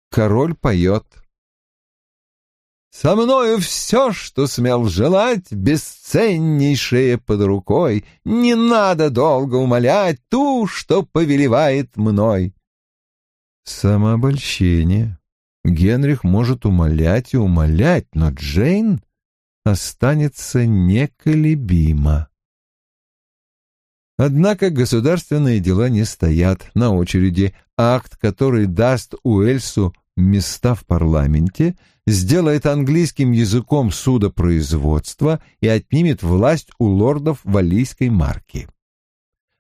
Король поет — со мною все, что смел желать, бесценнейшее под рукой. Не надо долго умолять ту, что повелевает мной. Самообольщение. Генрих может умолять и умолять, но Джейн останется неколебима. Однако государственные дела не стоят на очереди. Акт, который даст Уэльсу места в парламенте, сделает английским языком судопроизводства и отнимет власть у лордов валийской марки.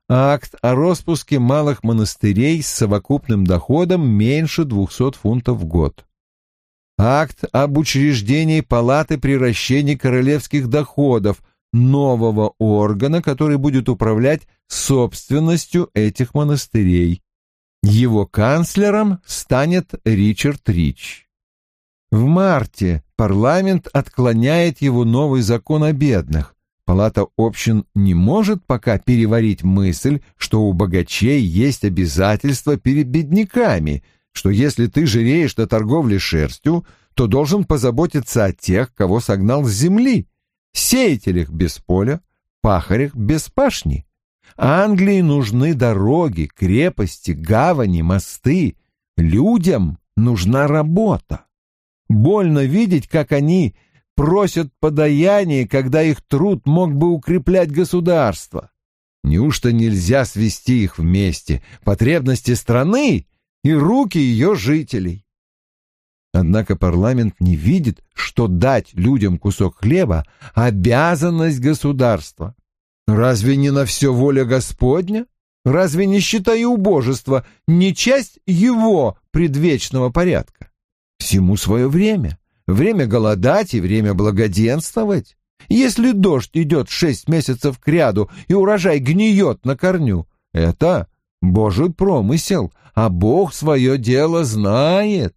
Акт о распуске малых монастырей с совокупным доходом меньше 200 фунтов в год. акт об учреждении палаты приращения королевских доходов, нового органа, который будет управлять собственностью этих монастырей. Его канцлером станет Ричард Рич. В марте парламент отклоняет его новый закон о бедных. Палата общин не может пока переварить мысль, что у богачей есть обязательства перед бедняками, что если ты жиреешь на торговле шерстью, то должен позаботиться о тех, кого согнал с земли, сеятелях без поля, пахарях без пашни. Англии нужны дороги, крепости, гавани, мосты. Людям нужна работа. Больно видеть, как они просят подаяние, когда их труд мог бы укреплять государство. Неужто нельзя свести их вместе, потребности страны и руки ее жителей? Однако парламент не видит, что дать людям кусок хлеба — обязанность государства. Разве не на все воля Господня? Разве не считая убожества не часть его предвечного порядка? Всему свое время. Время голодать и время благоденствовать. Если дождь идет шесть месяцев кряду и урожай гниет на корню, это Божий промысел, а Бог свое дело знает.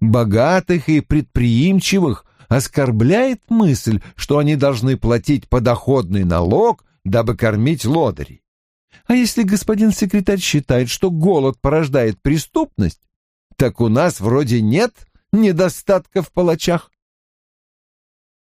Богатых и предприимчивых оскорбляет мысль, что они должны платить подоходный налог, дабы кормить лодырей. А если господин секретарь считает, что голод порождает преступность, так у нас вроде нет недостатка в палачах.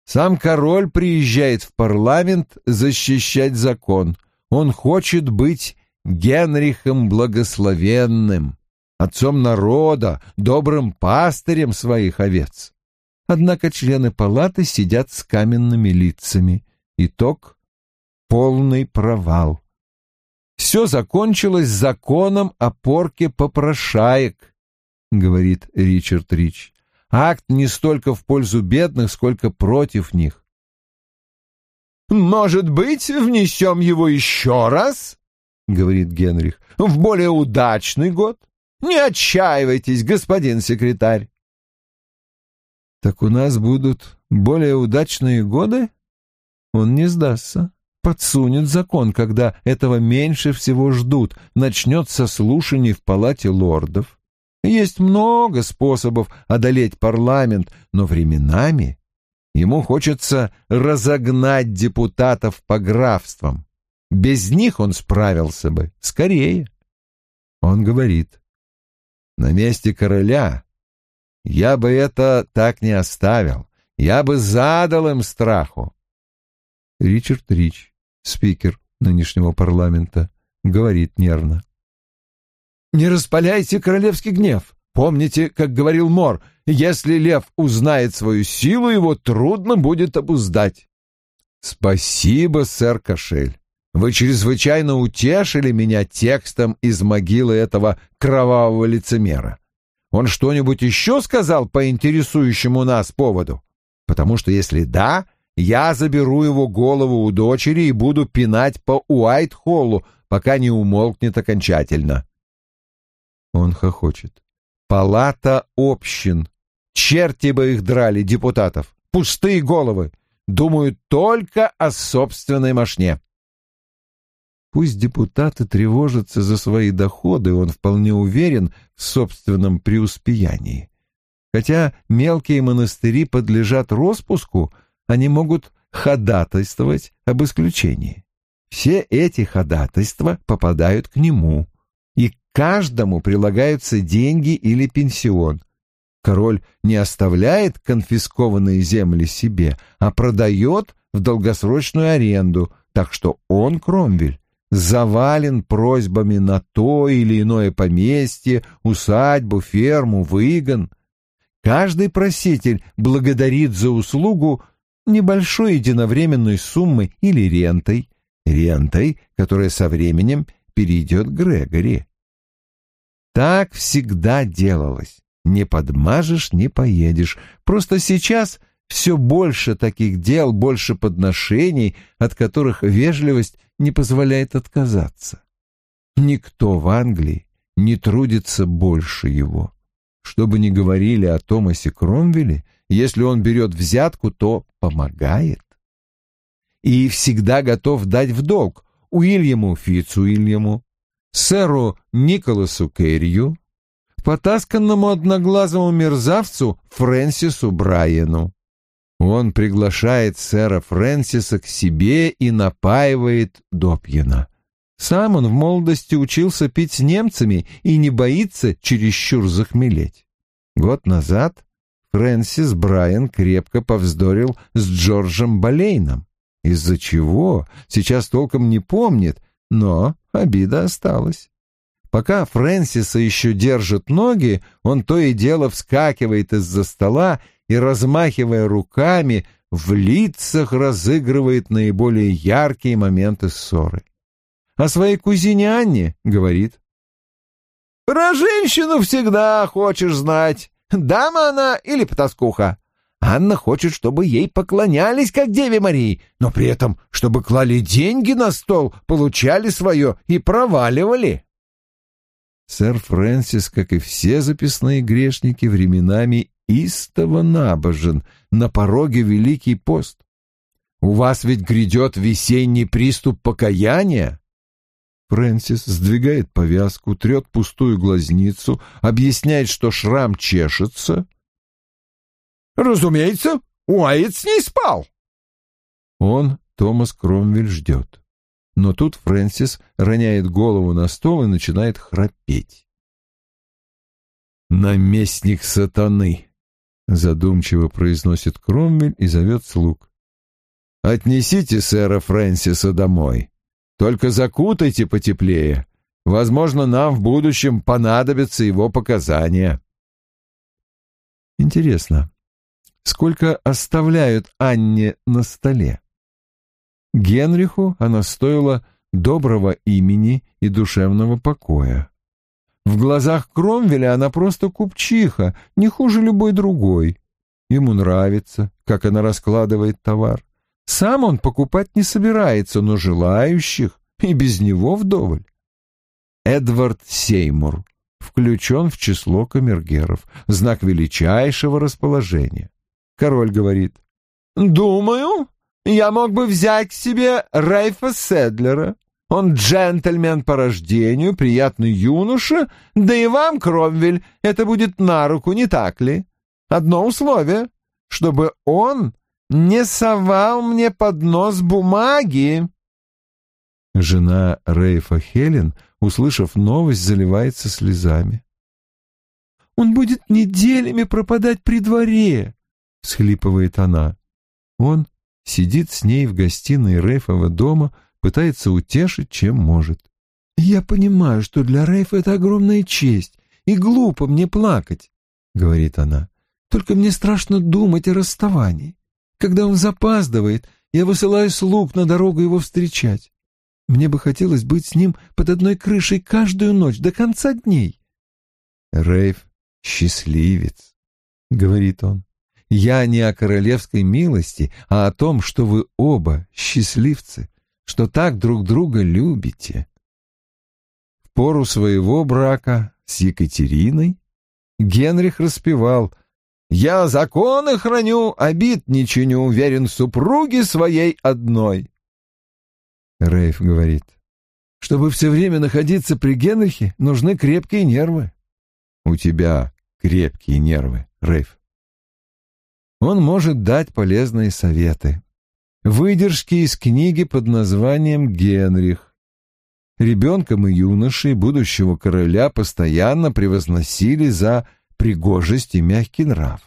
Сам король приезжает в парламент защищать закон. Он хочет быть Генрихом Благословенным, отцом народа, добрым пастырем своих овец. Однако члены палаты сидят с каменными лицами. Итог — полный провал. Все закончилось законом о порке попрошаек, — говорит Ричард Рич. Акт не столько в пользу бедных, сколько против них. «Может быть, внесем его еще раз?» — говорит Генрих. «В более удачный год? Не отчаивайтесь, господин секретарь!» «Так у нас будут более удачные годы?» Он не сдастся. Подсунет закон, когда этого меньше всего ждут. Начнется слушаний в палате лордов. Есть много способов одолеть парламент, но временами ему хочется разогнать депутатов по графствам. Без них он справился бы скорее. Он говорит, на месте короля я бы это так не оставил, я бы задал им страху. Ричард Рич, спикер нынешнего парламента, говорит нервно. Не распаляйте королевский гнев. Помните, как говорил Мор, если лев узнает свою силу, его трудно будет обуздать. Спасибо, сэр Кошель. Вы чрезвычайно утешили меня текстом из могилы этого кровавого лицемера. Он что-нибудь еще сказал по интересующему нас поводу? Потому что если да, я заберу его голову у дочери и буду пинать по Уайт-Холлу, пока не умолкнет окончательно. Он хохочет. Палата общин. Черти бы их драли, депутатов. Пустые головы. Думают только о собственной мошне. Пусть депутаты тревожатся за свои доходы, он вполне уверен в собственном преуспеянии. Хотя мелкие монастыри подлежат распуску, они могут ходатайствовать об исключении. Все эти ходатайства попадают к нему каждому прилагаются деньги или пенсион. Король не оставляет конфискованные земли себе, а продает в долгосрочную аренду, так что он, Кромвель, завален просьбами на то или иное поместье, усадьбу, ферму, выгон. Каждый проситель благодарит за услугу небольшой единовременной суммой или рентой, рентой, которая со временем перейдет к Грегори. Так всегда делалось. Не подмажешь, не поедешь. Просто сейчас все больше таких дел, больше подношений, от которых вежливость не позволяет отказаться. Никто в Англии не трудится больше его. что бы ни говорили о Томасе Кромвеле, если он берет взятку, то помогает. И всегда готов дать в долг Уильяму Фицуильяму, сэру Николасу Керрию, потасканному одноглазому мерзавцу Фрэнсису Брайену. Он приглашает сэра Фрэнсиса к себе и напаивает допьяна. Сам он в молодости учился пить с немцами и не боится чересчур захмелеть. Год назад Фрэнсис Брайан крепко повздорил с Джорджем Болейном, из-за чего сейчас толком не помнит, но обида осталась. Пока Фрэнсиса еще держат ноги, он то и дело вскакивает из-за стола и, размахивая руками, в лицах разыгрывает наиболее яркие моменты ссоры. О своей кузине Анне говорит. «Про женщину всегда хочешь знать, дама она или потаскуха. Анна хочет, чтобы ей поклонялись, как Деве Марии, но при этом, чтобы клали деньги на стол, получали свое и проваливали». Сэр Фрэнсис, как и все записные грешники, временами истово набожен, на пороге Великий пост. У вас ведь грядет весенний приступ покаяния. Фрэнсис сдвигает повязку, трет пустую глазницу, объясняет, что шрам чешется. «Разумеется, Уайт ней спал!» Он, Томас Кромвель, ждет. Но тут Фрэнсис роняет голову на стол и начинает храпеть. «Наместник сатаны!» — задумчиво произносит Кромвель и зовет слуг. «Отнесите сэра Фрэнсиса домой. Только закутайте потеплее. Возможно, нам в будущем понадобятся его показания». Интересно, сколько оставляют Анне на столе? Генриху она стоила доброго имени и душевного покоя. В глазах Кромвеля она просто купчиха, не хуже любой другой. Ему нравится, как она раскладывает товар. Сам он покупать не собирается, но желающих и без него вдоволь. Эдвард Сеймур включен в число камергеров, знак величайшего расположения. Король говорит, «Думаю, я мог бы взять к себе Рейфа Седлера. Он джентльмен по рождению, приятный юноша, да и вам, Кромвель, это будет на руку, не так ли? Одно условие, чтобы он не совал мне под нос бумаги. Жена Рейфа Хелен, услышав новость, заливается слезами. «Он будет неделями пропадать при дворе», — всхлипывает она. Он сидит с ней в гостиной Рейфова дома, пытается утешить, чем может. «Я понимаю, что для Рейфа это огромная честь, и глупо мне плакать», — говорит она. «Только мне страшно думать о расставании. Когда он запаздывает, я высылаю слуг на дорогу его встречать. Мне бы хотелось быть с ним под одной крышей каждую ночь до конца дней». Рейф — счастливец, — говорит он. «Я не о королевской милости, а о том, что вы оба счастливцы что так друг друга любите. В пору своего брака с Екатериной Генрих распевал «Я законы храню, обид не чиню, уверен супруге своей одной». Рейф говорит, чтобы все время находиться при Генрихе, нужны крепкие нервы. У тебя крепкие нервы, Рейф. Он может дать полезные советы. Выдержки из книги под названием «Генрих». Ребенком и юношей будущего короля постоянно превозносили за пригожесть и мягкий нрав.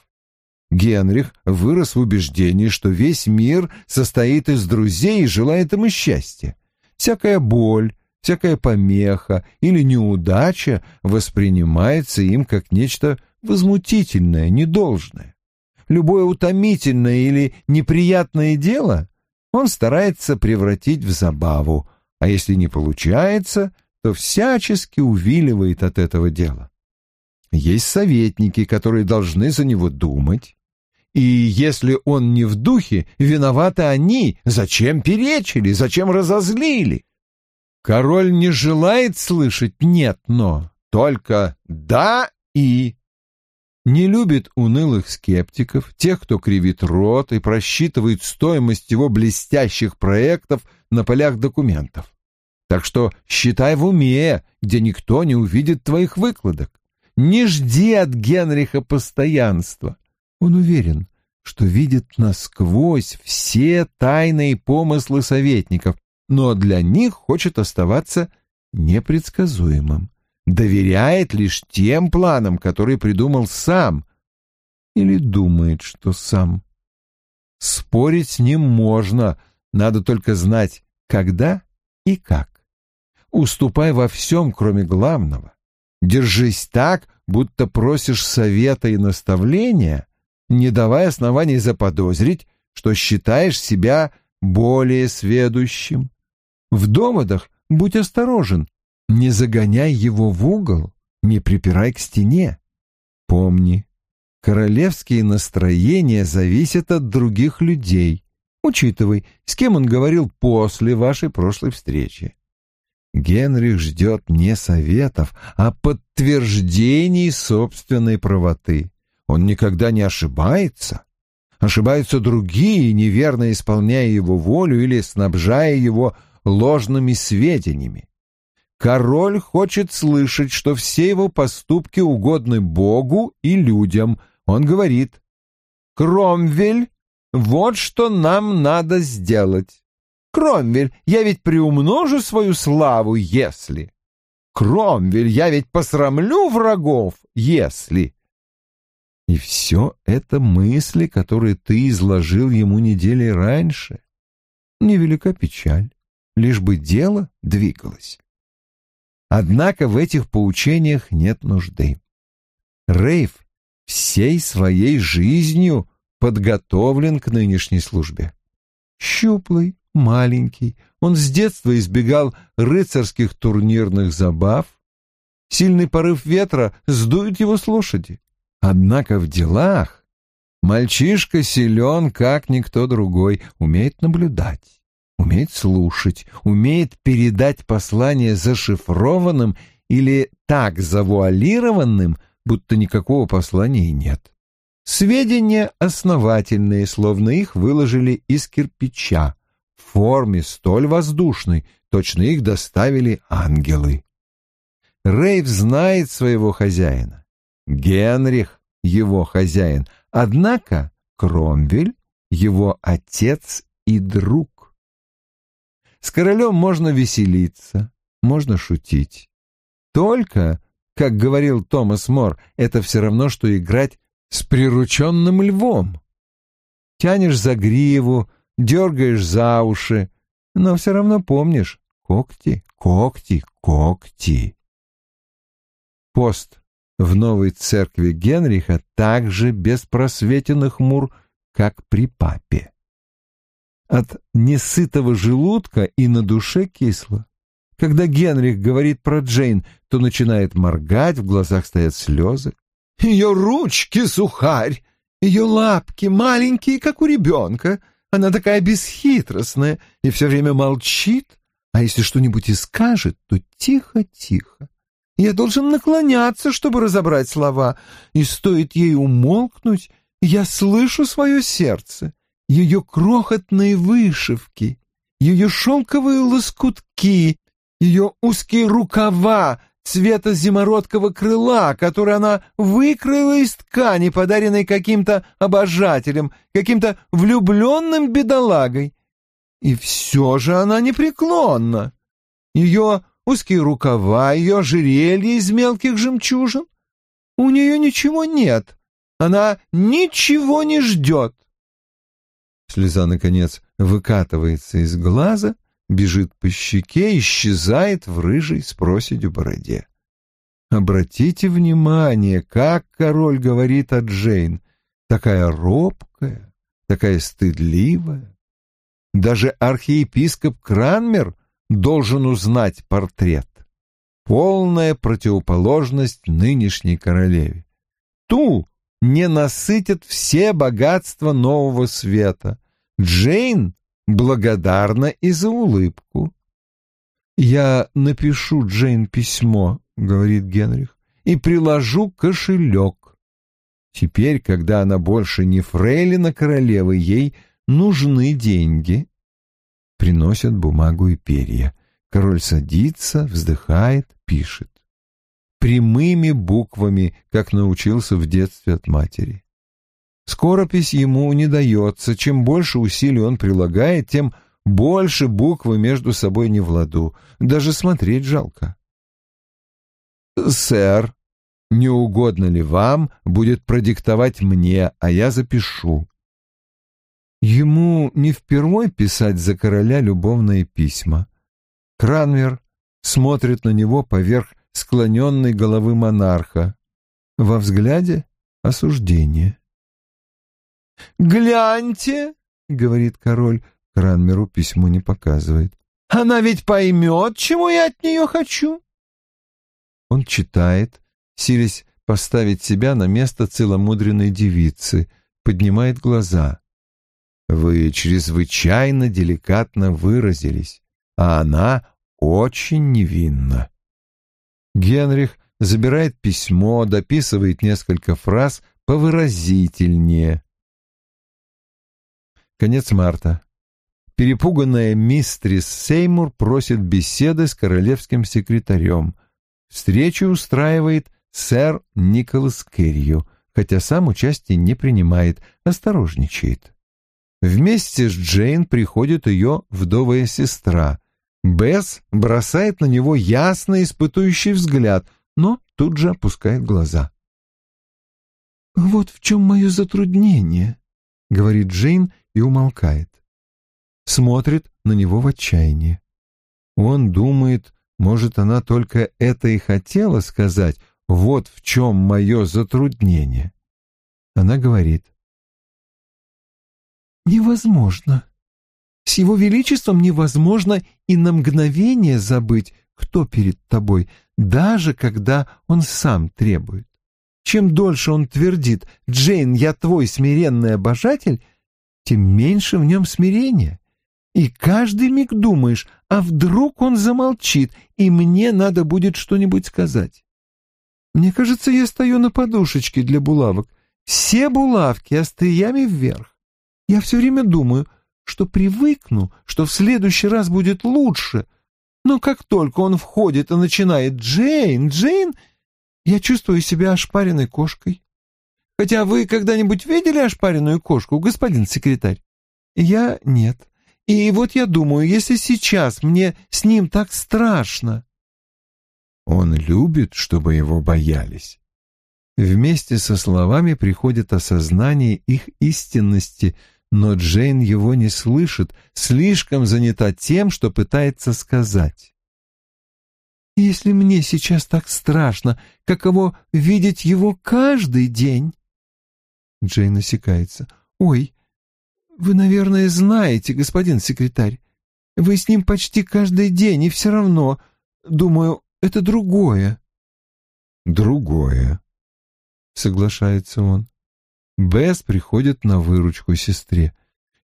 Генрих вырос в убеждении, что весь мир состоит из друзей и желает ему счастья. Всякая боль, всякая помеха или неудача воспринимается им как нечто возмутительное, недолжное любое утомительное или неприятное дело он старается превратить в забаву, а если не получается, то всячески увиливает от этого дела. Есть советники, которые должны за него думать, и если он не в духе, виноваты они, зачем перечили, зачем разозлили? Король не желает слышать «нет, но», только «да» и не любит унылых скептиков, тех, кто кривит рот и просчитывает стоимость его блестящих проектов на полях документов. Так что считай в уме, где никто не увидит твоих выкладок. Не жди от Генриха постоянства. Он уверен, что видит насквозь все тайные помыслы советников, но для них хочет оставаться непредсказуемым. Доверяет лишь тем планам, которые придумал сам, или думает, что сам. Спорить с ним можно, надо только знать, когда и как. Уступай во всем, кроме главного. Держись так, будто просишь совета и наставления, не давая оснований заподозрить, что считаешь себя более сведущим. В доводах будь осторожен, не загоняй его в угол, не припирай к стене. Помни, королевские настроения зависят от других людей. Учитывай, с кем он говорил после вашей прошлой встречи. Генрих ждет не советов, а подтверждений собственной правоты. Он никогда не ошибается. Ошибаются другие, неверно исполняя его волю или снабжая его ложными сведениями. Король хочет слышать, что все его поступки угодны Богу и людям. Он говорит, «Кромвель, вот что нам надо сделать. Кромвель, я ведь приумножу свою славу, если... Кромвель, я ведь посрамлю врагов, если...» И все это мысли, которые ты изложил ему недели раньше. Невелика печаль, лишь бы дело двигалось. Однако в этих поучениях нет нужды. Рейв всей своей жизнью подготовлен к нынешней службе. Щуплый, маленький, он с детства избегал рыцарских турнирных забав. Сильный порыв ветра сдует его с лошади. Однако в делах мальчишка силен, как никто другой, умеет наблюдать, умеет слушать, умеет передать послание зашифрованным или так завуалированным, будто никакого послания нет. Сведения основательные, словно их выложили из кирпича, в форме столь воздушной, точно их доставили ангелы. Рейв знает своего хозяина. Генрих — его хозяин, однако Кромвель — его отец и друг. С королем можно веселиться, можно шутить. Только, как говорил Томас Мор, это все равно, что играть с прирученным львом. Тянешь за гриву, дергаешь за уши, но все равно помнишь — когти, когти, когти. Пост в новой церкви Генриха так же беспросветен и хмур, как при папе. От несытого желудка и на душе кисло. Когда Генрих говорит про Джейн, то начинает моргать, в глазах стоят слезы. Ее ручки сухарь, ее лапки маленькие, как у ребенка. Она такая бесхитростная и все время молчит, а если что-нибудь и скажет, то тихо-тихо. Я должен наклоняться, чтобы разобрать слова, и стоит ей умолкнуть, я слышу свое сердце, ее крохотные вышивки, ее шелковые лоскутки, ее узкие рукава цвета зимородкого крыла, которые она выкроила из ткани, подаренной каким-то обожателем, каким-то влюбленным бедолагой. И все же она непреклонна. Ее узкие рукава, ее ожерелье из мелких жемчужин. У нее ничего нет. Она ничего не ждет. Слеза, наконец, выкатывается из глаза, бежит по щеке, исчезает в рыжей с проседью бороде. Обратите внимание, как король говорит о Джейн, такая робкая, такая стыдливая. Даже архиепископ Кранмер должен узнать портрет. Полная противоположность нынешней королеве. Ту не насытят все богатства нового света. Джейн благодарна и за улыбку. «Я напишу Джейн письмо», — говорит Генрих, — «и приложу кошелек. Теперь, когда она больше не фрейлина королевы, ей нужны деньги. Приносят бумагу и перья. Король садится, вздыхает, пишет. Прямыми буквами, как научился в детстве от матери. Скоропись ему не дается. Чем больше усилий он прилагает, тем больше буквы между собой не в ладу. Даже смотреть жалко. «Сэр, не угодно ли вам будет продиктовать мне, а я запишу?» Ему не впервой писать за короля любовные письма. Кранвер смотрит на него поверх склоненной головы монарха. Во взгляде осуждение. «Гляньте!» — говорит король. Кранмеру письмо не показывает. «Она ведь поймет, чего я от нее хочу!» Он читает, силясь поставить себя на место целомудренной девицы, поднимает глаза. «Вы чрезвычайно деликатно выразились, а она очень невинна». Генрих забирает письмо, дописывает несколько фраз повыразительнее. Конец марта. Перепуганная мистрис Сеймур просит беседы с королевским секретарем. Встречу устраивает сэр Николас Керрию, хотя сам участие не принимает, осторожничает. Вместе с Джейн приходит ее вдовая сестра. Бесс бросает на него ясный испытующий взгляд, но тут же опускает глаза. «Вот в чем мое затруднение», — говорит Джейн и умолкает. Смотрит на него в отчаянии. Он думает, может, она только это и хотела сказать, вот в чем мое затруднение. Она говорит. «Невозможно. С его величеством невозможно и на мгновение забыть, кто перед тобой, даже когда он сам требует. Чем дольше он твердит «Джейн, я твой смиренный обожатель», тем меньше в нем смирения. И каждый миг думаешь, а вдруг он замолчит, и мне надо будет что-нибудь сказать. Мне кажется, я стою на подушечке для булавок. Все булавки остриями вверх. Я все время думаю, что привыкну, что в следующий раз будет лучше. Но как только он входит и начинает «Джейн, Джейн», я чувствую себя ошпаренной кошкой. Хотя вы когда-нибудь видели ошпаренную кошку, господин секретарь? Я нет. И вот я думаю, если сейчас мне с ним так страшно... Он любит, чтобы его боялись. Вместе со словами приходит осознание их истинности, но Джейн его не слышит, слишком занята тем, что пытается сказать. «Если мне сейчас так страшно, каково видеть его каждый день?» Джейн осекается. «Ой, вы, наверное, знаете, господин секретарь. Вы с ним почти каждый день, и все равно, думаю, это другое». «Другое», — соглашается он. Бесс приходит на выручку сестре.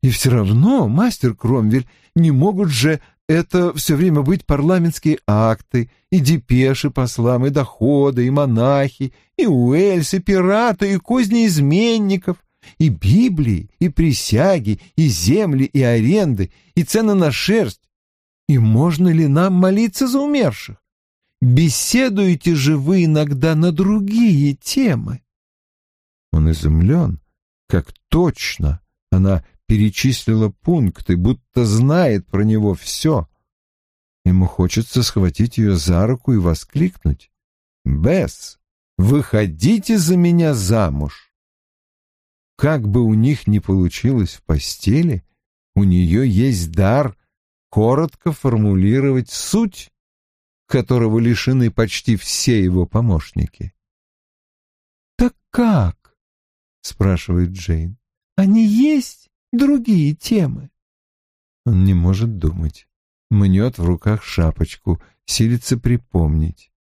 «И все равно, мастер Кромвель, не могут же это все время быть парламентские акты, и депеши послам, и доходы, и монахи, и уэльсы, пираты, и козни изменников, и Библии, и присяги, и земли, и аренды, и цены на шерсть. И можно ли нам молиться за умерших? Беседуете же вы иногда на другие темы. Он изумлен, как точно она перечислила пункты, будто знает про него все. Ему хочется схватить ее за руку и воскликнуть. «Бесс, выходите за меня замуж!» Как бы у них ни получилось в постели, у нее есть дар коротко формулировать суть, которого лишены почти все его помощники. «Так как?» — спрашивает Джейн. «Они есть?» другие темы. Он не может думать. Мнет в руках шапочку, силится припомнить.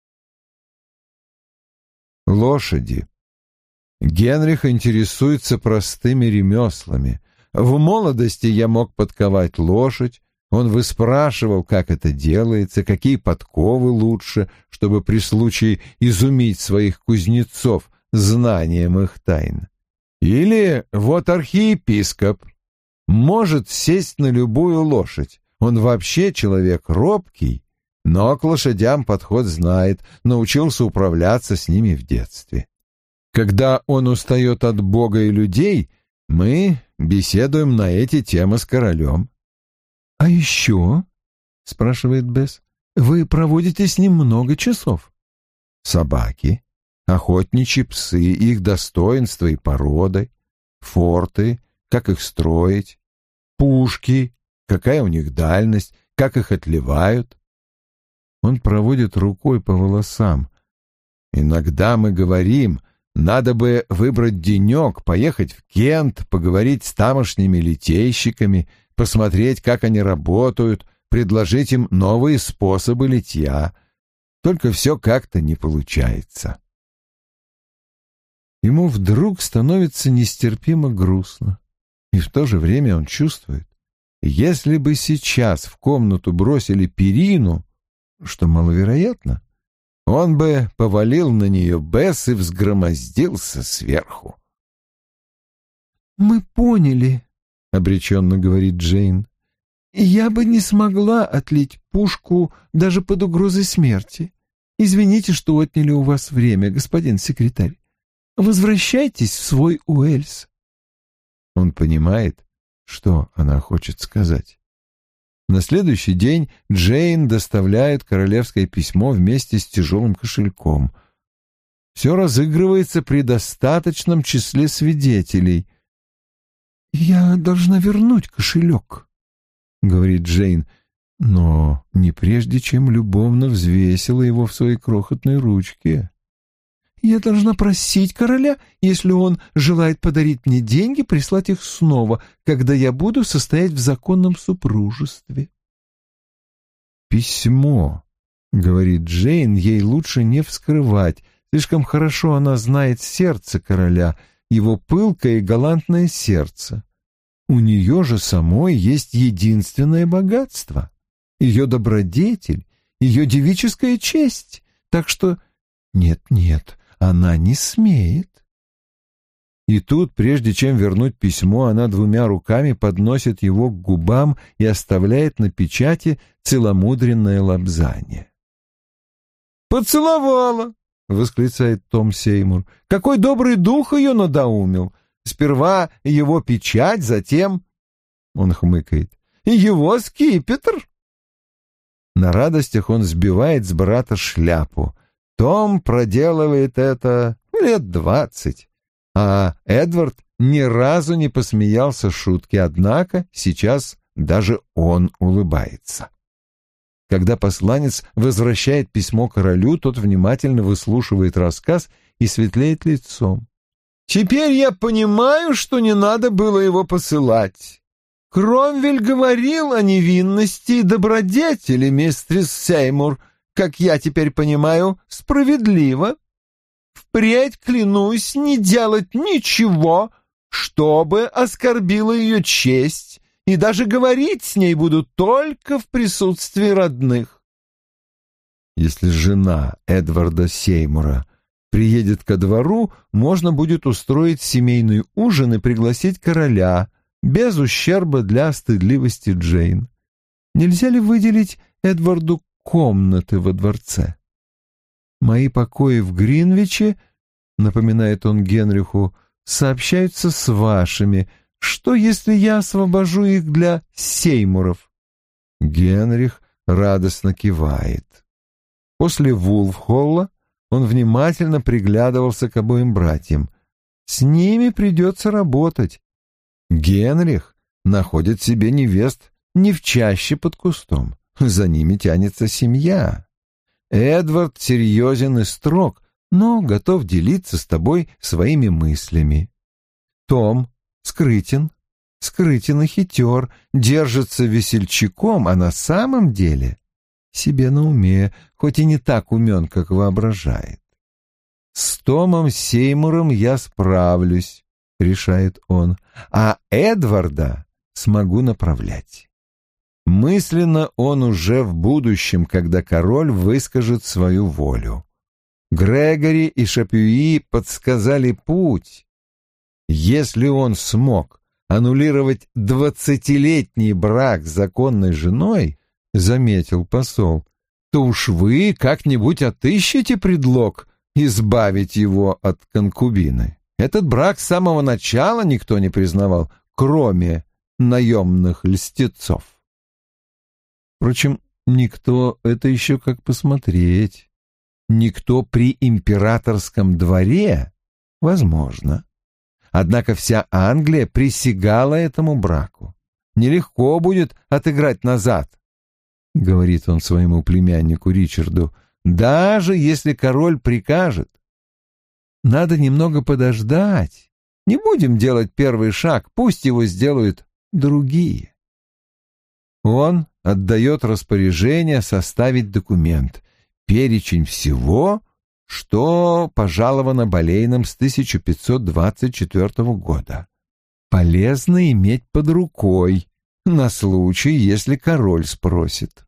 Лошади. Генрих интересуется простыми ремеслами. В молодости я мог подковать лошадь, он выспрашивал, как это делается, какие подковы лучше, чтобы при случае изумить своих кузнецов, знанием их тайн. Или вот архиепископ может сесть на любую лошадь. Он вообще человек робкий, но к лошадям подход знает, научился управляться с ними в детстве. Когда он устает от Бога и людей, мы беседуем на эти темы с королем. — А еще, — спрашивает Бесс, — вы проводите с ним много часов. — Собаки, охотничьи псы, их достоинства и породы, форты, как их строить, пушки, какая у них дальность, как их отливают. Он проводит рукой по волосам. Иногда мы говорим, надо бы выбрать денек, поехать в Кент, поговорить с тамошними литейщиками, посмотреть, как они работают, предложить им новые способы литья. Только все как-то не получается. Ему вдруг становится нестерпимо грустно. И в то же время он чувствует, если бы сейчас в комнату бросили перину, что маловероятно, он бы повалил на нее Бесс и взгромоздился сверху. «Мы поняли», — обреченно говорит Джейн. «Я бы не смогла отлить пушку даже под угрозой смерти. Извините, что отняли у вас время, господин секретарь. Возвращайтесь в свой Уэльс». Он понимает, что она хочет сказать. На следующий день Джейн доставляет королевское письмо вместе с тяжелым кошельком. Все разыгрывается при достаточном числе свидетелей. «Я должна вернуть кошелек», — говорит Джейн, но не прежде, чем любовно взвесила его в своей крохотной ручке. Я должна просить короля, если он желает подарить мне деньги, прислать их снова, когда я буду состоять в законном супружестве. «Письмо», — говорит Джейн, — ей лучше не вскрывать. Слишком хорошо она знает сердце короля, его пылкое и галантное сердце. У нее же самой есть единственное богатство — ее добродетель, ее девическая честь. Так что нет-нет, она не смеет. И тут, прежде чем вернуть письмо, она двумя руками подносит его к губам и оставляет на печати целомудренное лобзание. «Поцеловала!» — восклицает Том Сеймур. «Какой добрый дух ее надоумил! Сперва его печать, затем...» Он хмыкает. «Его скипетр!» На радостях он сбивает с брата шляпу. Том проделывает это лет двадцать, а Эдвард ни разу не посмеялся шутки, однако сейчас даже он улыбается. Когда посланец возвращает письмо королю, тот внимательно выслушивает рассказ и светлеет лицом. «Теперь я понимаю, что не надо было его посылать. Кромвель говорил о невинности и добродетели, мистерс Сеймур, как я теперь понимаю, справедливо. Впредь клянусь не делать ничего, чтобы оскорбило ее честь, и даже говорить с ней буду только в присутствии родных. Если жена Эдварда Сеймура приедет ко двору, можно будет устроить семейный ужин и пригласить короля, без ущерба для стыдливости Джейн. Нельзя ли выделить Эдварду комнаты во дворце. Мои покои в Гринвиче, напоминает он Генриху, сообщаются с вашими. Что, если я освобожу их для сеймуров? Генрих радостно кивает. После Вулфхолла он внимательно приглядывался к обоим братьям. С ними придется работать. Генрих находит себе невест не в чаще под кустом. За ними тянется семья. Эдвард серьезен и строг, но готов делиться с тобой своими мыслями. Том скрытен, скрытен и хитер, держится весельчаком, а на самом деле себе на уме, хоть и не так умен, как воображает. «С Томом Сеймуром я справлюсь», — решает он, — «а Эдварда смогу направлять». Мысленно он уже в будущем, когда король выскажет свою волю. Грегори и Шапюи подсказали путь. Если он смог аннулировать двадцатилетний брак с законной женой, заметил посол, то уж вы как-нибудь отыщете предлог избавить его от конкубины. Этот брак с самого начала никто не признавал, кроме наемных льстецов. Впрочем, никто это еще как посмотреть. Никто при императорском дворе, возможно. Однако вся Англия присягала этому браку. Нелегко будет отыграть назад, — говорит он своему племяннику Ричарду, — даже если король прикажет. Надо немного подождать. Не будем делать первый шаг, пусть его сделают другие. Он отдает распоряжение составить документ, перечень всего, что пожаловано Болейном с 1524 года. Полезно иметь под рукой на случай, если король спросит.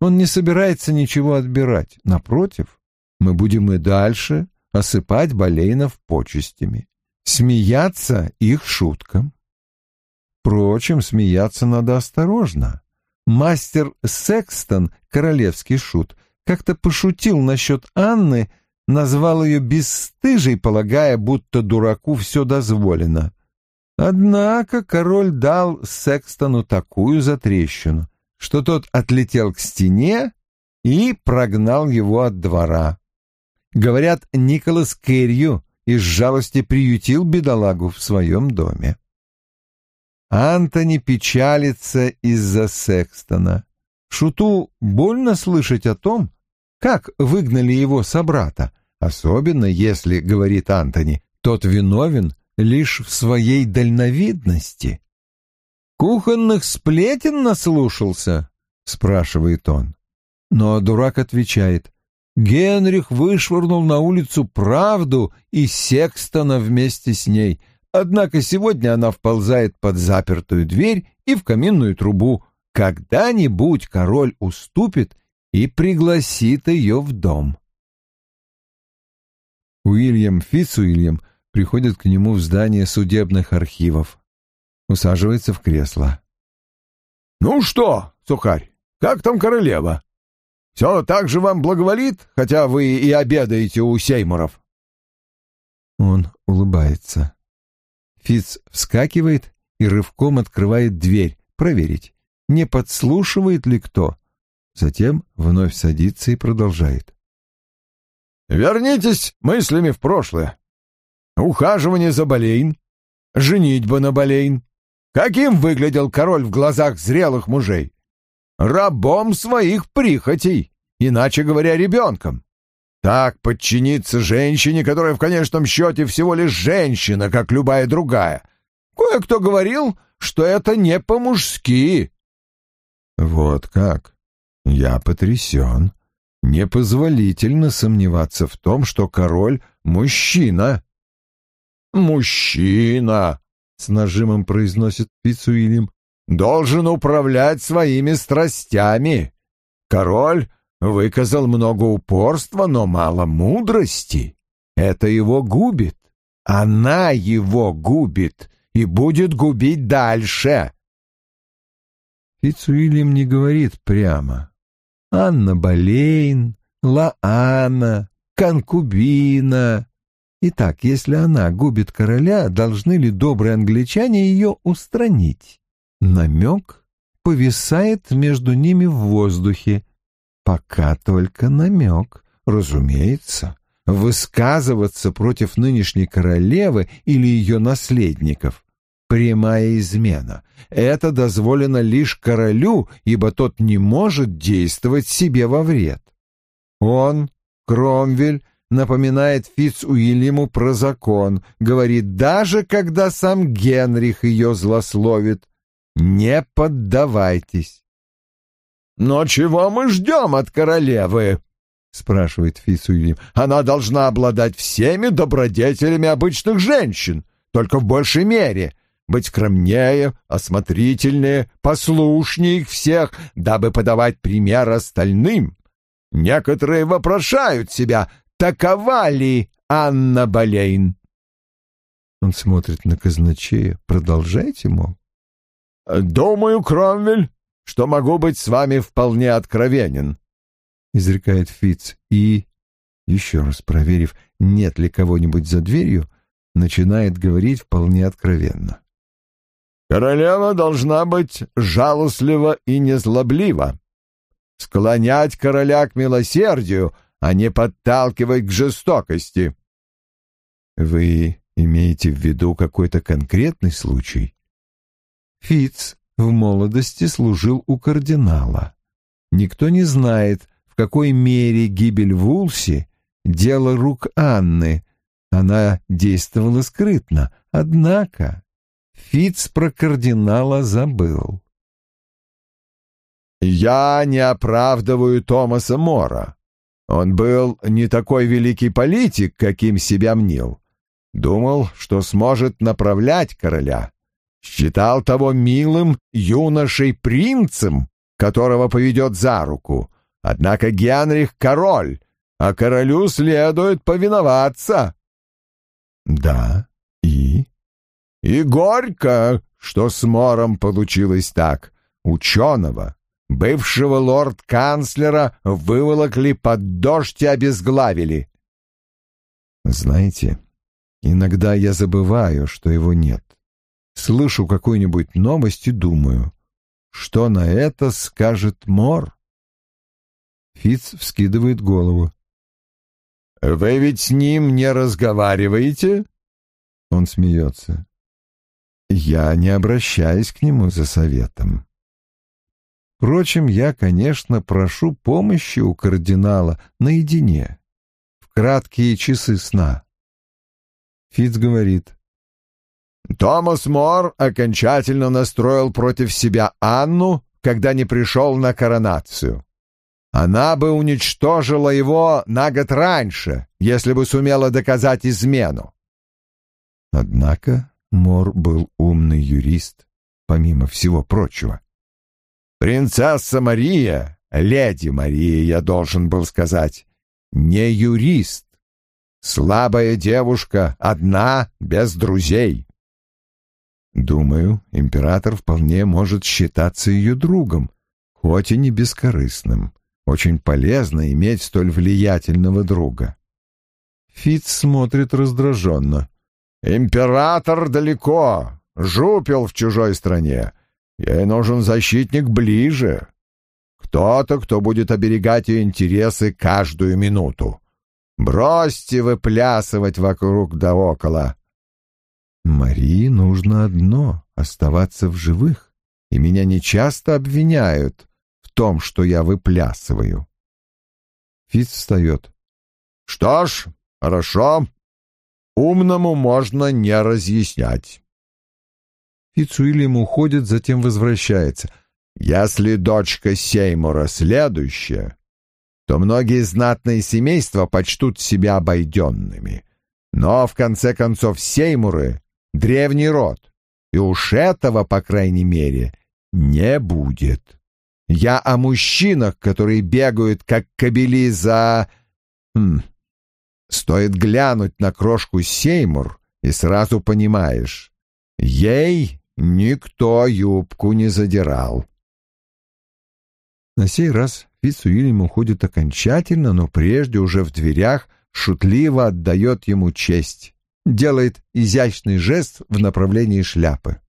Он не собирается ничего отбирать. Напротив, мы будем и дальше осыпать Болейнов почестями, смеяться их шуткам. Впрочем, смеяться надо осторожно. Мастер Секстон, королевский шут, как-то пошутил насчет Анны, назвал ее бесстыжей, полагая, будто дураку все дозволено. Однако король дал Секстону такую затрещину, что тот отлетел к стене и прогнал его от двора. Говорят, Николас Керрию из жалости приютил бедолагу в своем доме. Антони печалится из-за Секстона. Шуту больно слышать о том, как выгнали его собрата, особенно если, говорит Антони, тот виновен лишь в своей дальновидности. «Кухонных сплетен наслушался?» — спрашивает он. Но дурак отвечает, Генрих вышвырнул на улицу правду и Секстона вместе с ней, однако сегодня она вползает под запертую дверь и в каминную трубу. Когда-нибудь король уступит и пригласит ее в дом. Уильям Фицуильям приходит к нему в здание судебных архивов. Усаживается в кресло. «Ну что, сухарь, как там королева?» Все так же вам благоволит, хотя вы и обедаете у Сеймуров?» Он улыбается. Фиц вскакивает и рывком открывает дверь, проверить, не подслушивает ли кто. Затем вновь садится и продолжает. «Вернитесь мыслями в прошлое. Ухаживание за Болейн, женитьба на Болейн. Каким выглядел король в глазах зрелых мужей? рабом своих прихотей, иначе говоря, ребенком. Так подчиниться женщине, которая в конечном счете всего лишь женщина, как любая другая. Кое-кто говорил, что это не по-мужски. Вот как. Я потрясен. Непозволительно сомневаться в том, что король — мужчина. «Мужчина!» — с нажимом произносит Пицуилем должен управлять своими страстями. Король выказал много упорства, но мало мудрости. Это его губит. Она его губит и будет губить дальше. Фицуильям не говорит прямо. Анна Болейн, Лаана, Конкубина. Итак, если она губит короля, должны ли добрые англичане ее устранить? Намек повисает между ними в воздухе. Пока только намек, разумеется. Высказываться против нынешней королевы или ее наследников — прямая измена. Это дозволено лишь королю, ибо тот не может действовать себе во вред. Он, Кромвель, напоминает Фиц Уильяму про закон, говорит, даже когда сам Генрих ее злословит, не поддавайтесь. «Но чего мы ждем от королевы?» — спрашивает Фицуильям. «Она должна обладать всеми добродетелями обычных женщин, только в большей мере, быть скромнее, осмотрительнее, послушнее их всех, дабы подавать пример остальным. некоторые вопрошают себя, такова ли Анна Болейн. Он смотрит на казначея. Продолжайте, мол. «Думаю, Кромвель, что могу быть с вами вполне откровенен», — изрекает Фиц и, еще раз проверив, нет ли кого-нибудь за дверью, начинает говорить вполне откровенно. «Королева должна быть жалостлива и незлоблива, склонять короля к милосердию, а не подталкивать к жестокости». «Вы имеете в виду какой-то конкретный случай?» Фиц в молодости служил у кардинала. Никто не знает, в какой мере гибель Вулси — дело рук Анны. Она действовала скрытно, однако Фиц про кардинала забыл. «Я не оправдываю Томаса Мора. Он был не такой великий политик, каким себя мнил. Думал, что сможет направлять короля считал того милым юношей-принцем, которого поведет за руку. Однако Генрих — король, а королю следует повиноваться. Да, и? И горько, что с Мором получилось так. Ученого, бывшего лорд-канцлера, выволокли под дождь и обезглавили. Знаете, иногда я забываю, что его нет слышу какую-нибудь новость и думаю, что на это скажет Мор? Фиц вскидывает голову. «Вы ведь с ним не разговариваете?» Он смеется. «Я не обращаюсь к нему за советом. Впрочем, я, конечно, прошу помощи у кардинала наедине, в краткие часы сна». Фиц говорит. Томас Мор окончательно настроил против себя Анну, когда не пришел на коронацию. Она бы уничтожила его на год раньше, если бы сумела доказать измену. Однако Мор был умный юрист, помимо всего прочего. Принцесса Мария, леди Мария, я должен был сказать, не юрист. Слабая девушка, одна, без друзей. Думаю, император вполне может считаться ее другом, хоть и не бескорыстным. Очень полезно иметь столь влиятельного друга. Фиц смотрит раздраженно. «Император далеко, жупел в чужой стране. Ей нужен защитник ближе. Кто-то, кто будет оберегать ее интересы каждую минуту. Бросьте выплясывать вокруг да около. Марии нужно одно — оставаться в живых, и меня нечасто обвиняют в том, что я выплясываю. Фиц встает. «Что ж, хорошо. Умному можно не разъяснять». Фиц Уильям уходит, затем возвращается. «Если дочка Сеймура следующая, то многие знатные семейства почтут себя обойденными. Но, в конце концов, Сеймуры древний род, и уж этого, по крайней мере, не будет. Я о мужчинах, которые бегают, как кобели за... Хм. Стоит глянуть на крошку Сеймур, и сразу понимаешь, ей никто юбку не задирал. На сей раз Фитц Уильям уходит окончательно, но прежде уже в дверях шутливо отдает ему честь делает изящный жест в направлении шляпы.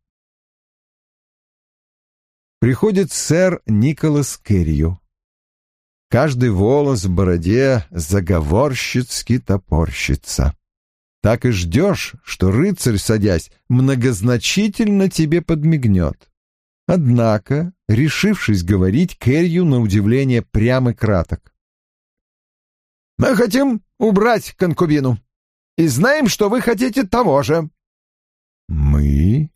Приходит сэр Николас Керрию. Каждый волос в бороде заговорщицки топорщится. Так и ждешь, что рыцарь, садясь, многозначительно тебе подмигнет. Однако, решившись говорить, Кэрью на удивление прям и краток. «Мы хотим убрать конкубину», и знаем, что вы хотите того же». «Мы?»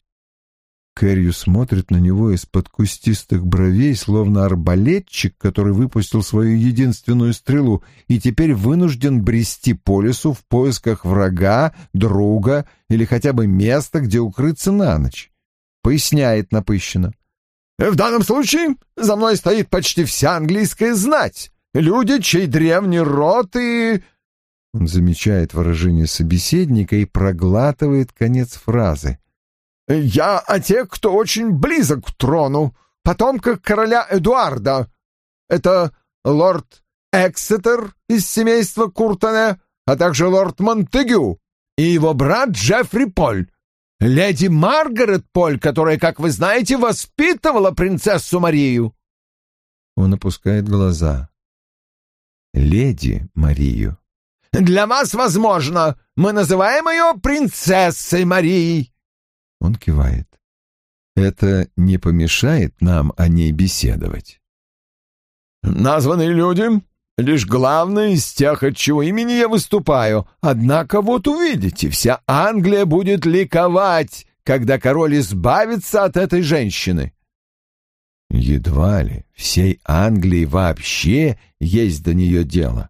Кэррию смотрит на него из-под кустистых бровей, словно арбалетчик, который выпустил свою единственную стрелу и теперь вынужден брести по лесу в поисках врага, друга или хотя бы места, где укрыться на ночь. Поясняет напыщенно. «В данном случае за мной стоит почти вся английская знать, люди, чей древний род и...» Он замечает выражение собеседника и проглатывает конец фразы. «Я о тех, кто очень близок к трону, потомках короля Эдуарда. Это лорд Эксетер из семейства Куртоне, а также лорд Монтегю и его брат Джеффри Поль, леди Маргарет Поль, которая, как вы знаете, воспитывала принцессу Марию». Он опускает глаза. «Леди Марию». «Для вас, возможно, мы называем ее принцессой Марией». Он кивает. «Это не помешает нам о ней беседовать». «Названные люди — лишь главное из тех, от чего имени я выступаю. Однако вот увидите, вся Англия будет ликовать, когда король избавится от этой женщины». Едва ли всей Англии вообще есть до нее дело.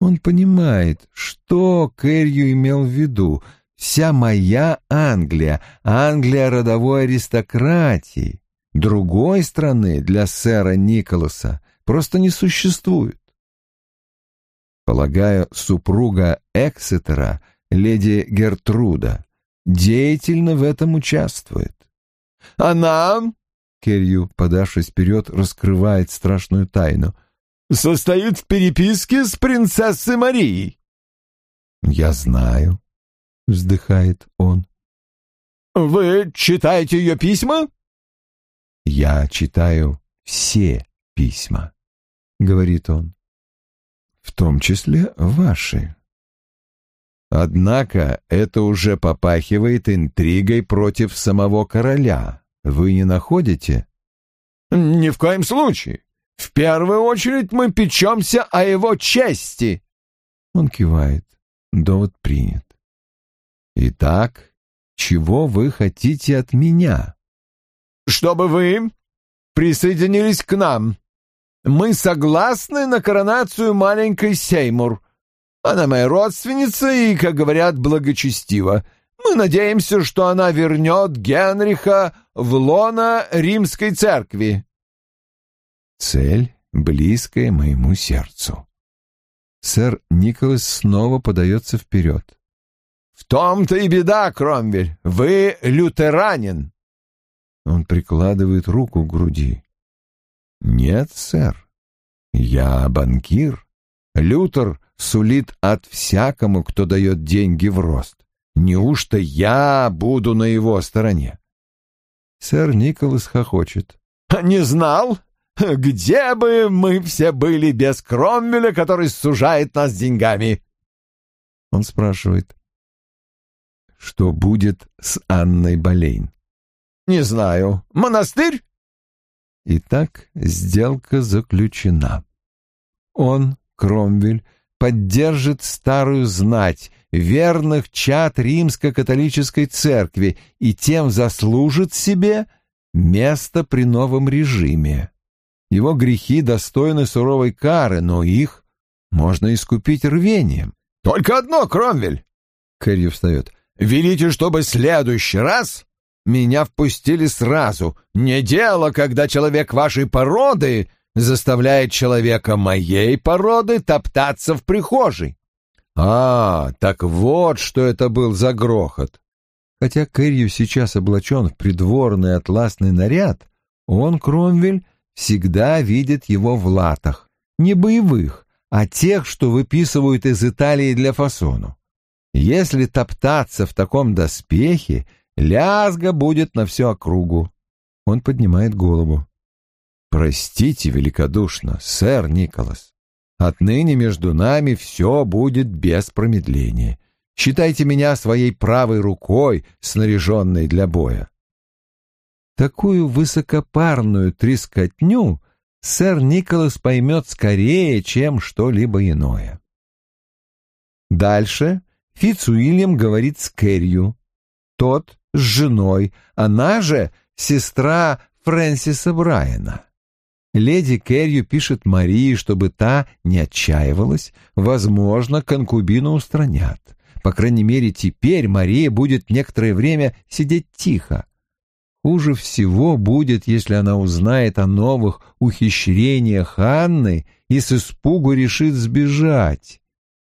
Он понимает, что Кэрью имел в виду. Вся моя Англия, Англия родовой аристократии, другой страны для сэра Николаса просто не существует. Полагаю, супруга Эксетера, леди Гертруда, деятельно в этом участвует. Она Керью, подавшись вперед, раскрывает страшную тайну. «Состоит в переписке с принцессой Марией». «Я знаю», — вздыхает он. «Вы читаете ее письма?» «Я читаю все письма», — говорит он. «В том числе ваши». Однако это уже попахивает интригой против самого короля. Вы не находите? Ни в коем случае. В первую очередь мы печемся о его чести. Он кивает. Довод принят. Итак, чего вы хотите от меня? Чтобы вы присоединились к нам. Мы согласны на коронацию маленькой Сеймур. Она моя родственница и, как говорят, благочестива. Мы надеемся, что она вернет Генриха в лона римской церкви. Цель, близкая моему сердцу. Сэр Николас снова подается вперед. В том-то и беда, Кромвель, вы лютеранин. Он прикладывает руку к груди. Нет, сэр, я банкир. Лютер сулит от всякому, кто дает деньги в рост. Неужто я буду на его стороне? Сэр Николас хохочет. «Не знал? Где бы мы все были без Кромвеля, который сужает нас деньгами?» Он спрашивает. «Что будет с Анной Болейн?» «Не знаю. Монастырь?» Итак, сделка заключена. Он, Кромвель, поддержит старую знать, верных чад римско-католической церкви и тем заслужит себе место при новом режиме. Его грехи достойны суровой кары, но их можно искупить рвением. «Только одно, Кромвель!» Кэрри встает. «Велите, чтобы следующий раз меня впустили сразу. Не дело, когда человек вашей породы заставляет человека моей породы топтаться в прихожей. А, так вот, что это был за грохот. Хотя Кэрью сейчас облачен в придворный атласный наряд, он, Кромвель, всегда видит его в латах, не боевых, а тех, что выписывают из Италии для фасону. Если топтаться в таком доспехе, лязга будет на всю округу. Он поднимает голову. Простите великодушно, сэр Николас. Отныне между нами все будет без промедления. Считайте меня своей правой рукой, снаряженной для боя. Такую высокопарную трескотню сэр Николас поймет скорее, чем что-либо иное. Дальше Фицуильям говорит с Кэрью. Тот с женой, она же сестра Фрэнсиса Брайана. Леди Кэрью пишет Марии, чтобы та не отчаивалась. Возможно, конкубину устранят. По крайней мере, теперь Мария будет некоторое время сидеть тихо. Хуже всего будет, если она узнает о новых ухищрениях Анны и с испугу решит сбежать.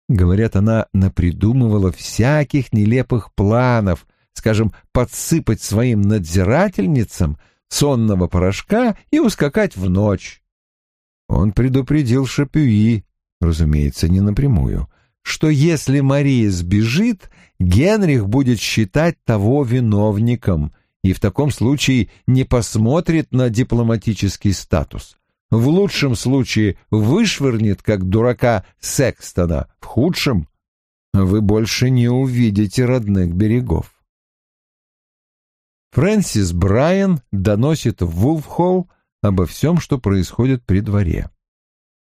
Говорят, она напридумывала всяких нелепых планов, скажем, подсыпать своим надзирательницам сонного порошка и ускакать в ночь. Он предупредил Шапюи, разумеется, не напрямую, что если Мария сбежит, Генрих будет считать того виновником и в таком случае не посмотрит на дипломатический статус. В лучшем случае вышвырнет, как дурака Секстона, в худшем вы больше не увидите родных берегов. Фрэнсис Брайан доносит в Вулфхолл обо всем, что происходит при дворе.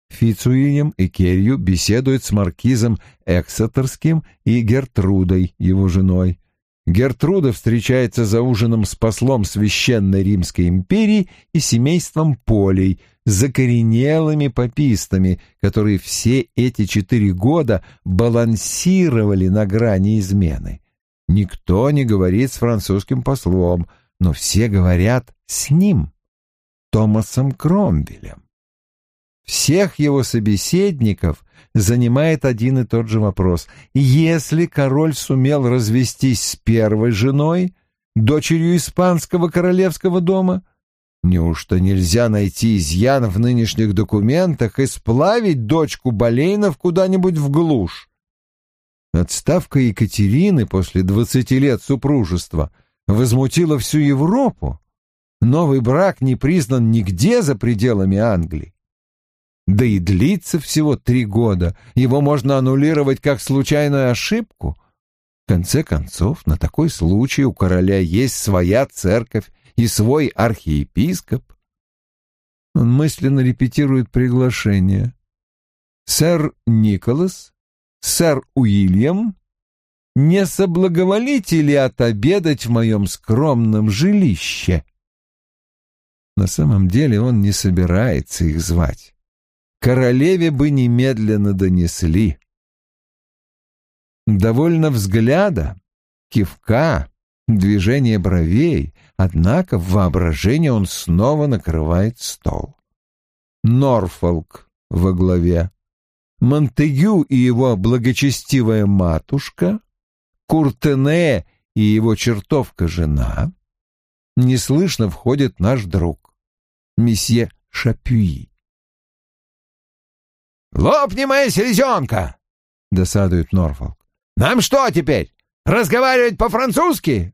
Фицуильям и Керью беседуют с маркизом Эксетерским и Гертрудой, его женой. Гертруда встречается за ужином с послом Священной Римской империи и семейством Полей, закоренелыми попистами, которые все эти четыре года балансировали на грани измены. Никто не говорит с французским послом, но все говорят с ним, Томасом Кромвелем. Всех его собеседников занимает один и тот же вопрос. Если король сумел развестись с первой женой, дочерью испанского королевского дома, неужто нельзя найти изъян в нынешних документах и сплавить дочку Болейнов куда-нибудь в глушь? Отставка Екатерины после двадцати лет супружества возмутила всю Европу. Новый брак не признан нигде за пределами Англии. Да и длится всего три года. Его можно аннулировать как случайную ошибку. В конце концов, на такой случай у короля есть своя церковь и свой архиепископ. Он мысленно репетирует приглашение. Сэр Николас, сэр Уильям, не соблаговолите ли отобедать в моем скромном жилище? На самом деле он не собирается их звать королеве бы немедленно донесли. Довольно взгляда, кивка, движения бровей, однако в воображении он снова накрывает стол. Норфолк во главе, Монтегю и его благочестивая матушка, Куртене и его чертовка-жена. Неслышно входит наш друг, месье Шапюи. «Лопни моя селезенка!» — досадует Норфолк. «Нам что теперь, разговаривать по-французски?»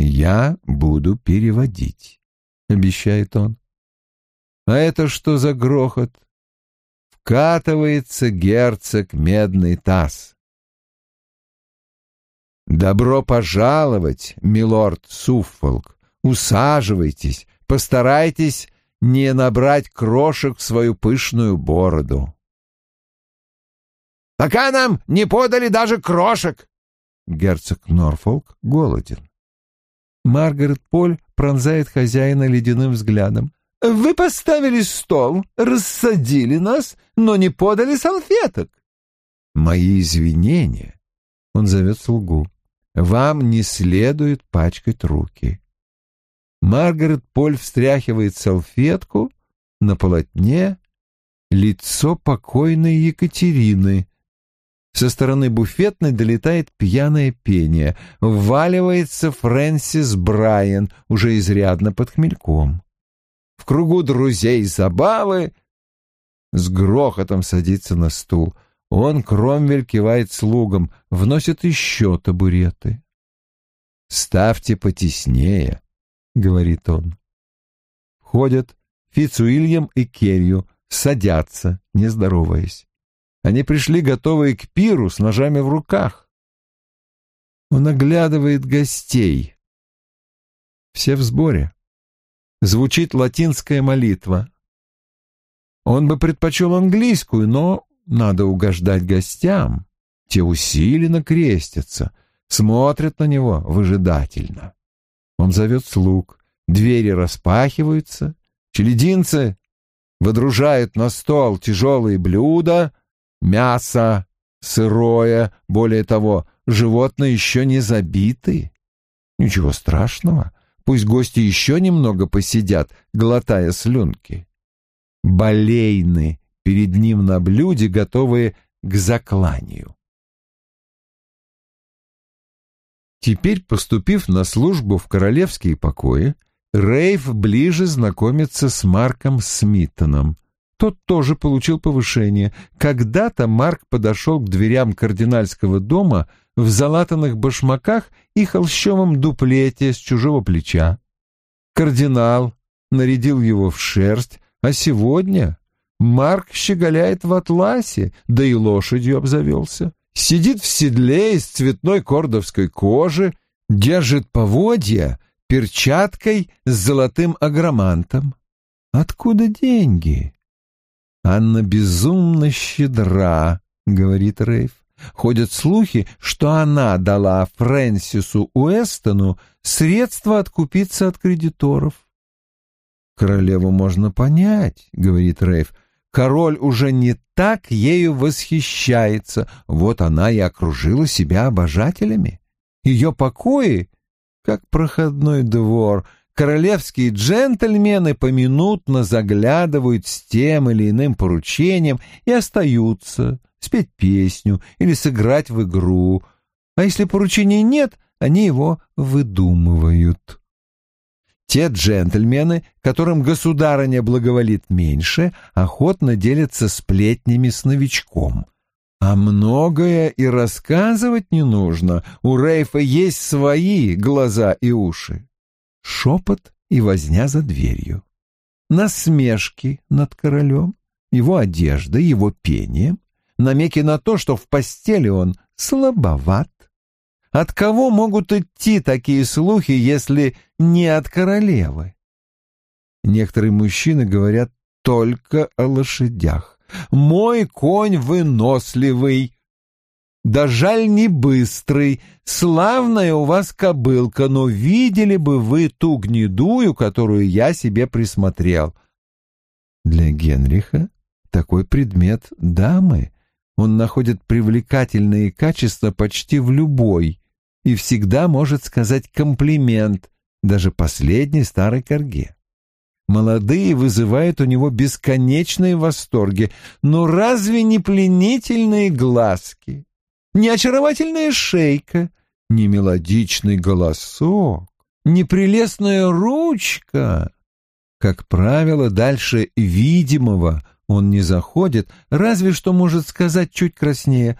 «Я буду переводить», — обещает он. «А это что за грохот?» Вкатывается герцог медный таз. «Добро пожаловать, милорд Суффолк. Усаживайтесь, постарайтесь не набрать крошек в свою пышную бороду. «Пока нам не подали даже крошек!» Герцог Норфолк голоден. Маргарет Поль пронзает хозяина ледяным взглядом. «Вы поставили стол, рассадили нас, но не подали салфеток». «Мои извинения», — он зовет слугу, — «вам не следует пачкать руки». Маргарет Поль встряхивает салфетку, на полотне лицо покойной Екатерины. Со стороны буфетной долетает пьяное пение. Вваливается Фрэнсис Брайан, уже изрядно под хмельком. В кругу друзей забавы с грохотом садится на стул. Он, Кромвель, кивает слугам, вносит еще табуреты. «Ставьте потеснее», говорит он. Входят Фицуильям и Керью, садятся, не здороваясь. Они пришли готовые к пиру с ножами в руках. Он оглядывает гостей. Все в сборе. Звучит латинская молитва. Он бы предпочел английскую, но надо угождать гостям. Те усиленно крестятся, смотрят на него выжидательно. Он зовет слуг, двери распахиваются, челединцы выдружают на стол тяжелые блюда, мясо сырое, более того, животные еще не забиты. Ничего страшного, Пусть гости еще немного посидят, глотая слюнки. Болейны перед ним на блюде, готовые к закланию. Теперь, поступив на службу в королевские покои, Рейв ближе знакомится с Марком Смиттоном. Тот тоже получил повышение. Когда-то Марк подошел к дверям кардинальского дома в залатанных башмаках и холщовом дуплете с чужого плеча. Кардинал нарядил его в шерсть, а сегодня Марк щеголяет в атласе, да и лошадью обзавелся. Сидит в седле из цветной кордовской кожи, держит поводья перчаткой с золотым агромантом. Откуда деньги? Анна безумно щедра, говорит Рейв. Ходят слухи, что она дала Фрэнсису Уэстону средства откупиться от кредиторов. «Королеву можно понять», — говорит Рейв. «Король уже не так ею восхищается. Вот она и окружила себя обожателями. Ее покои, как проходной двор, королевские джентльмены поминутно заглядывают с тем или иным поручением и остаются, спеть песню или сыграть в игру, а если поручения нет, они его выдумывают. Те джентльмены, которым государыня благоволит меньше, охотно делятся сплетнями с новичком. А многое и рассказывать не нужно, у Рейфа есть свои глаза и уши. Шепот и возня за дверью. Насмешки над королем, его одеждой, его пением, намеки на то, что в постели он слабоват. От кого могут идти такие слухи, если не от королевы? Некоторые мужчины говорят только о лошадях. «Мой конь выносливый». Да жаль не быстрый, славная у вас кобылка, но видели бы вы ту гнедую, которую я себе присмотрел. Для Генриха такой предмет дамы, он находит привлекательные качества почти в любой и всегда может сказать комплимент даже последней старой корге. Молодые вызывают у него бесконечные восторги, но разве не пленительные глазки, не очаровательная шейка, не мелодичный голосок, не прелестная ручка? Как правило, дальше видимого – он не заходит, разве что может сказать чуть краснее.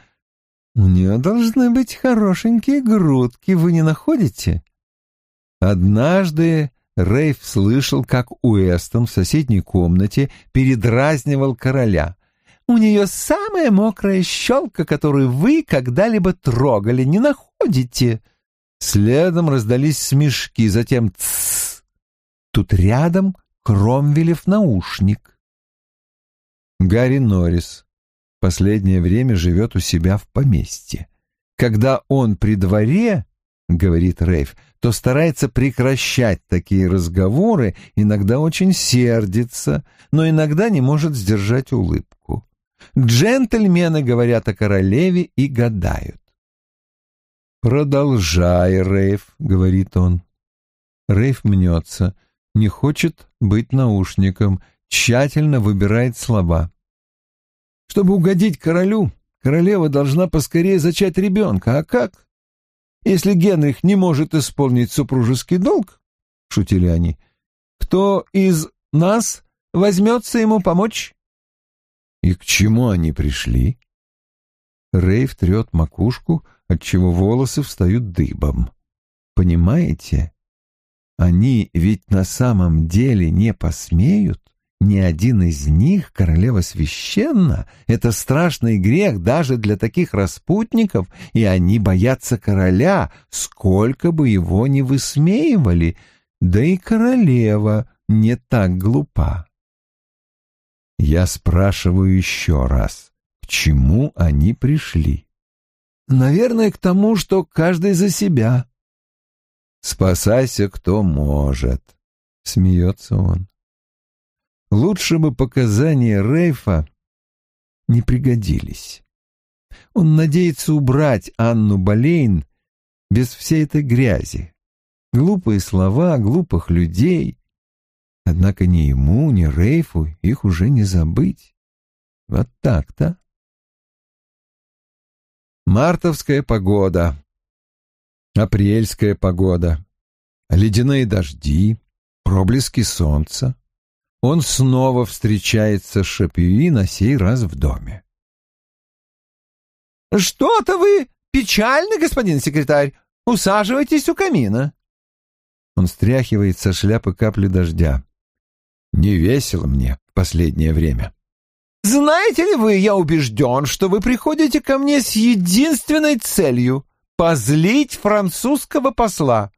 «У нее должны быть хорошенькие грудки, вы не находите?» Однажды Рейф слышал, как Уэстон в соседней комнате передразнивал короля. «У нее самая мокрая щелка, которую вы когда-либо трогали, не находите?» Следом раздались смешки, затем «тссс». Тут рядом Кромвелев наушник. Гарри Норрис последнее время живет у себя в поместье. Когда он при дворе, говорит Рейв, то старается прекращать такие разговоры, иногда очень сердится, но иногда не может сдержать улыбку. Джентльмены говорят о королеве и гадают. «Продолжай, Рейв», — говорит он. Рейв мнется, не хочет быть наушником — тщательно выбирает слова. Чтобы угодить королю, королева должна поскорее зачать ребенка. А как? Если Генрих не может исполнить супружеский долг, — шутили они, — кто из нас возьмется ему помочь? И к чему они пришли? Рейв трет макушку, отчего волосы встают дыбом. Понимаете? Они ведь на самом деле не посмеют ни один из них, королева священна, это страшный грех даже для таких распутников, и они боятся короля, сколько бы его ни высмеивали, да и королева не так глупа. Я спрашиваю еще раз, к чему они пришли? Наверное, к тому, что каждый за себя. Спасайся, кто может, смеется он. Лучше бы показания Рейфа не пригодились. Он надеется убрать Анну Болейн без всей этой грязи. Глупые слова глупых людей. Однако ни ему, ни Рейфу их уже не забыть. Вот так-то. Мартовская погода. Апрельская погода. Ледяные дожди, проблески солнца. Он снова встречается с Шапюи на сей раз в доме. «Что-то вы печальны, господин секретарь. Усаживайтесь у камина». Он стряхивает со шляпы капли дождя. Не весело мне в последнее время. Знаете ли вы, я убежден, что вы приходите ко мне с единственной целью — позлить французского посла.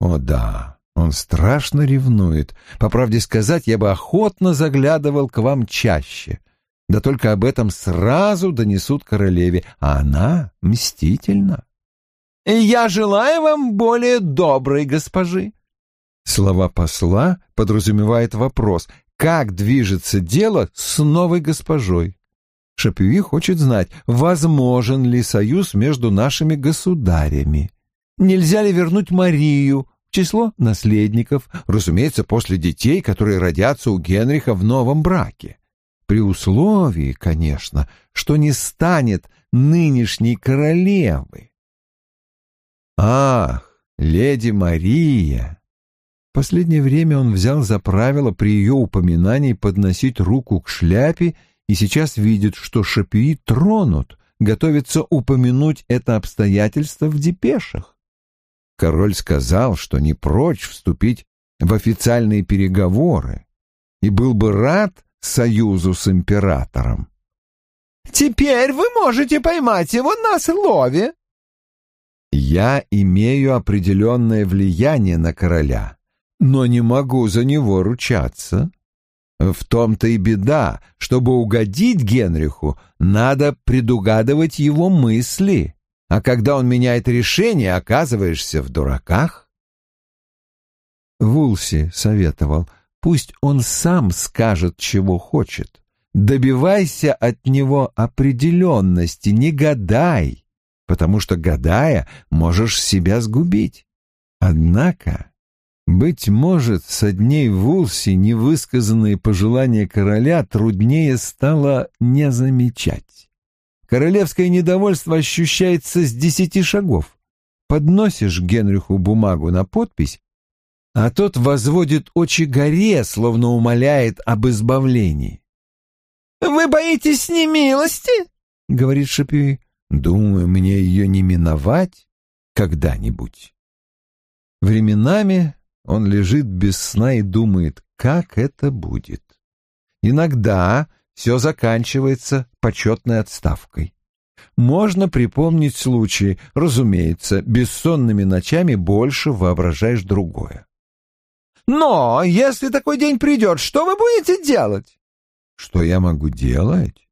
О да, он страшно ревнует. По правде сказать, я бы охотно заглядывал к вам чаще. Да только об этом сразу донесут королеве, а она мстительна. «Я желаю вам более доброй госпожи». Слова посла подразумевает вопрос, как движется дело с новой госпожой. Шапюи хочет знать, возможен ли союз между нашими государями. Нельзя ли вернуть Марию число наследников, разумеется, после детей, которые родятся у Генриха в новом браке. При условии, конечно, что не станет нынешней королевой. Ах, леди Мария! В последнее время он взял за правило при ее упоминании подносить руку к шляпе и сейчас видит, что Шапии тронут, готовится упомянуть это обстоятельство в депешах. Король сказал, что не прочь вступить в официальные переговоры и был бы рад союзу с императором. «Теперь вы можете поймать его на слове», я имею определенное влияние на короля, но не могу за него ручаться. В том-то и беда, чтобы угодить Генриху, надо предугадывать его мысли, а когда он меняет решение, оказываешься в дураках. Вулси советовал, пусть он сам скажет, чего хочет. Добивайся от него определенности, не гадай потому что, гадая, можешь себя сгубить. Однако, быть может, со дней Вулси невысказанные пожелания короля труднее стало не замечать. Королевское недовольство ощущается с десяти шагов. Подносишь Генриху бумагу на подпись, а тот возводит очи горе, словно умоляет об избавлении. «Вы боитесь немилости?» — говорит Шапюи. Думаю, мне ее не миновать когда-нибудь. Временами он лежит без сна и думает, как это будет. Иногда все заканчивается почетной отставкой. Можно припомнить случаи, разумеется, бессонными ночами больше воображаешь другое. Но если такой день придет, что вы будете делать? Что я могу делать?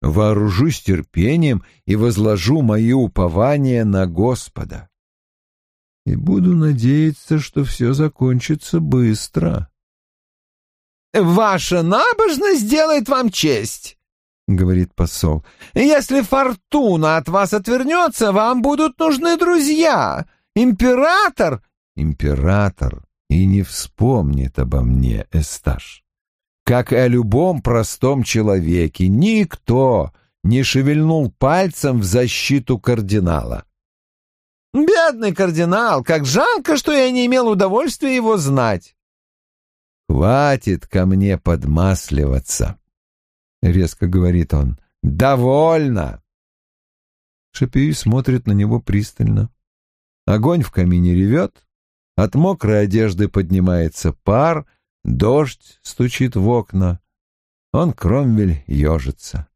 вооружусь терпением и возложу мои упования на Господа. И буду надеяться, что все закончится быстро. «Ваша набожность делает вам честь», — говорит посол. «Если фортуна от вас отвернется, вам будут нужны друзья. Император...» «Император и не вспомнит обо мне, Эсташ как и о любом простом человеке, никто не шевельнул пальцем в защиту кардинала. «Бедный кардинал, как жалко, что я не имел удовольствия его знать!» «Хватит ко мне подмасливаться», — резко говорит он. «Довольно!» Шапюи смотрит на него пристально. Огонь в камине ревет, от мокрой одежды поднимается пар — Дождь стучит в окна. Он, Кромвель, ежится.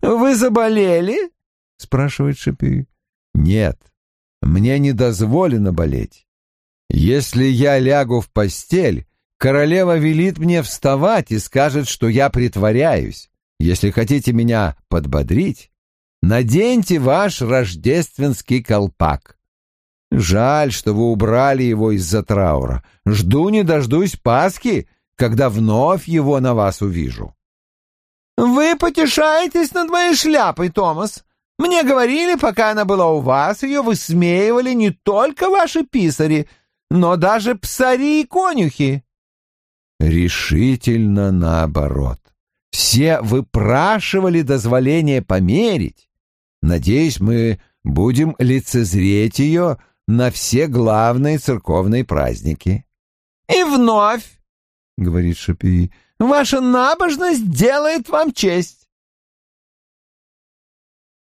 «Вы заболели?» — спрашивает Шипи. «Нет, мне не дозволено болеть. Если я лягу в постель, королева велит мне вставать и скажет, что я притворяюсь. Если хотите меня подбодрить, наденьте ваш рождественский колпак. Жаль, что вы убрали его из-за траура. Жду не дождусь Пасхи, когда вновь его на вас увижу. Вы потешаетесь над моей шляпой, Томас. Мне говорили, пока она была у вас, ее высмеивали не только ваши писари, но даже псари и конюхи. Решительно наоборот. Все выпрашивали дозволение померить. Надеюсь, мы будем лицезреть ее на все главные церковные праздники. — И вновь, — говорит Шапи, — ваша набожность делает вам честь.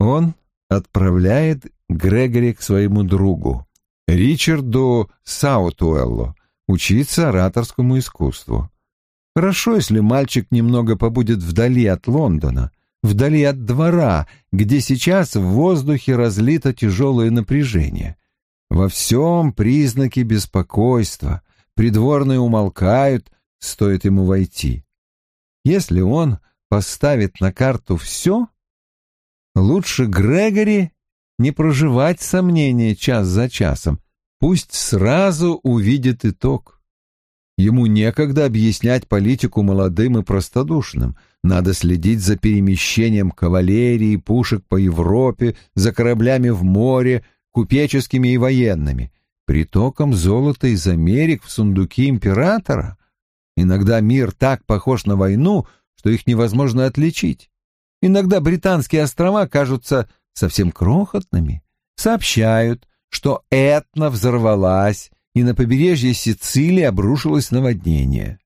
Он отправляет Грегори к своему другу, Ричарду Саутуэллу, учиться ораторскому искусству. Хорошо, если мальчик немного побудет вдали от Лондона, вдали от двора, где сейчас в воздухе разлито тяжелое напряжение. Во всем признаки беспокойства, придворные умолкают, стоит ему войти. Если он поставит на карту все, лучше Грегори не проживать сомнения час за часом, пусть сразу увидит итог. Ему некогда объяснять политику молодым и простодушным, надо следить за перемещением кавалерии и пушек по Европе, за кораблями в море, купеческими и военными, притоком золота из Америк в сундуки императора. Иногда мир так похож на войну, что их невозможно отличить. Иногда британские острова кажутся совсем крохотными. Сообщают, что Этна взорвалась, и на побережье Сицилии обрушилось наводнение.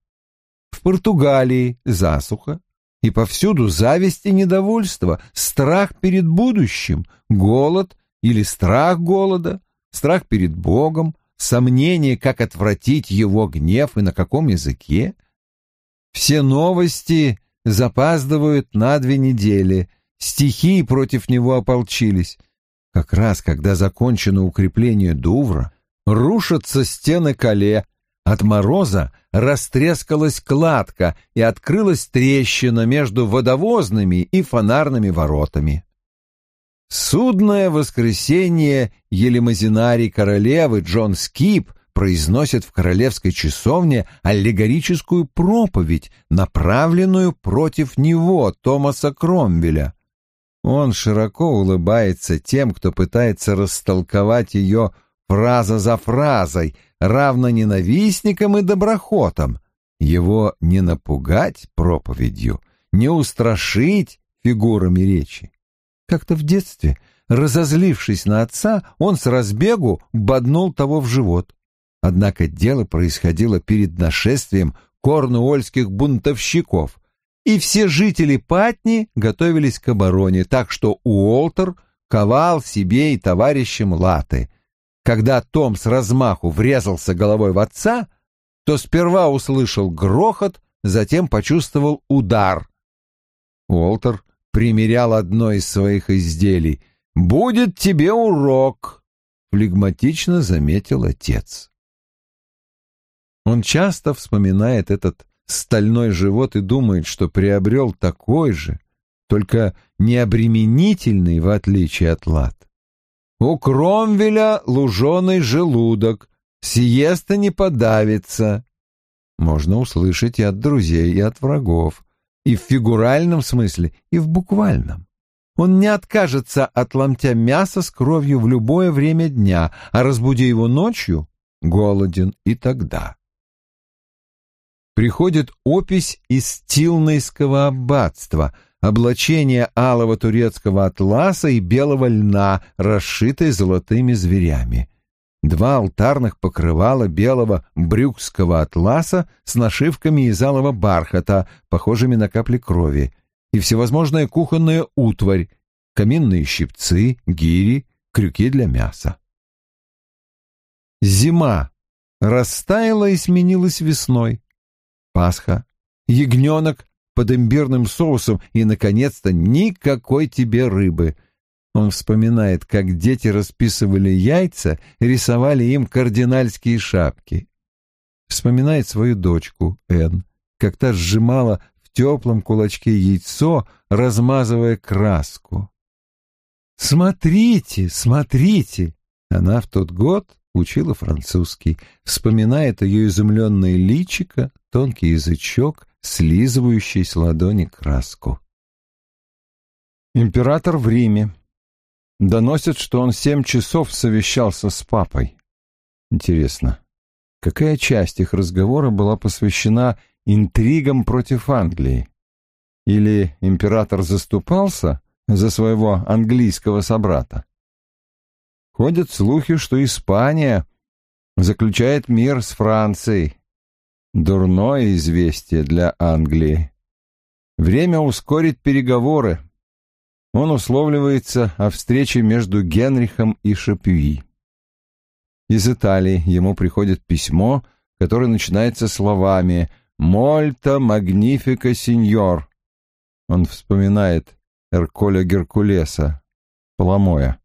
В Португалии засуха, и повсюду зависть и недовольство, страх перед будущим, голод или страх голода, страх перед Богом, сомнение, как отвратить его гнев и на каком языке. Все новости запаздывают на две недели, стихии против него ополчились. Как раз когда закончено укрепление Дувра, рушатся стены Кале, от мороза растрескалась кладка и открылась трещина между водовозными и фонарными воротами. Судное воскресенье елемазинарий королевы Джон Скип произносит в королевской часовне аллегорическую проповедь, направленную против него, Томаса Кромвеля. Он широко улыбается тем, кто пытается растолковать ее фраза за фразой, равно ненавистникам и доброхотам. Его не напугать проповедью, не устрашить фигурами речи. Как-то в детстве, разозлившись на отца, он с разбегу боднул того в живот. Однако дело происходило перед нашествием корнуольских бунтовщиков, и все жители Патни готовились к обороне, так что Уолтер ковал себе и товарищам латы — когда Том с размаху врезался головой в отца, то сперва услышал грохот, затем почувствовал удар. Уолтер примерял одно из своих изделий. «Будет тебе урок», — флегматично заметил отец. Он часто вспоминает этот стальной живот и думает, что приобрел такой же, только необременительный, в отличие от лад. У Кромвеля луженый желудок, сиеста не подавится. Можно услышать и от друзей, и от врагов, и в фигуральном смысле, и в буквальном. Он не откажется от ломтя мяса с кровью в любое время дня, а разбуди его ночью — голоден и тогда. Приходит опись из Тилнейского аббатства — облачение алого турецкого атласа и белого льна, расшитое золотыми зверями. Два алтарных покрывала белого брюкского атласа с нашивками из алого бархата, похожими на капли крови, и всевозможная кухонная утварь, каминные щипцы, гири, крюки для мяса. Зима растаяла и сменилась весной. Пасха. Ягненок под имбирным соусом и, наконец-то, никакой тебе рыбы. Он вспоминает, как дети расписывали яйца, рисовали им кардинальские шапки. Вспоминает свою дочку, Энн, как та сжимала в теплом кулачке яйцо, размазывая краску. «Смотрите, смотрите!» Она в тот год учила французский, вспоминает ее изумленное личико, тонкий язычок, слизывающий с ладони краску. Император в Риме. Доносит, что он семь часов совещался с папой. Интересно, Какая часть их разговора была посвящена интригам против Англии? Или император заступался за своего английского собрата? Ходят слухи, что Испания заключает мир с Францией. Дурное известие для Англии. Время ускорить переговоры. Он условливается о встрече между Генрихом и Шапюи. Из Италии ему приходит письмо, которое начинается словами «Мольта магнифика сеньор». Он вспоминает Эрколя Геркулеса, Паламоя.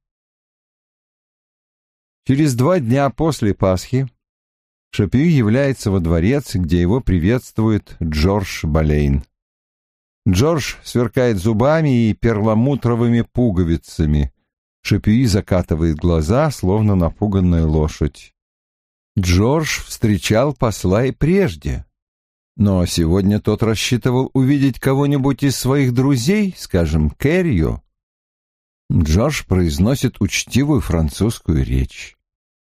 Через два дня после Пасхи Шапью является во дворец, где его приветствует Джордж Болейн. Джордж сверкает зубами и перламутровыми пуговицами. Шапюи закатывает глаза, словно напуганная лошадь. Джордж встречал посла и прежде. Но сегодня тот рассчитывал увидеть кого-нибудь из своих друзей, скажем, Кэррио. Джордж произносит учтивую французскую речь.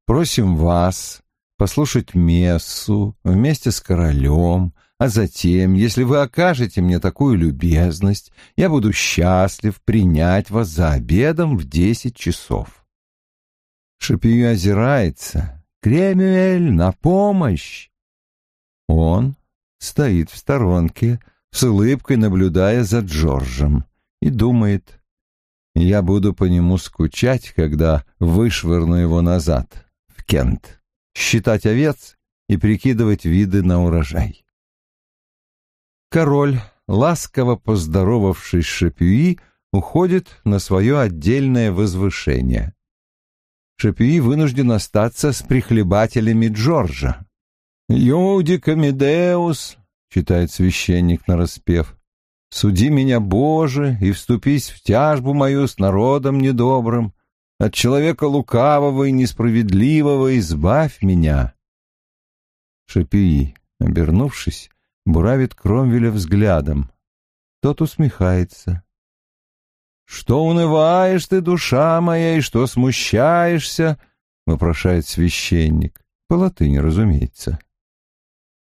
«Просим вас послушать мессу вместе с королем, а затем, если вы окажете мне такую любезность, я буду счастлив принять вас за обедом в десять часов. Шапию озирается. «Кремюэль, на помощь!» Он стоит в сторонке, с улыбкой наблюдая за Джорджем, и думает, «Я буду по нему скучать, когда вышвырну его назад, в Кент, считать овец и прикидывать виды на урожай». Король, ласково поздоровавшись Шапюи, уходит на свое отдельное возвышение. Шапюи вынужден остаться с прихлебателями Джорджа. «Юдика Медеус», — читает священник нараспев, — «суди меня, Боже, и вступись в тяжбу мою с народом недобрым, от человека лукавого и несправедливого избавь меня». Шапюи, обернувшись, буравит Кромвеля взглядом. Тот усмехается. «Что унываешь ты, душа моя, и что смущаешься?» — вопрошает священник. По латыни, разумеется.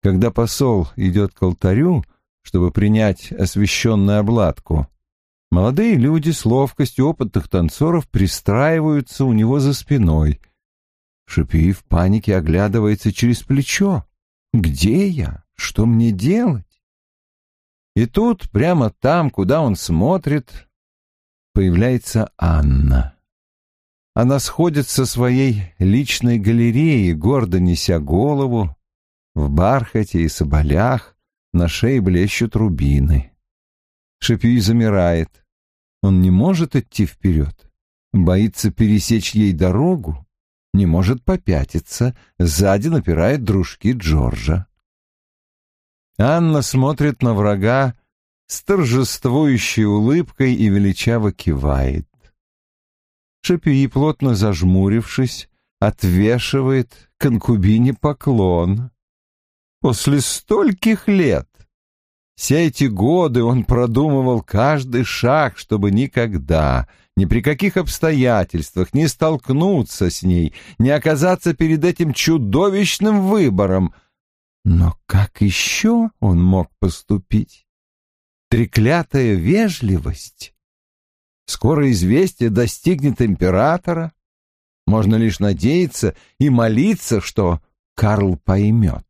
Когда посол идет к алтарю, чтобы принять освященную обладку, молодые люди с ловкостью опытных танцоров пристраиваются у него за спиной. Шипи в панике оглядывается через плечо. «Где я?» Что мне делать? И тут, прямо там, куда он смотрит, появляется Анна. Она сходит со своей личной галереи, гордо неся голову, в бархате и соболях, на шее блещут рубины. Шапюи замирает. Он не может идти вперед, боится пересечь ей дорогу, не может попятиться, сзади напирают дружки Джорджа. Анна смотрит на врага с торжествующей улыбкой и величаво кивает. Шапюи, плотно зажмурившись, отвешивает конкубине поклон. После стольких лет все эти годы он продумывал каждый шаг, чтобы никогда, ни при каких обстоятельствах не столкнуться с ней, не оказаться перед этим чудовищным выбором — но как еще он мог поступить? Треклятая вежливость. Скоро известие достигнет императора. Можно лишь надеяться и молиться, что Карл поймет.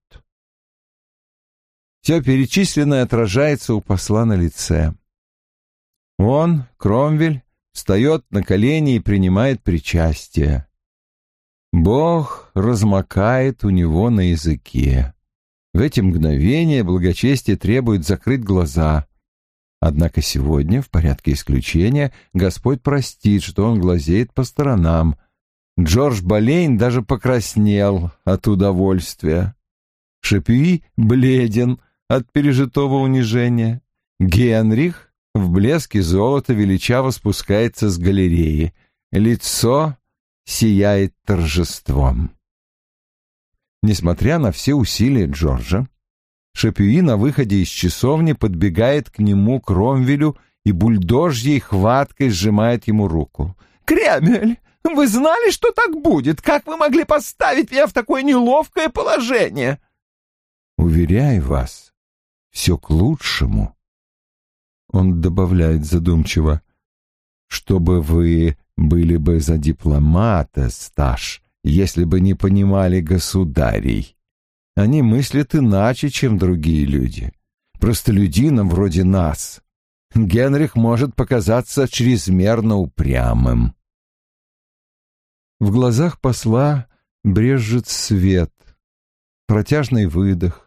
Все перечисленное отражается у посла на лице. Он, Кромвель, встает на колени и принимает причастие. Бог размокает у него на языке. В эти мгновения благочестие требует закрыть глаза. Однако сегодня, в порядке исключения, Господь простит, что он глазеет по сторонам. Джордж Болейн даже покраснел от удовольствия. Шапюи бледен от пережитого унижения. Генрих в блеске золота величаво спускается с галереи. Лицо сияет торжеством. Несмотря на все усилия Джорджа, Шапюи на выходе из часовни подбегает к нему, к и бульдожьей хваткой сжимает ему руку. «Кремель, Вы знали, что так будет? Как вы могли поставить меня в такое неловкое положение?» «Уверяю вас, все к лучшему». Он добавляет задумчиво, «чтобы вы были бы за дипломата, стаж, если бы не понимали государей. Они мыслят иначе, чем другие люди. Простолюдинам вроде нас Генрих может показаться чрезмерно упрямым. В глазах посла брежет свет, протяжный выдох.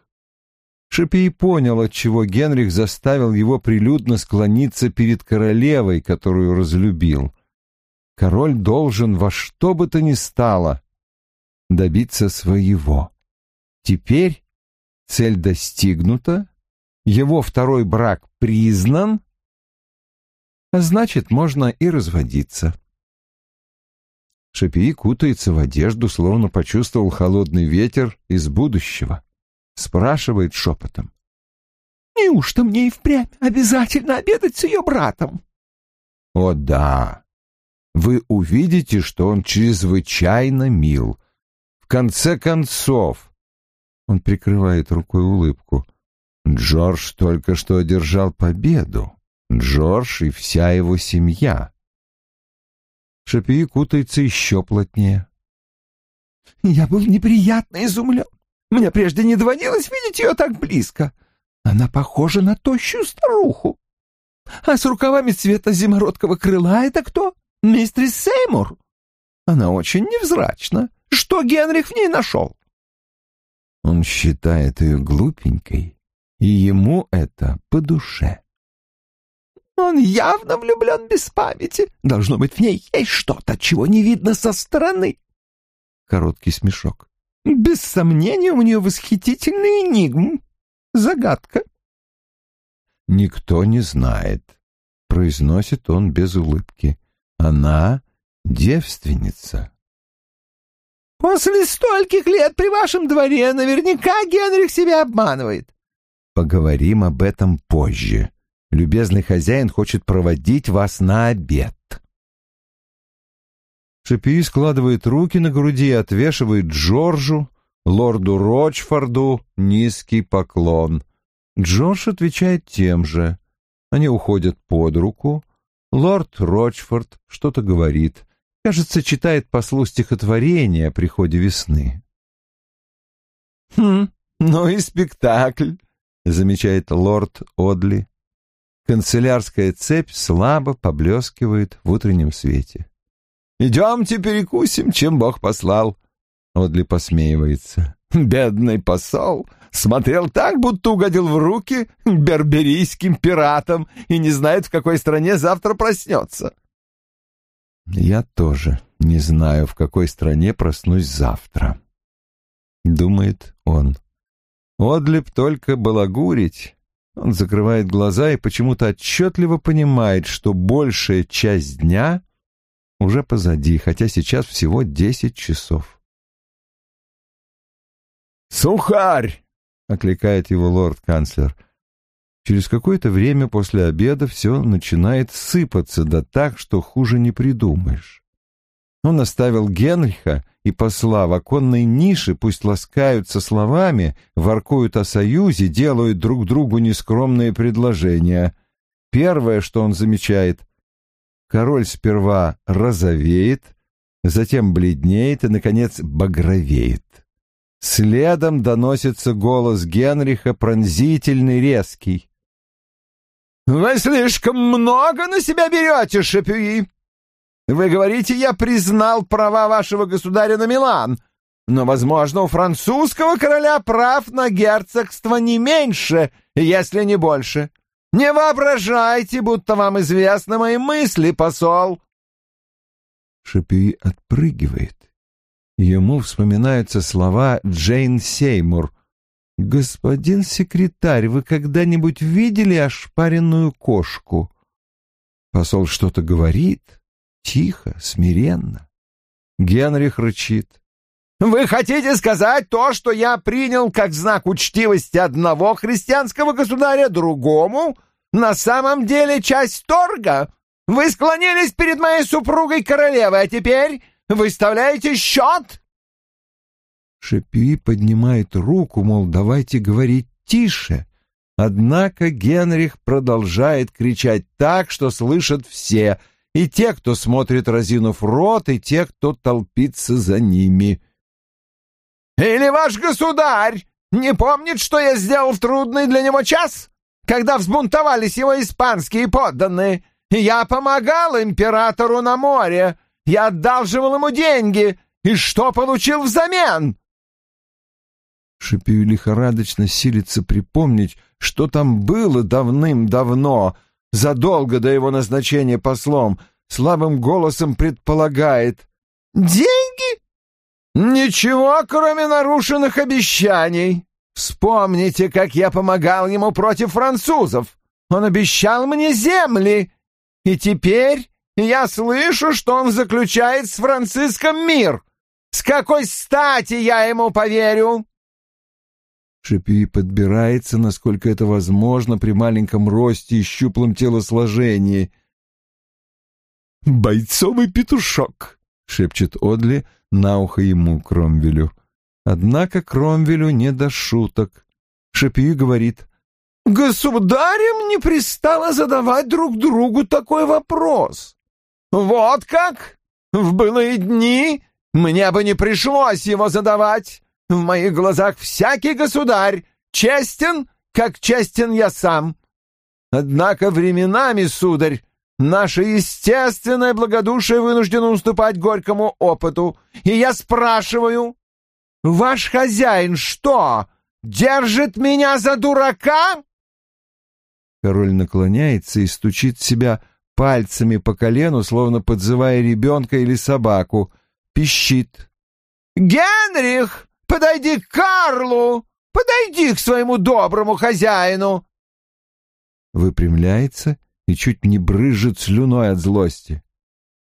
Шипей понял, отчего Генрих заставил его прилюдно склониться перед королевой, которую разлюбил. Король должен во что бы то ни стало добиться своего. Теперь цель достигнута, его второй брак признан, а значит, можно и разводиться. Шапии кутается в одежду, словно почувствовал холодный ветер из будущего. Спрашивает шепотом. «Неужто мне и впрямь обязательно обедать с ее братом?» «О да! Вы увидите, что он чрезвычайно мил. В конце концов...» Он прикрывает рукой улыбку. «Джордж только что одержал победу. Джордж и вся его семья. Шапи кутается еще плотнее. «Я был неприятно изумлен. Мне прежде не доводилось видеть ее так близко. Она похожа на тощую старуху. А с рукавами цвета зимородкого крыла это кто? Мистрис Сеймур. Она очень невзрачна. Что Генрих в ней нашел?» Он считает ее глупенькой, и ему это по душе. Он явно влюблен без памяти. Должно быть, в ней есть что-то, чего не видно со стороны. Короткий смешок. Без сомнения, у нее восхитительный энигм. Загадка. Никто не знает, произносит он без улыбки. Она девственница. После стольких лет при вашем дворе наверняка Генрих себя обманывает. Поговорим об этом позже. Любезный хозяин хочет проводить вас на обед. Шапи складывает руки на груди и отвешивает Джорджу, лорду Рочфорду, низкий поклон. Джордж отвечает тем же. Они уходят под руку. Лорд Рочфорд что-то говорит. Кажется, читает послу стихотворение о приходе весны. «Хм, ну и спектакль», — замечает лорд Одли. Канцелярская цепь слабо поблескивает в утреннем свете. «Идемте перекусим, чем Бог послал», — Одли посмеивается. «Бедный посол смотрел так, будто угодил в руки берберийским пиратам и не знает, в какой стране завтра проснется». «Я тоже не знаю, в какой стране проснусь завтра», — думает он. Одлип только балагурить, он закрывает глаза и почему-то отчетливо понимает, что большая часть дня уже позади, хотя сейчас всего десять часов. «Сухарь!» — окликает его лорд-канцлер. Через какое-то время после обеда все начинает сыпаться, да так, что хуже не придумаешь. Он оставил Генриха и посла в оконной нише, пусть ласкаются словами, воркуют о союзе, делают друг другу нескромные предложения. Первое, что он замечает, король сперва розовеет, затем бледнеет и, наконец, багровеет. Следом доносится голос Генриха, пронзительный, резкий. «Вы слишком много на себя берете, Шапюи! Вы говорите, я признал права вашего государя на Милан, но, возможно, у французского короля прав на герцогство не меньше, если не больше. Не воображайте, будто вам известны мои мысли, посол. Шапюи отпрыгивает. Ему вспоминаются слова Джейн Сеймур. «Господин секретарь, вы когда-нибудь видели ошпаренную кошку?» Посол что-то говорит, Тихо, смиренно. Генрих рычит. «Вы хотите сказать то, что я принял как знак учтивости одного христианского государя другому? На самом деле часть торга? Вы склонились перед моей супругой королевой, а теперь Выставляете счет?» Шапюи поднимает руку, мол, давайте говорить тише. Однако Генрих продолжает кричать так, что слышат все, и те, кто смотрит разинув рот, и те, кто толпится за ними. «Или ваш государь не помнит, что я сделал в трудный для него час, когда взбунтовались его испанские подданные? Я помогал императору на море, я одалживал ему деньги, и что получил взамен?» Шипию лихорадочно силится припомнить, что там было давным-давно, задолго до его назначения послом, слабым голосом предполагает. «Деньги? Ничего, кроме нарушенных обещаний. Вспомните, как я помогал ему против французов. Он обещал мне земли, и теперь я слышу, что он заключает с Франциском мир. С какой стати я ему поверю?» Шипи подбирается, насколько это возможно, при маленьком росте и щуплом телосложении. «Бойцовый петушок!» — шепчет Одли на ухо ему, Кромвелю. Однако Кромвелю не до шуток. Шипи говорит. «Государям не пристало задавать друг другу такой вопрос. Вот как? В былые дни мне бы не пришлось его задавать. В моих глазах всякий государь честен, как честен я сам. Однако временами, сударь, наше естественное благодушие вынуждено уступать горькому опыту. И я спрашиваю, ваш хозяин что, держит меня за дурака?» Король наклоняется и стучит себя пальцами по колену, словно подзывая ребенка или собаку. Пищит. «Генрих, Подойди к Карлу! Подойди к своему доброму хозяину!» Выпрямляется и чуть не брызжет слюной от злости.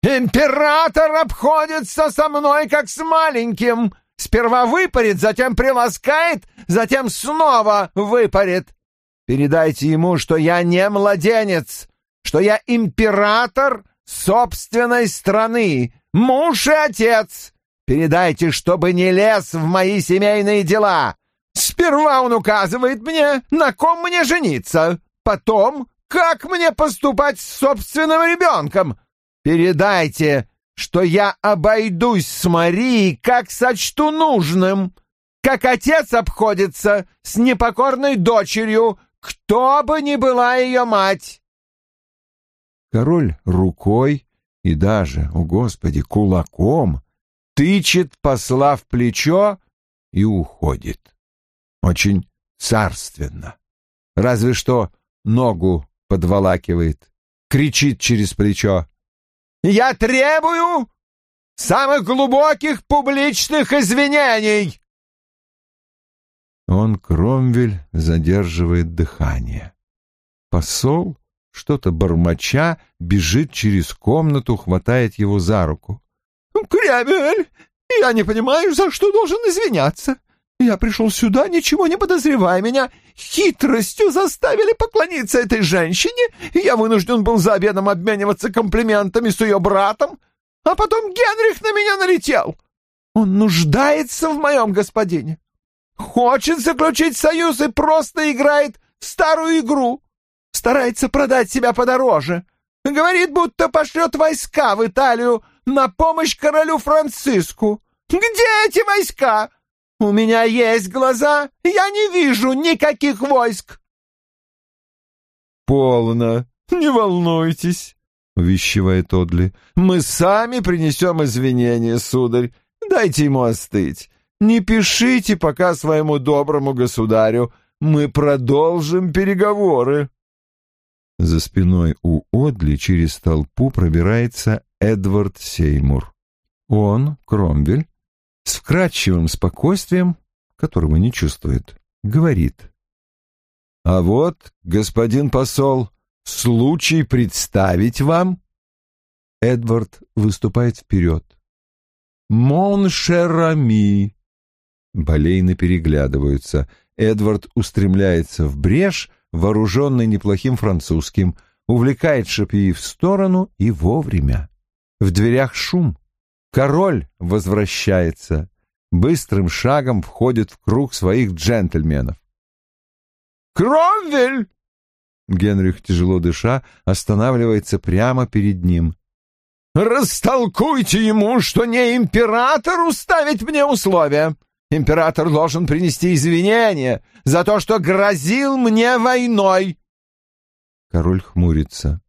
«Император обходится со мной, как с маленьким! Сперва выпарит, затем приласкает, затем снова выпарит! Передайте ему, что я не младенец, что я император собственной страны, муж и отец, Передайте, чтобы не лез в мои семейные дела. Сперва он указывает мне, на ком мне жениться, потом, как мне поступать с собственным ребенком. Передайте, что я обойдусь с Марией, как сочту нужным, как отец обходится с непокорной дочерью, кто бы ни была ее мать. Король рукой и даже, о господи, кулаком тычет посла в плечо и уходит. Очень царственно. Разве что ногу подволакивает, кричит через плечо. «Я требую самых глубоких публичных извинений!» Он, Кромвель, задерживает дыхание. Посол, что-то бормоча, бежит через комнату, хватает его за руку. «Кремель, я не понимаю, за что должен извиняться. Я пришел сюда, ничего не подозревая. Меня хитростью заставили поклониться этой женщине, и я вынужден был за обедом обмениваться комплиментами с ее братом. А потом Генрих на меня налетел. Он нуждается в моем господине. Хочет заключить союз и просто играет в старую игру. Старается продать себя подороже. Говорит, будто пошлет войска в Италию на помощь королю Франциску. Где эти войска? У меня есть глаза, я не вижу никаких войск. Полно, не волнуйтесь, увещевает Одли. Мы сами принесем извинения, сударь. Дайте ему остыть. Не пишите пока своему доброму государю. Мы продолжим переговоры. За спиной у Одли через толпу пробирается Эдвард Сеймур. Он, Кромвель, с вкрадчивым спокойствием, которого не чувствует, говорит. «А вот, господин посол, случай представить вам...» Эдвард выступает вперед. «Моншерами!» Болейны переглядываются. Эдвард устремляется в брешь, вооруженный неплохим французским, увлекает Шапии в сторону и вовремя. В дверях шум. Король возвращается, быстрым шагом входит в круг своих джентльменов. «Кромвель!» Генрих, тяжело дыша, останавливается прямо перед ним. «Растолкуйте ему, что не императору ставить мне условия. Император должен принести извинения за то, что грозил мне войной». Король хмурится.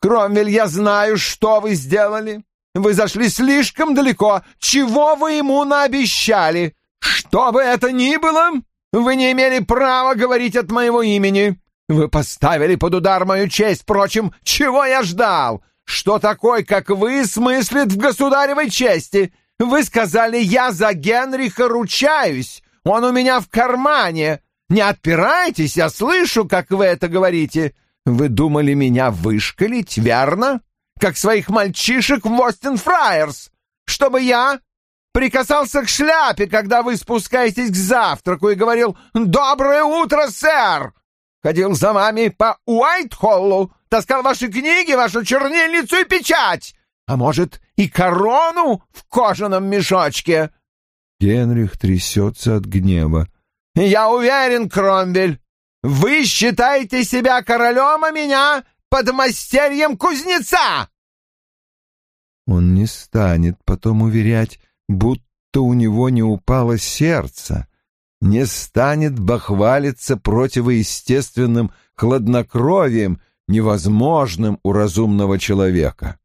«Кромвель, я знаю, что вы сделали. Вы зашли слишком далеко. Чего вы ему наобещали? Что бы это ни было, вы не имели права говорить от моего имени. Вы поставили под удар мою честь. Впрочем, чего я ждал? Что такой, как вы, смыслит в государевой чести? Вы сказали, я за Генриха ручаюсь. Он у меня в кармане. Не отпирайтесь, я слышу, как вы это говорите. Вы думали меня вышкалить, верно? Как своих мальчишек в Остин Фраерс, чтобы я прикасался к шляпе, когда вы спускаетесь к завтраку и говорил «Доброе утро, сэр!» Ходил за вами по Уайтхоллу, таскал ваши книги, вашу чернильницу и печать, а может, и корону в кожаном мешочке. Генрих трясется от гнева. Я уверен, Кромвель, вы считаете себя королем, а меня подмастерьем кузнеца. Он не станет потом уверять, будто у него не упало сердце, не станет бахвалиться противоестественным хладнокровием, невозможным у разумного человека.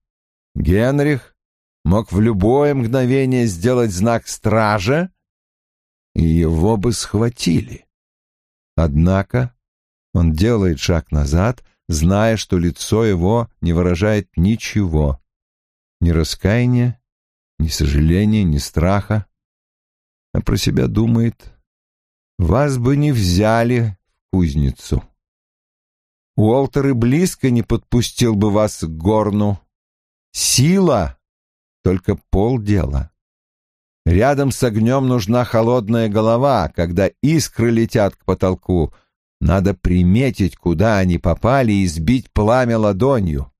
Генрих мог в любое мгновение сделать знак стража, и его бы схватили. Однако он делает шаг назад, зная, что лицо его не выражает ничего, ни раскаяния, ни сожаления, ни страха, а про себя думает вас бы не взяли в кузницу. Уолтер и близко не подпустил бы вас к горну. Сила — только полдела. Рядом с огнем нужна холодная голова. Когда искры летят к потолку, надо приметить, куда они попали, и сбить пламя ладонью.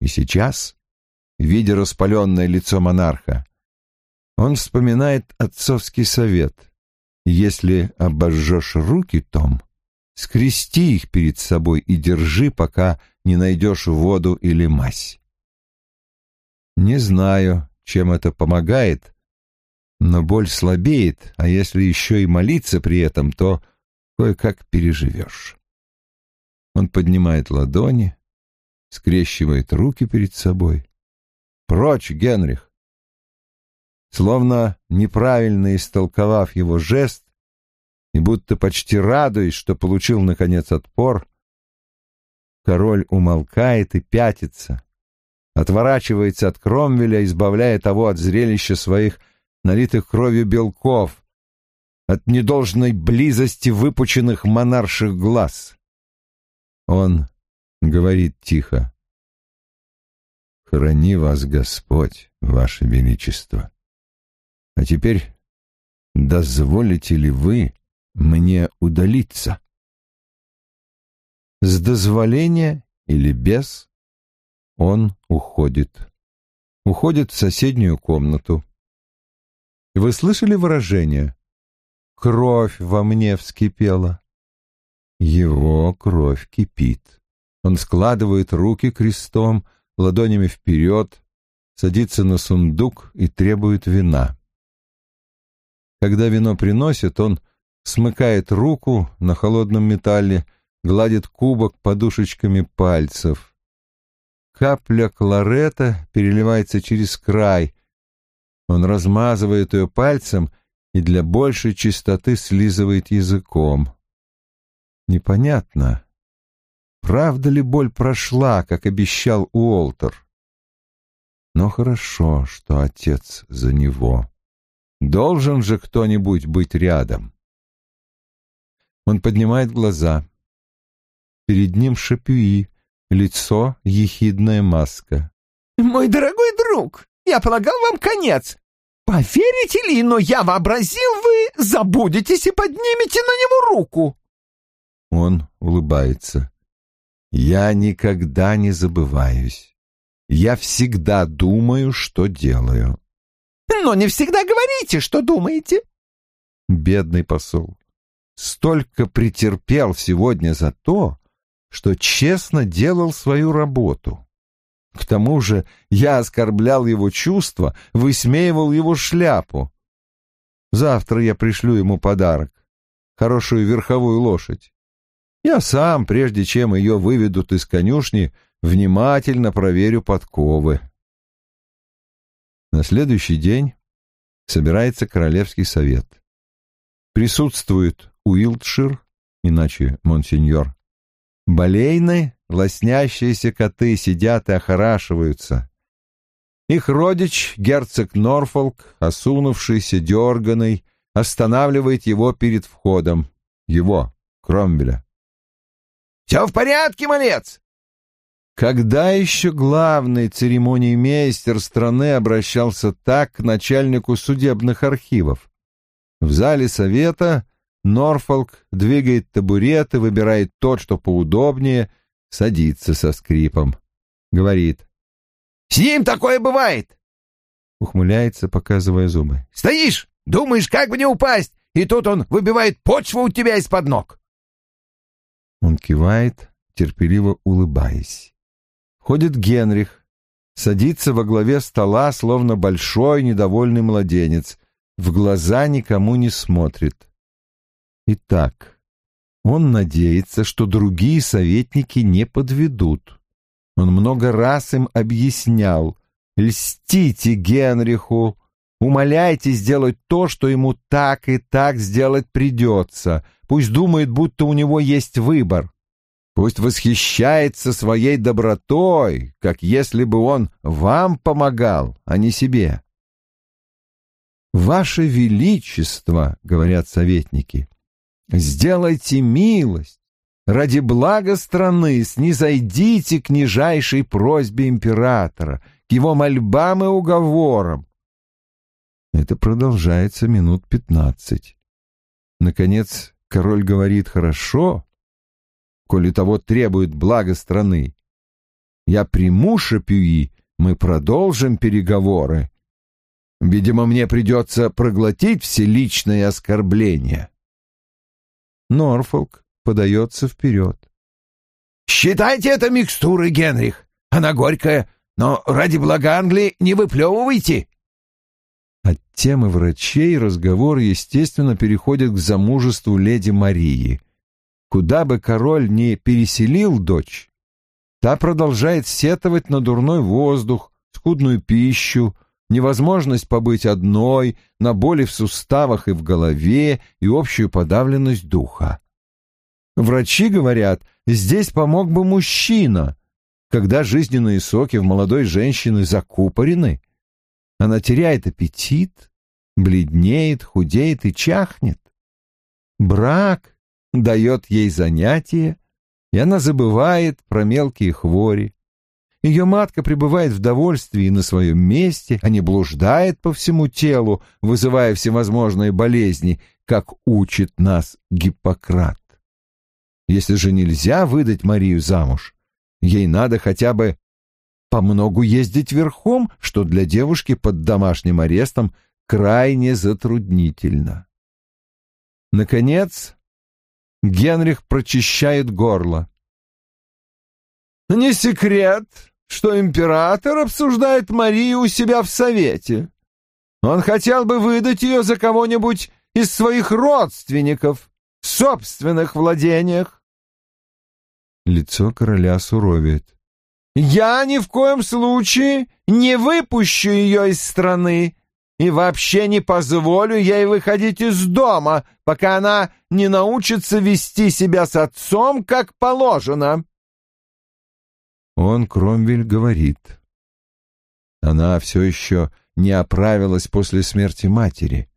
И сейчас, видя распаленное лицо монарха, он вспоминает отцовский совет — если обожжешь руки, Том, скрести их перед собой и держи, пока не найдешь воду или мазь. Не знаю, чем это помогает, но боль слабеет, а если еще и молиться при этом, то кое-как переживешь. Он поднимает ладони, скрещивает руки перед собой. «Прочь, Генрих! словно неправильно истолковав его жест и будто почти радуясь, что получил, наконец, отпор, король умолкает и пятится, отворачивается от Кромвеля, избавляя того от зрелища своих налитых кровью белков, от недолжной близости выпученных монарших глаз. Он говорит тихо, «Храни вас Господь, Ваше Величество». А теперь дозволите ли вы мне удалиться? С дозволения или без он уходит. Уходит в соседнюю комнату. Вы слышали выражение? Кровь во мне вскипела. Его кровь кипит. Он складывает руки крестом, ладонями вперед, садится на сундук и требует вина. Когда вино приносят, он смыкает руку на холодном металле, гладит кубок подушечками пальцев. Капля кларета переливается через край. Он размазывает ее пальцем и для большей чистоты слизывает языком. Непонятно, правда ли боль прошла, как обещал Уолтер. Но хорошо, что отец за него. Должен же кто-нибудь быть рядом. Он поднимает глаза. Перед ним Шапюи, лицо — ехидная маска. «Мой дорогой друг, я полагал вам конец. Поверите ли, но я вообразил, вы забудетесь и поднимете на него руку». Он улыбается. «Я никогда не забываюсь. Я всегда думаю, что делаю. Но не всегда говорите, что думаете. Бедный посол. Столько претерпел сегодня за то, что честно делал свою работу. К тому же я оскорблял его чувства, высмеивал его шляпу. Завтра я пришлю ему подарок — хорошую верховую лошадь. Я сам, прежде чем ее выведут из конюшни, внимательно проверю подковы. На следующий день собирается Королевский совет. Присутствует Уилтшир, иначе Монсеньор. Болейны, лоснящиеся коты сидят и охорашиваются. Их родич, герцог Норфолк, осунувшийся, дерганый, останавливает его перед входом. Его, Кромвеля. «Все в порядке, малец?» Когда еще главный церемониймейстер страны обращался так к начальнику судебных архивов? В зале совета Норфолк двигает табурет и выбирает тот, что поудобнее, садится со скрипом. Говорит. «С ним такое бывает!» Ухмыляется, показывая зубы. «Стоишь, думаешь, как бы не упасть, и тут он выбивает почву у тебя из-под ног!» Он кивает, терпеливо улыбаясь. Ходит Генрих, садится во главе стола, словно большой недовольный младенец, в глаза никому не смотрит. Итак, он надеется, что другие советники не подведут. Он много раз им объяснял. «Льстите Генриху, умоляйте сделать то, что ему так и так сделать придется. Пусть думает, будто у него есть выбор. Пусть восхищается своей добротой, как если бы он вам помогал, а не себе. «Ваше Величество», — говорят советники, — «сделайте милость, ради блага страны снизойдите к нижайшей просьбе императора, к его мольбам и уговорам». Это продолжается минут пятнадцать. Наконец король говорит «хорошо», коли того требует благо страны. Я приму Шапюи, мы продолжим переговоры. Видимо, мне придется проглотить все личные оскорбления. Норфолк подается вперед. «Считайте это микстурой, Генрих. Она горькая, но ради блага Англии не выплевывайте». От темы врачей разговор, естественно, переходит к замужеству леди Марии — Куда бы король ни переселил дочь, та продолжает сетовать на дурной воздух, скудную пищу, невозможность побыть одной, на боли в суставах и в голове и общую подавленность духа. Врачи говорят, здесь помог бы мужчина, когда жизненные соки в молодой женщины закупорены. Она теряет аппетит, бледнеет, худеет и чахнет. Брак дает ей занятия, и она забывает про мелкие хвори. Ее матка пребывает в довольстве и на своем месте, а не блуждает по всему телу, вызывая всевозможные болезни, как учит нас Гиппократ. Если же нельзя выдать Марию замуж, ей надо хотя бы помногу ездить верхом, что для девушки под домашним арестом крайне затруднительно. Наконец, Генрих прочищает горло. «Не секрет, что император обсуждает Марию у себя в совете. Он хотел бы выдать ее за кого-нибудь из своих родственников в собственных владениях». Лицо короля суровит. «Я ни в коем случае не выпущу ее из страны и вообще не позволю ей выходить из дома, пока она не научится вести себя с отцом, как положено. Он, Кромвель, говорит. Она все еще не оправилась после смерти матери.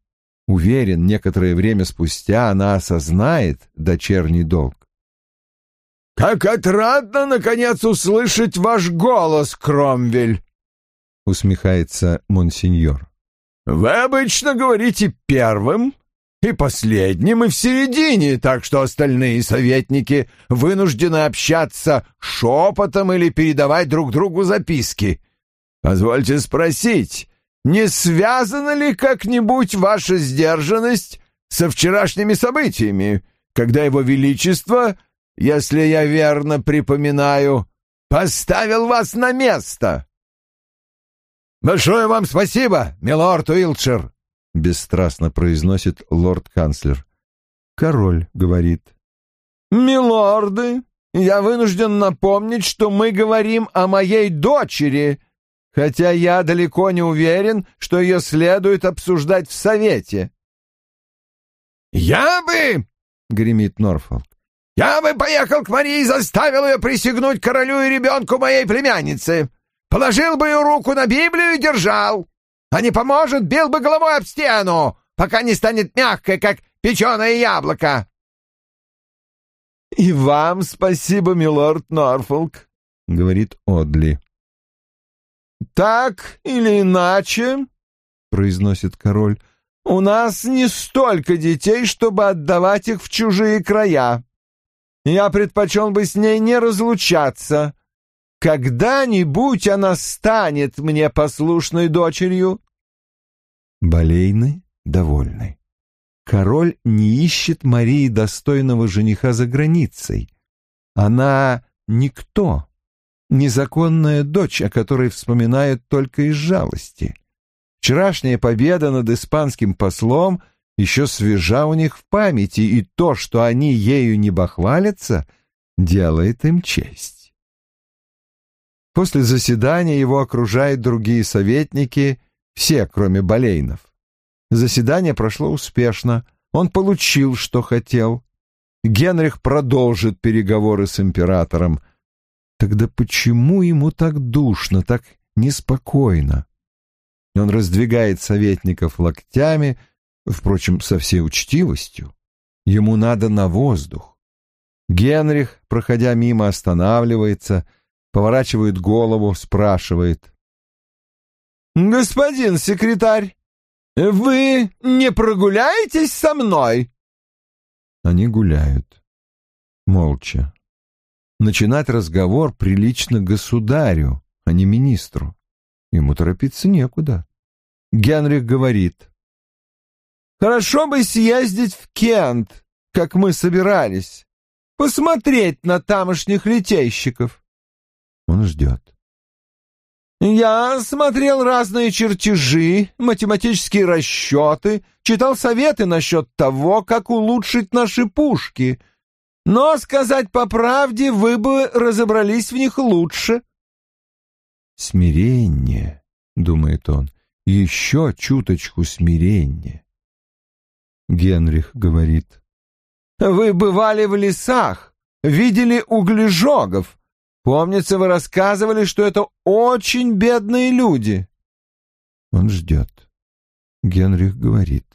Уверен, некоторое время спустя она осознает дочерний долг. «Как отрадно, наконец, услышать ваш голос, Кромвель!» — усмехается монсеньор. Вы обычно говорите первым, и последним, и в середине, так что остальные советники вынуждены общаться шепотом или передавать друг другу записки. Позвольте спросить, не связана ли как-нибудь ваша сдержанность со вчерашними событиями, когда его величество, если я верно припоминаю, поставил вас на место?» «Большое вам спасибо, милорд Уилтшир!» — бесстрастно произносит лорд-канцлер. Король говорит. «Милорды, я вынужден напомнить, что мы говорим о моей дочери, хотя я далеко не уверен, что ее следует обсуждать в совете». «Я бы...» — гремит Норфолк. «Я бы поехал к Марии и заставил ее присягнуть королю и ребенку моей племянницы. Положил бы ее руку на Библию и держал. А не поможет, бил бы головой об стену, пока не станет мягкой, как печеное яблоко. — И вам спасибо, милорд Норфолк, — говорит Одли. — Так или иначе, — произносит король, — у нас не столько детей, чтобы отдавать их в чужие края. Я предпочел бы с ней не разлучаться, когда-нибудь она станет мне послушной дочерью. Болейны довольны. Король не ищет Марии достойного жениха за границей. Она никто, незаконная дочь, о которой вспоминают только из жалости. Вчерашняя победа над испанским послом еще свежа у них в памяти, и то, что они ею не бахвалятся, делает им честь. После заседания его окружают другие советники, все, кроме Болейнов. Заседание прошло успешно, он получил, что хотел. Генрих продолжит переговоры с императором. Тогда почему ему так душно, так неспокойно? Он раздвигает советников локтями, впрочем, со всей учтивостью. Ему надо на воздух. Генрих, проходя мимо, останавливается — поворачивает голову, спрашивает. «Господин секретарь, вы не прогуляетесь со мной?» Они гуляют. Молча. Начинать разговор прилично государю, а не министру. Ему торопиться некуда. Генрих говорит. «Хорошо бы съездить в Кент, как мы собирались, посмотреть на тамошних летейщиков. Он ждет. «Я смотрел разные чертежи, математические расчеты, читал советы насчет того, как улучшить наши пушки. Но, сказать по правде, вы бы разобрались в них лучше». «Смирение», — думает он, — «еще чуточку смирения». Генрих говорит. «Вы бывали в лесах, видели углежогов, Помнится, вы рассказывали, что это очень бедные люди. Он ждет. Генрих говорит.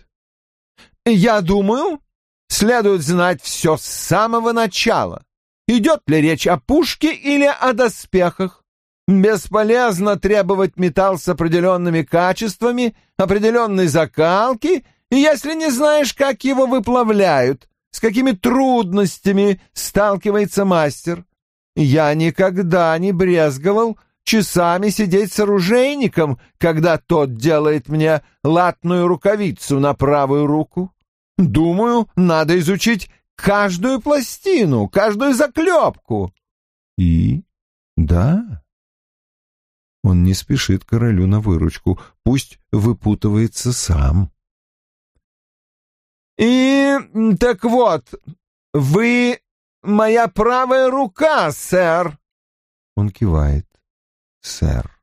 Я думаю, следует знать все с самого начала. Идет ли речь о пушке или о доспехах? Бесполезно требовать металл с определенными качествами, определенной закалки, если не знаешь, как его выплавляют, с какими трудностями сталкивается мастер. Я никогда не брезговал часами сидеть с оружейником, когда тот делает мне латную рукавицу на правую руку. Думаю, надо изучить каждую пластину, каждую заклепку. И? Да. Он не спешит королю на выручку, пусть выпутывается сам. И так вот, вы моя правая рука, сэр!» Он кивает. «Сэр,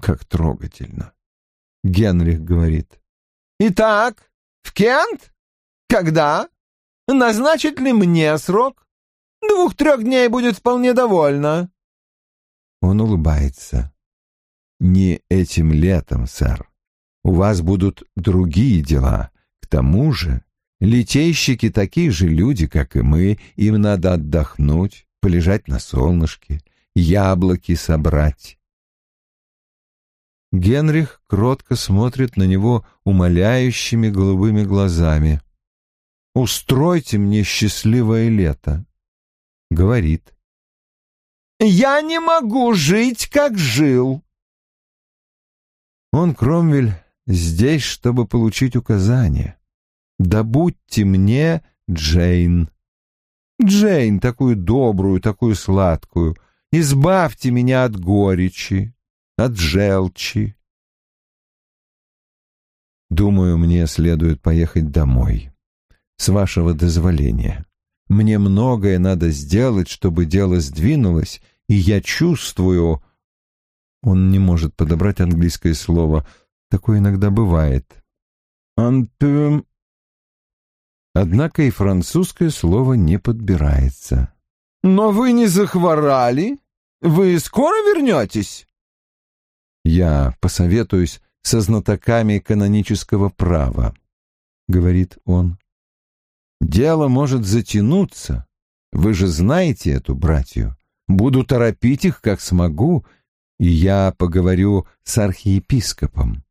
как трогательно!» Генрих говорит. «Итак, в Кент? Когда? Назначить ли мне срок? Двух-трех дней будет вполне довольно». Он улыбается. «Не этим летом, сэр. У вас будут другие дела. К тому же Литейщики такие же люди, как и мы, им надо отдохнуть, полежать на солнышке, яблоки собрать. Генрих кротко смотрит на него умоляющими голубыми глазами. Устройте мне счастливое лето. Говорит. Я не могу жить, как жил. Он, Кромвель, здесь, чтобы получить указания. Добудьте мне Джейн. Джейн, такую добрую, такую сладкую. Избавьте меня от горечи, от желчи. Думаю, мне следует поехать домой. С вашего дозволения. Мне многое надо сделать, чтобы дело сдвинулось, и я чувствую... Он не может подобрать английское слово. Такое иногда бывает. «Антем...» Однако и французское слово не подбирается. «Но вы не захворали? Вы скоро вернетесь?» «Я посоветуюсь со знатоками канонического права», — говорит он. «Дело может затянуться. Вы же знаете эту братью. Буду торопить их, как смогу, и я поговорю с архиепископом».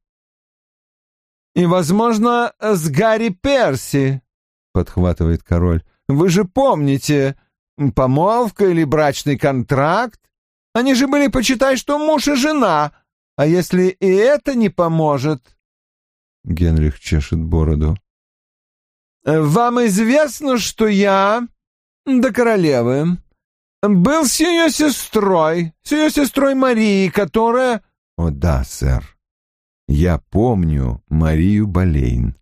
«И, возможно, с Гарри Перси», — подхватывает король. «Вы же помните, помолвка или брачный контракт? Они же были, почитай, что муж и жена, а если и это не поможет?» Генрих чешет бороду. «Вам известно, что я, до королевы, был с ее сестрой, с ее сестрой Марией, которая...» «О да, сэр, я помню Марию Болейн».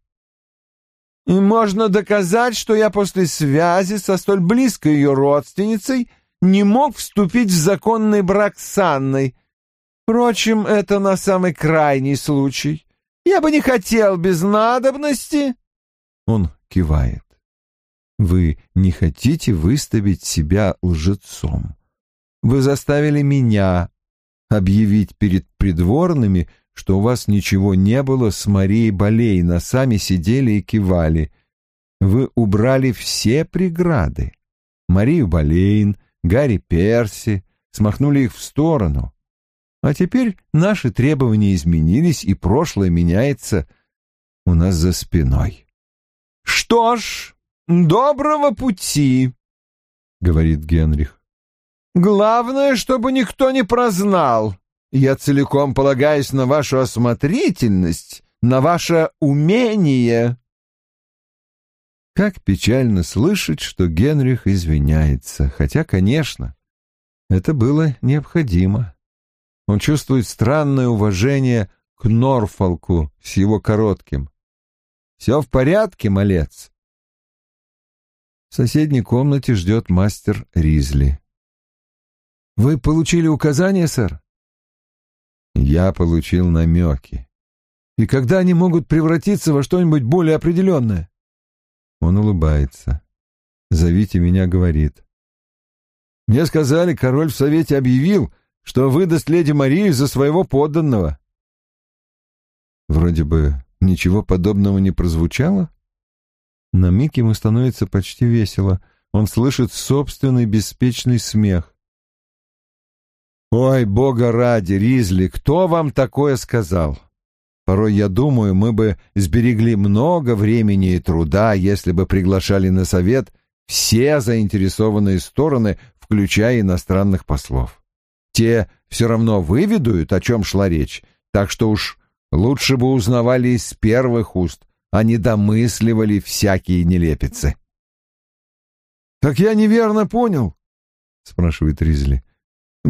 «И можно доказать, что я после связи со столь близкой ее родственницей не мог вступить в законный брак с Анной, Впрочем, это на самый крайний случай. Я бы не хотел без надобности. Он кивает. Вы не хотите выставить себя лжецом. Вы заставили меня объявить перед придворными, что у вас ничего не было с Марией Болейна, сами сидели и кивали. Вы убрали все преграды. Марию Болейн, Гарри Перси, смахнули их в сторону. А теперь наши требования изменились, и прошлое меняется у нас за спиной. «Что ж, доброго пути», — говорит Генрих. «Главное, чтобы никто не прознал. Я целиком полагаюсь на вашу осмотрительность, на ваше умение». Как печально слышать, что Генрих извиняется, хотя, конечно, это было необходимо. Он чувствует странное уважение к Норфолку с его коротким. «Все в порядке, малец?» В соседней комнате ждет мастер Ризли. «Вы получили указания, сэр?» «Я получил намеки. И когда они могут превратиться во что-нибудь более определенное?» Он улыбается. «Зовите меня», — говорит. «Мне сказали, король в совете объявил, что выдаст леди Марию за своего подданного. Вроде бы ничего подобного не прозвучало. На миг ему становится почти весело. Он слышит собственный беспечный смех. «Ой, бога ради, Ризли, кто вам такое сказал? Порой я думаю, мы бы сберегли много времени и труда, если бы приглашали на совет все заинтересованные стороны, включая иностранных послов. Те все равно выведают, о чем шла речь, так что уж лучше бы узнавали из первых уст, а не домысливали всякие нелепицы. «Так я неверно понял», — спрашивает Ризли.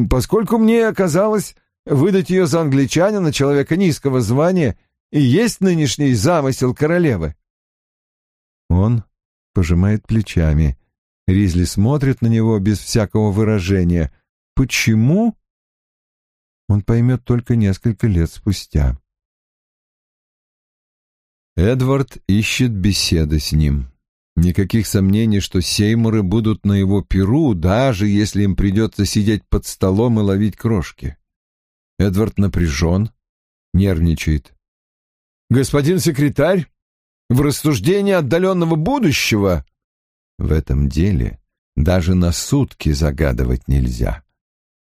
«Поскольку мне казалось, выдать ее за англичанина, человека низкого звания, и есть нынешний замысел королевы». Он пожимает плечами. Ризли смотрит на него без всякого выражения — Почему? Он поймет только несколько лет спустя. Эдвард ищет беседы с ним. Никаких сомнений, что сеймуры будут на его перу, даже если им придется сидеть под столом и ловить крошки. Эдвард напряжен, нервничает. «Господин секретарь, в рассуждении отдаленного будущего...» В этом деле даже на сутки загадывать нельзя.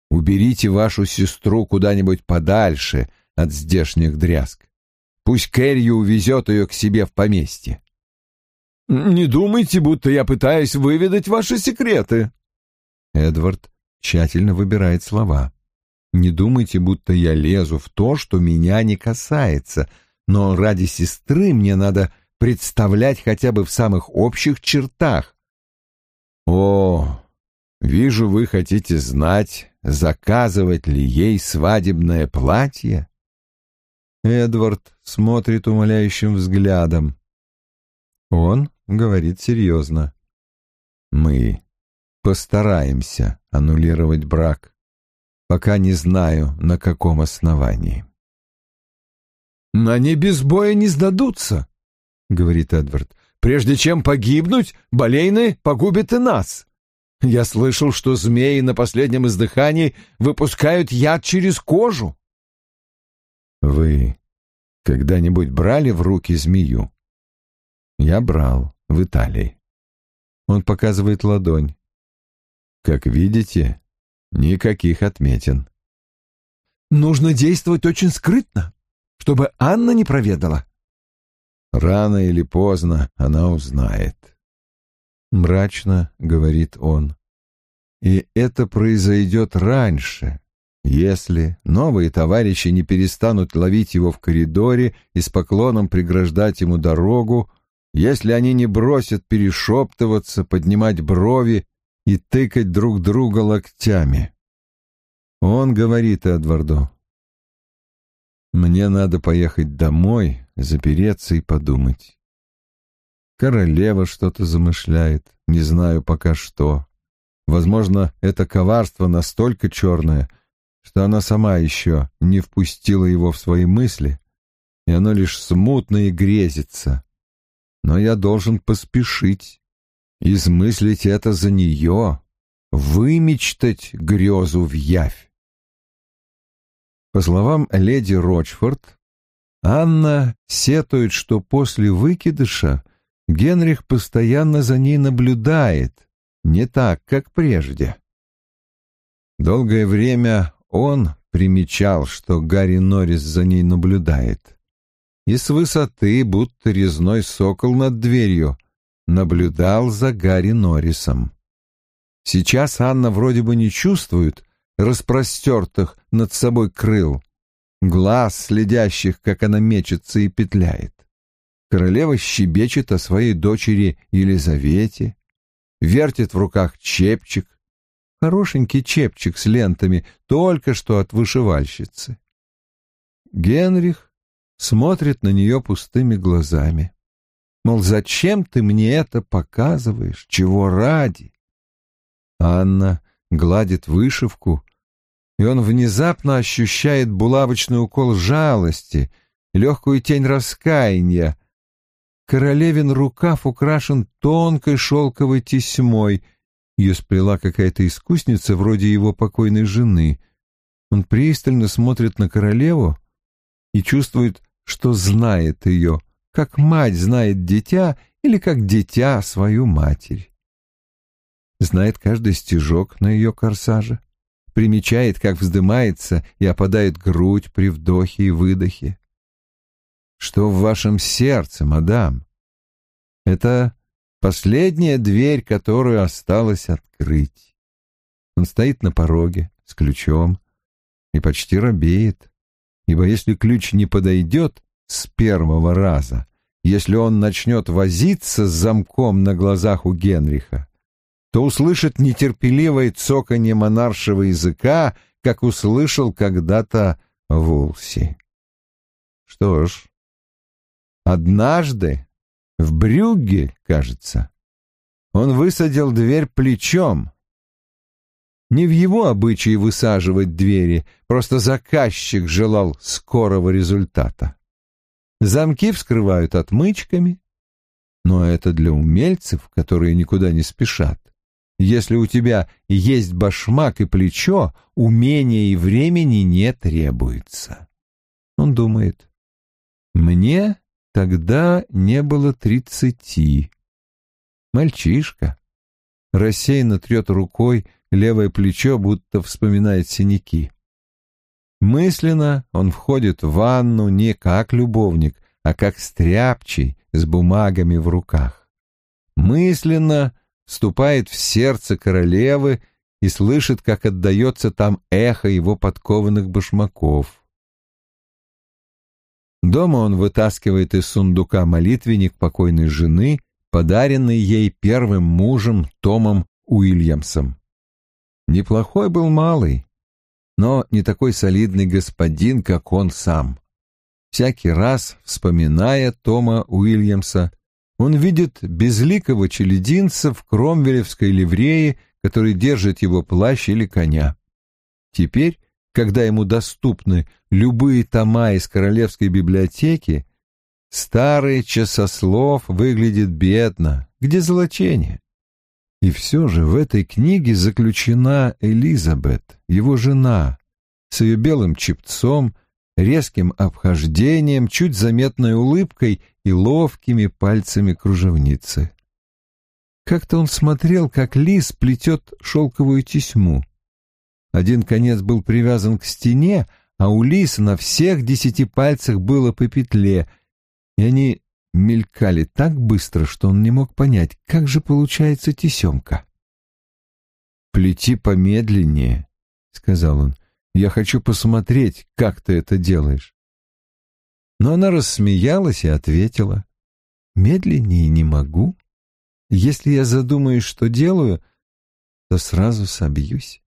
Уберите вашу сестру куда-нибудь подальше от здешних дрязг. Пусть Кэрри увезет ее к себе в поместье. Не думайте, будто я пытаюсь выведать ваши секреты. Эдвард тщательно выбирает слова. Не думайте, будто я лезу в то, что меня не касается, но ради сестры мне надо представлять хотя бы в самых общих чертах. О, вижу, вы хотите знать, заказывать ли ей свадебное платье? Эдвард смотрит умоляющим взглядом. Он говорит серьезно. Мы постараемся аннулировать брак, пока не знаю, на каком основании. «Они без боя не сдадутся», — говорит Эдвард. «Прежде чем погибнуть, болейны погубят и нас. Я слышал, что змеи на последнем издыхании выпускают яд через кожу». «Вы когда-нибудь брали в руки змею?» «Я брал в Италии». Он показывает ладонь. Как видите, никаких отметин. Нужно действовать очень скрытно, чтобы Анна не проведала. Рано или поздно она узнает. Мрачно говорит он. И это произойдет раньше, если новые товарищи не перестанут ловить его в коридоре и с поклоном преграждать ему дорогу, если они не бросят перешептываться, поднимать брови и тыкать друг друга локтями. Он говорит Эдварду, «Мне надо поехать домой, запереться и подумать. Королева что-то замышляет, не знаю пока что. Возможно, это коварство настолько черное, что она сама еще не впустила его в свои мысли, и оно лишь смутно и грезится. Но я должен поспешить, измыслить это за нее, вымечтать грезу в явь. По словам леди Рочфорд, Анна сетует, что после выкидыша Генрих постоянно за ней наблюдает, не так, как прежде. Долгое время он примечал, что Гарри Норрис за ней наблюдает. И с высоты, будто резной сокол над дверью, наблюдал за Гарри Норрисом. Сейчас Анна вроде бы не чувствует распростертых над собой крыл, глаз, следящих, как она мечется и петляет. Королева щебечет о своей дочери Елизавете, вертит в руках чепчик, хорошенький чепчик с лентами, только что от вышивальщицы. Генрих смотрит на нее пустыми глазами. Мол, зачем ты мне это показываешь? Чего ради? Анна гладит вышивку, и он внезапно ощущает булавочный укол жалости, легкую тень раскаяния. Королевин рукав украшен тонкой шелковой тесьмой. Ее сплела какая-то искусница вроде его покойной жены. Он пристально смотрит на королеву и чувствует, что знает ее — как мать знает дитя или как дитя свою матерь. Знает каждый стежок на ее корсаже, примечает, как вздымается и опадает грудь при вдохе и выдохе. Что в вашем сердце, мадам? Это последняя дверь, которую осталось открыть. Он стоит на пороге с ключом и почти робеет, ибо если ключ не подойдет, с первого раза, если он начнет возиться с замком на глазах у Генриха, то услышит нетерпеливое цоканье монаршего языка, как услышал когда-то Вулси. Что ж, однажды в Брюгге, кажется, он высадил дверь плечом. Не в его обычае высаживать двери, просто заказчик желал скорого результата. Замки вскрывают отмычками, но это для умельцев, которые никуда не спешат. Если у тебя есть башмак и плечо, умения и времени не требуется. Он думает, мне тогда не было тридцати. Мальчишка. Рассеянно трет рукой левое плечо, будто вспоминает синяки. Мысленно он входит в ванну не как любовник, а как стряпчий с бумагами в руках. мысленно вступает в сердце королевы и слышит, как отдается там эхо его подкованных башмаков. Дома он вытаскивает из сундука молитвенник покойной жены, подаренный ей первым мужем Томом Уильямсом. Неплохой был малый, но не такой солидный господин, как он сам. Всякий раз, вспоминая Тома Уильямса, он видит безликого челединца в кромвелевской ливрее, который держит его плащ или коня. Теперь, когда ему доступны любые тома из королевской библиотеки, старый часослов выглядит бедно, где золочение. И все же в этой книге заключена Элизабет, его жена, с ее белым чепцом, резким обхождением, чуть заметной улыбкой и ловкими пальцами кружевницы. Как-то он смотрел, как лис плетет шелковую тесьму. Один конец был привязан к стене, а у лиса на всех десяти пальцах было по петле, и они мелькали так быстро, что он не мог понять, как же получается тесемка. «Плети помедленнее», — сказал он. «Я хочу посмотреть, как ты это делаешь». Но она рассмеялась и ответила. «Медленнее не могу. Если я задумаюсь, что делаю, то сразу собьюсь».